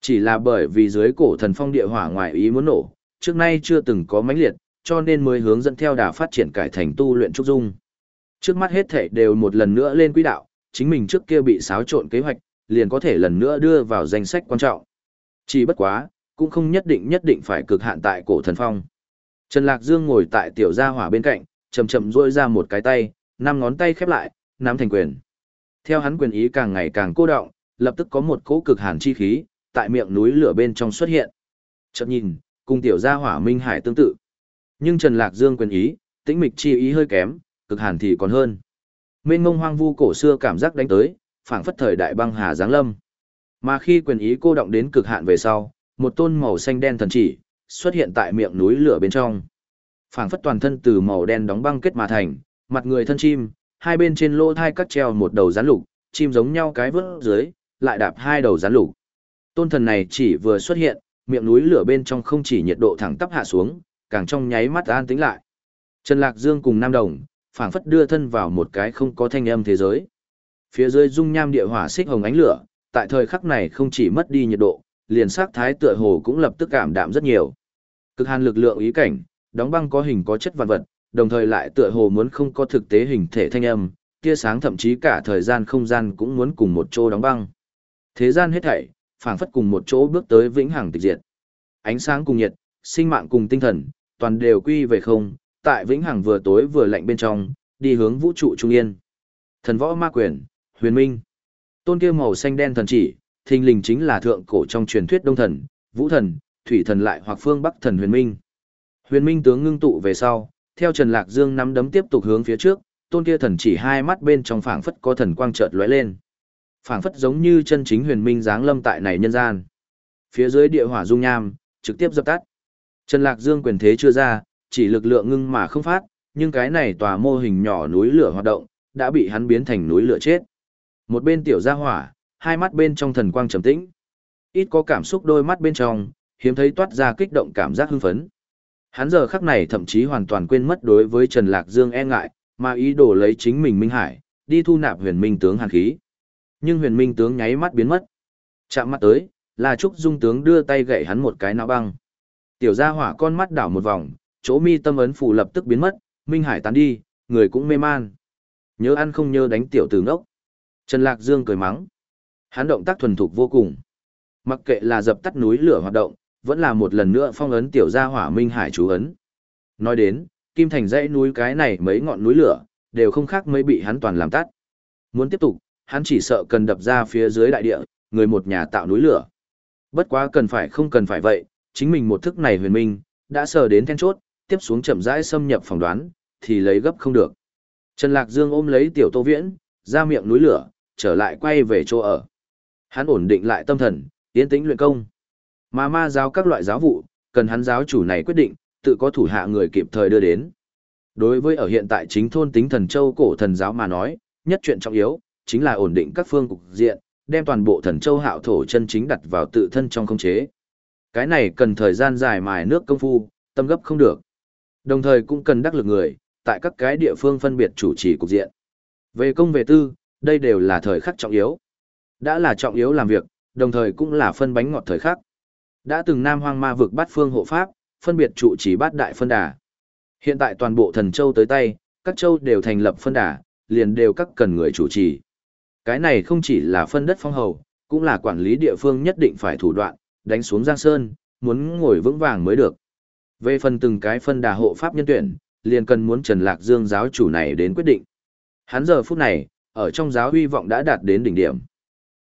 Chỉ là bởi vì dưới cổ thần phong địa hỏa ngoài ý muốn nổ, trước nay chưa từng có mãnh liệt, cho nên mới hướng dẫn theo đà phát triển cải thành tu luyện trúc dung. Trước mắt hết thể đều một lần nữa lên quỹ đạo, chính mình trước kia bị xáo trộn kế hoạch, liền có thể lần nữa đưa vào danh sách quan trọng. Chỉ bất quá, cũng không nhất định nhất định phải cực hạn tại cổ thần phong. Trần Lạc Dương ngồi tại tiểu gia hỏa bên cạnh, chậm chậm duỗi ra một cái tay, năm ngón tay khép lại, nắm thành quyền. Theo hắn quyền ý càng ngày càng cô động, lập tức có một cỗ cực hàn chi khí tại miệng núi lửa bên trong xuất hiện. Chợt nhìn, cùng tiểu gia hỏa minh hải tương tự. Nhưng Trần Lạc Dương quyền ý, tĩnh mịch chi ý hơi kém, cực hàn thì còn hơn. Mênh mông hoang vu cổ xưa cảm giác đánh tới, phảng phất thời đại băng hà giáng lâm. Mà khi quyền ý cô động đến cực hạn về sau, một tôn màu xanh đen thần chỉ xuất hiện tại miệng núi lửa bên trong phảng phất toàn thân từ màu đen đóng băng kết mà thành, mặt người thân chim, hai bên trên lỗ thai cắt treo một đầu rắn lục, chim giống nhau cái vớt dưới, lại đạp hai đầu rắn lục. Tôn thần này chỉ vừa xuất hiện, miệng núi lửa bên trong không chỉ nhiệt độ thẳng tắp hạ xuống, càng trong nháy mắt an tĩnh lại. Trần Lạc Dương cùng Nam Đồng, phảng phất đưa thân vào một cái không có thanh âm thế giới. Phía dưới dung nham địa hỏa xích hồng ánh lửa, tại thời khắc này không chỉ mất đi nhiệt độ, liền sắc thái tựa hồ cũng lập tức cảm đạm rất nhiều. Cực hàn lực lượng ý cảnh, đóng băng có hình có chất vạn vật, đồng thời lại tựa hồ muốn không có thực tế hình thể thanh âm, tia sáng thậm chí cả thời gian không gian cũng muốn cùng một chỗ đóng băng. Thế gian hết thảy, phảng phất cùng một chỗ bước tới vĩnh hằng tịch diệt. Ánh sáng cùng nhiệt, sinh mạng cùng tinh thần, toàn đều quy về không, tại vĩnh hằng vừa tối vừa lạnh bên trong, đi hướng vũ trụ trung yên. Thần võ ma quyền, huyền minh. Tôn kia màu xanh đen thần chỉ, thình lình chính là thượng cổ trong truyền thuyết đông thần, vũ thần, thủy thần lại hoặc phương bắc thần huyền minh. Huyền Minh tướng ngưng tụ về sau, theo Trần Lạc Dương nắm đấm tiếp tục hướng phía trước, tôn kia thần chỉ hai mắt bên trong phảng phất có thần quang chợt lóe lên. Phảng phất giống như chân chính Huyền Minh giáng lâm tại này nhân gian. Phía dưới địa hỏa dung nham, trực tiếp dập tắt. Trần Lạc Dương quyền thế chưa ra, chỉ lực lượng ngưng mà không phát, nhưng cái này tòa mô hình nhỏ núi lửa hoạt động, đã bị hắn biến thành núi lửa chết. Một bên tiểu gia hỏa, hai mắt bên trong thần quang trầm tĩnh. Ít có cảm xúc đôi mắt bên trong, hiếm thấy toát ra kích động cảm giác hưng phấn. Hắn giờ khắc này thậm chí hoàn toàn quên mất đối với Trần Lạc Dương e ngại, mà ý đồ lấy chính mình Minh Hải, đi thu nạp huyền minh tướng hàn khí. Nhưng huyền minh tướng nháy mắt biến mất. Chạm mắt tới, là Trúc Dung tướng đưa tay gậy hắn một cái não băng. Tiểu gia hỏa con mắt đảo một vòng, chỗ mi tâm ấn phù lập tức biến mất, Minh Hải tán đi, người cũng mê man. Nhớ ăn không nhớ đánh tiểu tử ngốc. Trần Lạc Dương cười mắng. Hắn động tác thuần thục vô cùng. Mặc kệ là dập tắt núi lửa hoạt động, vẫn là một lần nữa phong ấn tiểu gia hỏa minh hải chú ấn. Nói đến, kim thành dãy núi cái này mấy ngọn núi lửa, đều không khác mấy bị hắn toàn làm tắt. Muốn tiếp tục, hắn chỉ sợ cần đập ra phía dưới đại địa, người một nhà tạo núi lửa. Bất quá cần phải không cần phải vậy, chính mình một thức này huyền minh, đã sờ đến then chốt, tiếp xuống chậm rãi xâm nhập phòng đoán, thì lấy gấp không được. Trần Lạc Dương ôm lấy tiểu Tô Viễn, ra miệng núi lửa, trở lại quay về chỗ ở. Hắn ổn định lại tâm thần, tiến tĩnh luyện công. Mà ma giáo các loại giáo vụ, cần hắn giáo chủ này quyết định, tự có thủ hạ người kịp thời đưa đến. Đối với ở hiện tại chính thôn tính thần châu cổ thần giáo mà nói, nhất chuyện trọng yếu, chính là ổn định các phương cục diện, đem toàn bộ thần châu hạo thổ chân chính đặt vào tự thân trong không chế. Cái này cần thời gian dài mài nước công phu, tâm gấp không được. Đồng thời cũng cần đắc lực người, tại các cái địa phương phân biệt chủ trì cục diện. Về công về tư, đây đều là thời khắc trọng yếu. Đã là trọng yếu làm việc, đồng thời cũng là phân bánh ngọt thời khắc. Đã từng Nam Hoang Ma vực bát phương hộ pháp, phân biệt trụ trì bát đại phân đà. Hiện tại toàn bộ thần châu tới tay, các châu đều thành lập phân đà, liền đều các cần người chủ trì. Cái này không chỉ là phân đất phong hầu, cũng là quản lý địa phương nhất định phải thủ đoạn, đánh xuống Giang Sơn, muốn ngồi vững vàng mới được. Về phần từng cái phân đà hộ pháp nhân tuyển, liền cần muốn Trần Lạc Dương giáo chủ này đến quyết định. Hắn giờ phút này, ở trong giáo huy vọng đã đạt đến đỉnh điểm.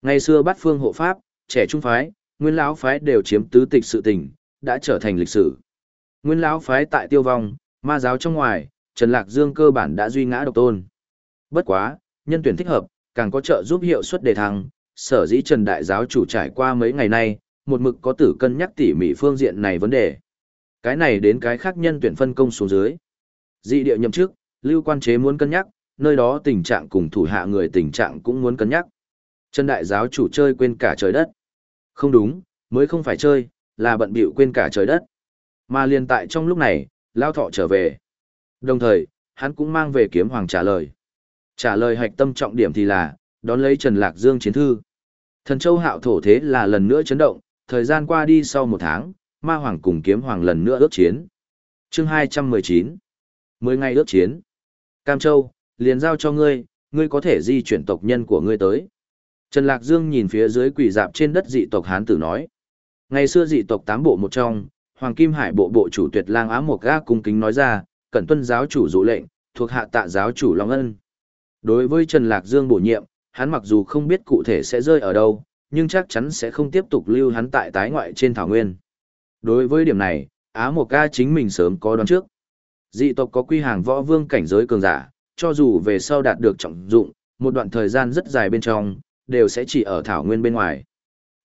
Ngày xưa bắt phương hộ pháp, trẻ trung phái, nguyên lão phái đều chiếm tứ tịch sự tình, đã trở thành lịch sử. Nguyên lão phái tại tiêu vong, ma giáo trong ngoài, Trần Lạc Dương cơ bản đã duy ngã độc tôn. Bất quá, nhân tuyển thích hợp, càng có trợ giúp hiệu suất đề thăng, sở dĩ Trần Đại giáo chủ trải qua mấy ngày nay, một mực có tử cân nhắc tỉ mỉ phương diện này vấn đề. Cái này đến cái khác nhân tuyển phân công xuống dưới. Dị địa nhậm chức, lưu quan chế muốn cân nhắc, nơi đó tình trạng cùng thủ hạ người tình trạng cũng muốn cân nhắc. Trần Đại giáo chủ chơi quên cả trời đất. Không đúng, mới không phải chơi, là bận bịu quên cả trời đất. Mà liền tại trong lúc này, Lao Thọ trở về. Đồng thời, hắn cũng mang về kiếm hoàng trả lời. Trả lời hạch tâm trọng điểm thì là, đón lấy Trần Lạc Dương chiến thư. Thần Châu hạo thổ thế là lần nữa chấn động, thời gian qua đi sau một tháng, ma hoàng cùng kiếm hoàng lần nữa ước chiến. chương 219 Mười ngày ước chiến. Cam Châu, liền giao cho ngươi, ngươi có thể di chuyển tộc nhân của ngươi tới. Trần Lạc Dương nhìn phía dưới quỷ dạp trên đất dị tộc Hán tử nói. Ngày xưa dị tộc tám bộ một trong, Hoàng Kim Hải bộ bộ chủ tuyệt lang á một ga cung kính nói ra, cẩn tuân giáo chủ dụ lệnh, thuộc hạ tạ giáo chủ Long Ân. Đối với Trần Lạc Dương bổ nhiệm, hắn mặc dù không biết cụ thể sẽ rơi ở đâu, nhưng chắc chắn sẽ không tiếp tục lưu hắn tại tái ngoại trên thảo nguyên. Đối với điểm này, Á một ca chính mình sớm có đoán trước. Dị tộc có quy hàng võ vương cảnh giới cường giả, cho dù về sau đạt được trọng dụng, một đoạn thời gian rất dài bên trong, đều sẽ chỉ ở thảo nguyên bên ngoài.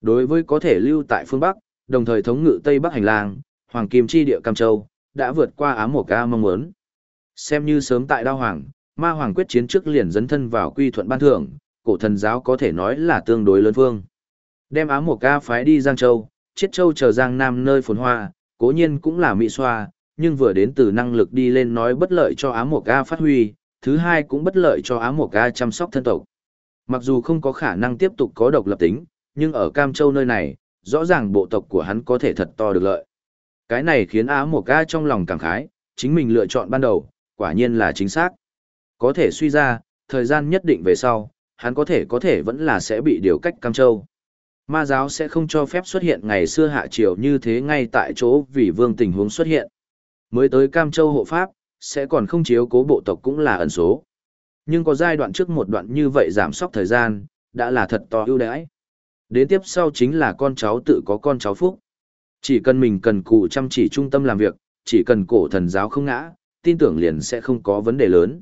Đối với có thể lưu tại phương Bắc, đồng thời thống ngự Tây Bắc hành lang, Hoàng Kim chi địa Cam Châu, đã vượt qua ám một ca mong muốn. Xem như sớm tại Đao Hoàng, Ma Hoàng quyết chiến trước liền dấn thân vào quy thuận ban thưởng, cổ thần giáo có thể nói là tương đối lớn vương. Đem ám một ca phái đi Giang Châu, Chiết Châu chờ Giang Nam nơi phồn hoa, cố nhiên cũng là mỹ xoa, nhưng vừa đến từ năng lực đi lên nói bất lợi cho ám một ca phát huy, thứ hai cũng bất lợi cho ám một ca chăm sóc thân tộc. Mặc dù không có khả năng tiếp tục có độc lập tính, nhưng ở Cam Châu nơi này, rõ ràng bộ tộc của hắn có thể thật to được lợi. Cái này khiến Á Mộc ca trong lòng cảm khái, chính mình lựa chọn ban đầu, quả nhiên là chính xác. Có thể suy ra, thời gian nhất định về sau, hắn có thể có thể vẫn là sẽ bị điều cách Cam Châu. Ma giáo sẽ không cho phép xuất hiện ngày xưa hạ triều như thế ngay tại chỗ vì vương tình huống xuất hiện. Mới tới Cam Châu hộ pháp, sẽ còn không chiếu cố bộ tộc cũng là ẩn số. Nhưng có giai đoạn trước một đoạn như vậy giảm sóc thời gian, đã là thật to ưu đãi. Đến tiếp sau chính là con cháu tự có con cháu phúc. Chỉ cần mình cần cụ chăm chỉ trung tâm làm việc, chỉ cần cổ thần giáo không ngã, tin tưởng liền sẽ không có vấn đề lớn.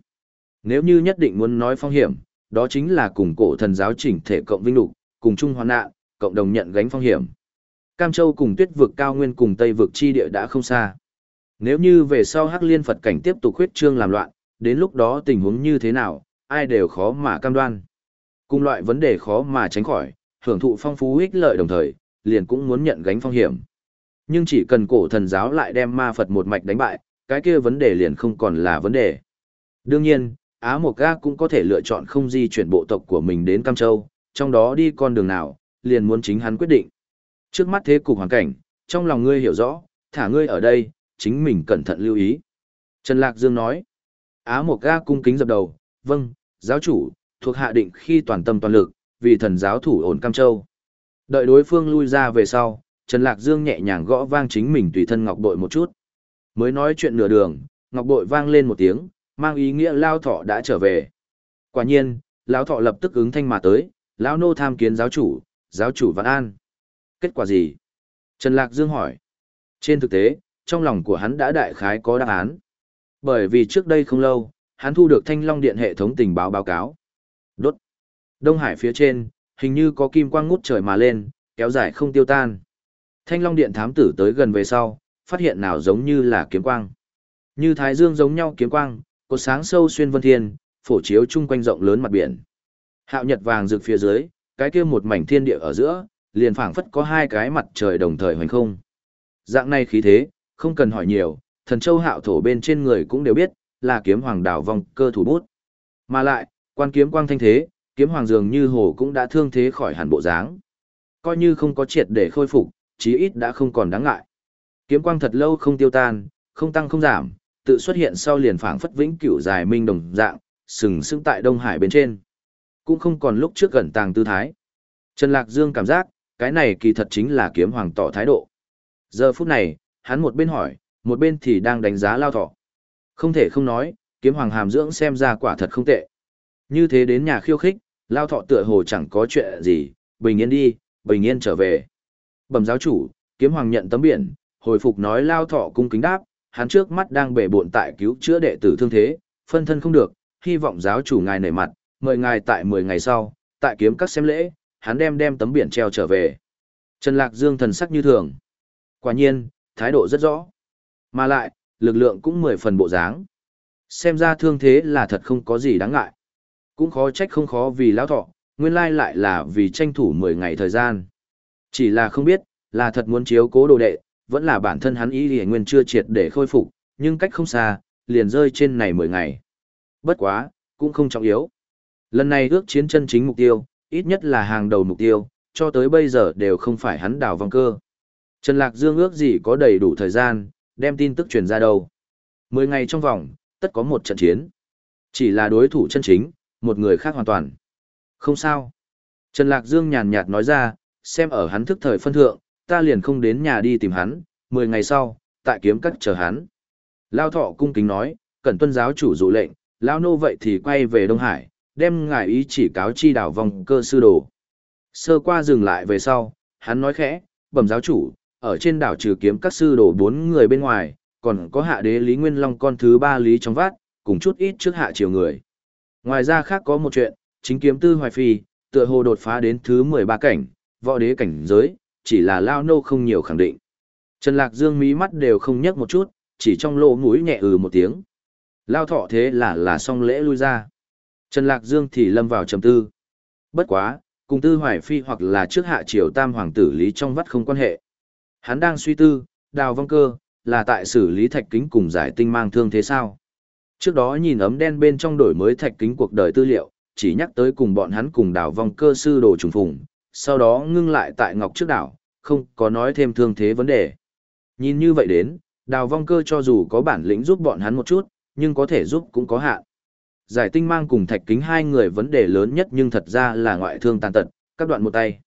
Nếu như nhất định muốn nói phong hiểm, đó chính là cùng cổ thần giáo chỉnh thể cộng vinh lục, cùng chung hoàn nạn, cộng đồng nhận gánh phong hiểm. Cam Châu cùng tuyết vực cao nguyên cùng Tây vực chi địa đã không xa. Nếu như về sau Hắc Liên Phật cảnh tiếp tục huyết trương làm loạn, đến lúc đó tình huống như thế nào, ai đều khó mà cam đoan. Cùng loại vấn đề khó mà tránh khỏi, hưởng thụ phong phú ích lợi đồng thời, liền cũng muốn nhận gánh phong hiểm. Nhưng chỉ cần cổ thần giáo lại đem ma Phật một mạch đánh bại, cái kia vấn đề liền không còn là vấn đề. Đương nhiên, Á Mộc Ga cũng có thể lựa chọn không di chuyển bộ tộc của mình đến Cam Châu, trong đó đi con đường nào, liền muốn chính hắn quyết định. Trước mắt thế cục hoàn cảnh, trong lòng ngươi hiểu rõ, thả ngươi ở đây, chính mình cẩn thận lưu ý. Trần Lạc Dương nói, Á Mộc Ga cung kính dập đầu, vâng, giáo chủ, thuộc hạ định khi toàn tâm toàn lực, vì thần giáo thủ ổn Cam Châu. Đợi đối phương lui ra về sau, Trần Lạc Dương nhẹ nhàng gõ vang chính mình tùy thân ngọc bội một chút. Mới nói chuyện nửa đường, ngọc bội vang lên một tiếng, mang ý nghĩa lao thọ đã trở về. Quả nhiên, lão thọ lập tức ứng thanh mà tới, lão nô tham kiến giáo chủ, giáo chủ Văn An. Kết quả gì? Trần Lạc Dương hỏi. Trên thực tế, trong lòng của hắn đã đại khái có đáp án. Bởi vì trước đây không lâu, hắn thu được Thanh Long Điện hệ thống tình báo báo cáo. Đốt. Đông Hải phía trên, hình như có kim quang ngút trời mà lên, kéo dài không tiêu tan. Thanh Long Điện thám tử tới gần về sau, phát hiện nào giống như là kiếm quang. Như thái dương giống nhau kiếm quang, cột sáng sâu xuyên vân thiên, phổ chiếu chung quanh rộng lớn mặt biển. Hạo nhật vàng rực phía dưới, cái kia một mảnh thiên địa ở giữa, liền phảng phất có hai cái mặt trời đồng thời hoành không. Dạng này khí thế, không cần hỏi nhiều, thần châu hạo thổ bên trên người cũng đều biết, là kiếm hoàng đảo vong cơ thủ bút. Mà lại, quan kiếm quang thanh thế, kiếm hoàng dường như hồ cũng đã thương thế khỏi hẳn bộ dáng. Coi như không có triệt để khôi phục, chí ít đã không còn đáng ngại. Kiếm quang thật lâu không tiêu tan, không tăng không giảm, tự xuất hiện sau liền phảng phất vĩnh cửu dài minh đồng dạng, sừng sững tại Đông Hải bên trên. Cũng không còn lúc trước gần tàng tư thái. Trần Lạc Dương cảm giác, cái này kỳ thật chính là kiếm hoàng tỏ thái độ. Giờ phút này, hắn một bên hỏi, một bên thì đang đánh giá lao thọ. Không thể không nói, kiếm hoàng hàm dưỡng xem ra quả thật không tệ. Như thế đến nhà khiêu khích, lao thọ tựa hồ chẳng có chuyện gì, bình yên đi, bình yên trở về. Bẩm giáo chủ, kiếm hoàng nhận tấm biển, hồi phục nói lao thọ cung kính đáp, hắn trước mắt đang bể bộn tại cứu chữa đệ tử thương thế, phân thân không được, hy vọng giáo chủ ngài nể mặt, mời ngài tại 10 ngày sau, tại kiếm các xem lễ, hắn đem đem tấm biển treo trở về. Trần Lạc Dương thần sắc như thường. Quả nhiên, thái độ rất rõ. Mà lại, lực lượng cũng mười phần bộ dáng. Xem ra thương thế là thật không có gì đáng ngại. Cũng khó trách không khó vì lão thọ, nguyên lai lại là vì tranh thủ 10 ngày thời gian. Chỉ là không biết, là thật muốn chiếu cố đồ đệ, vẫn là bản thân hắn ý thì nguyên chưa triệt để khôi phục, nhưng cách không xa, liền rơi trên này 10 ngày. Bất quá, cũng không trọng yếu. Lần này ước chiến chân chính mục tiêu, ít nhất là hàng đầu mục tiêu, cho tới bây giờ đều không phải hắn đào vong cơ. Trần Lạc Dương ước gì có đầy đủ thời gian, đem tin tức truyền ra đâu. Mười ngày trong vòng, tất có một trận chiến. Chỉ là đối thủ chân chính, một người khác hoàn toàn. Không sao. Trần Lạc Dương nhàn nhạt nói ra, xem ở hắn thức thời phân thượng, ta liền không đến nhà đi tìm hắn, mười ngày sau, tại kiếm cắt chờ hắn. Lao thọ cung kính nói, cẩn tuân giáo chủ dụ lệnh, Lao nô vậy thì quay về Đông Hải, đem ngài ý chỉ cáo chi đảo vòng cơ sư đồ. Sơ qua dừng lại về sau, hắn nói khẽ, bẩm giáo chủ, ở trên đảo trừ kiếm các sư đồ bốn người bên ngoài, còn có hạ đế Lý Nguyên Long con thứ ba Lý trong vát, cùng chút ít trước hạ triều người. Ngoài ra khác có một chuyện, chính kiếm tư hoài phi, tựa hồ đột phá đến thứ 13 cảnh, võ đế cảnh giới, chỉ là lao nô không nhiều khẳng định. Trần Lạc Dương mí mắt đều không nhấc một chút, chỉ trong lỗ mũi nhẹ ừ một tiếng. Lao thọ thế là là xong lễ lui ra. Trần Lạc Dương thì lâm vào trầm tư. Bất quá, cùng tư hoài phi hoặc là trước hạ triều tam hoàng tử lý trong vắt không quan hệ. Hắn đang suy tư, đào vong cơ, là tại xử lý thạch kính cùng giải tinh mang thương thế sao? Trước đó nhìn ấm đen bên trong đổi mới thạch kính cuộc đời tư liệu, chỉ nhắc tới cùng bọn hắn cùng đào vong cơ sư đồ trùng phùng, sau đó ngưng lại tại ngọc trước đảo, không có nói thêm thương thế vấn đề. Nhìn như vậy đến, đào vong cơ cho dù có bản lĩnh giúp bọn hắn một chút, nhưng có thể giúp cũng có hạn. Giải tinh mang cùng thạch kính hai người vấn đề lớn nhất nhưng thật ra là ngoại thương tàn tật, các đoạn một tay.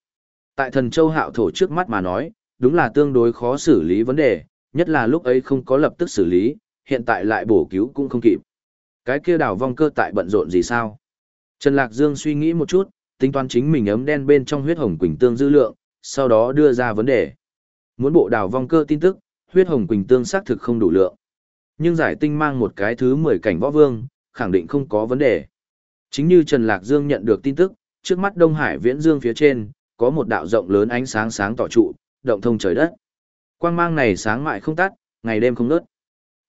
Tại thần châu hạo thổ trước mắt mà nói, đúng là tương đối khó xử lý vấn đề, nhất là lúc ấy không có lập tức xử lý, hiện tại lại bổ cứu cũng không kịp. Cái kia đào vong cơ tại bận rộn gì sao? Trần Lạc Dương suy nghĩ một chút, tính toán chính mình ấm đen bên trong huyết hồng quỳnh tương dư lượng, sau đó đưa ra vấn đề. Muốn bộ đào vong cơ tin tức, huyết hồng quỳnh tương xác thực không đủ lượng. Nhưng giải tinh mang một cái thứ 10 cảnh võ vương, khẳng định không có vấn đề. Chính như Trần Lạc Dương nhận được tin tức, trước mắt Đông Hải Viễn Dương phía trên, có một đạo rộng lớn ánh sáng sáng tỏ trụ, động thông trời đất. Quang mang này sáng mãi không tắt, ngày đêm không ngớt.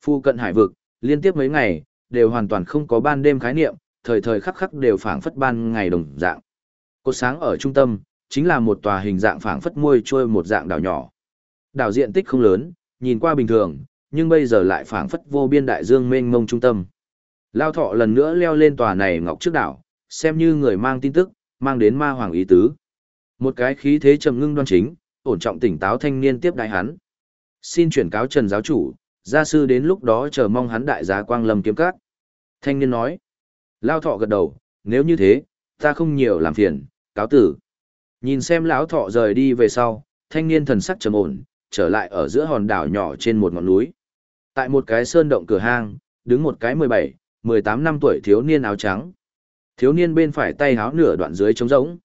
Phu cận hải vực, liên tiếp mấy ngày, đều hoàn toàn không có ban đêm khái niệm, thời thời khắc khắc đều phảng phất ban ngày đồng dạng. Cột sáng ở trung tâm, chính là một tòa hình dạng phảng phất môi trôi một dạng đảo nhỏ. Đảo diện tích không lớn, nhìn qua bình thường, nhưng bây giờ lại phảng phất vô biên đại dương mênh mông trung tâm. Lao thọ lần nữa leo lên tòa này ngọc trước đảo, xem như người mang tin tức, mang đến ma hoàng ý tứ. Một cái khí thế trầm ngưng đoan chính, ổn trọng tỉnh táo thanh niên tiếp đại hắn. Xin chuyển cáo Trần giáo chủ, gia sư đến lúc đó chờ mong hắn đại giá quang lâm kiếm cát. Thanh niên nói. Lao thọ gật đầu, nếu như thế, ta không nhiều làm phiền, cáo tử. Nhìn xem lão thọ rời đi về sau, thanh niên thần sắc trầm ổn, trở lại ở giữa hòn đảo nhỏ trên một ngọn núi. Tại một cái sơn động cửa hang, đứng một cái 17, 18 năm tuổi thiếu niên áo trắng. Thiếu niên bên phải tay háo nửa đoạn dưới trống rỗng.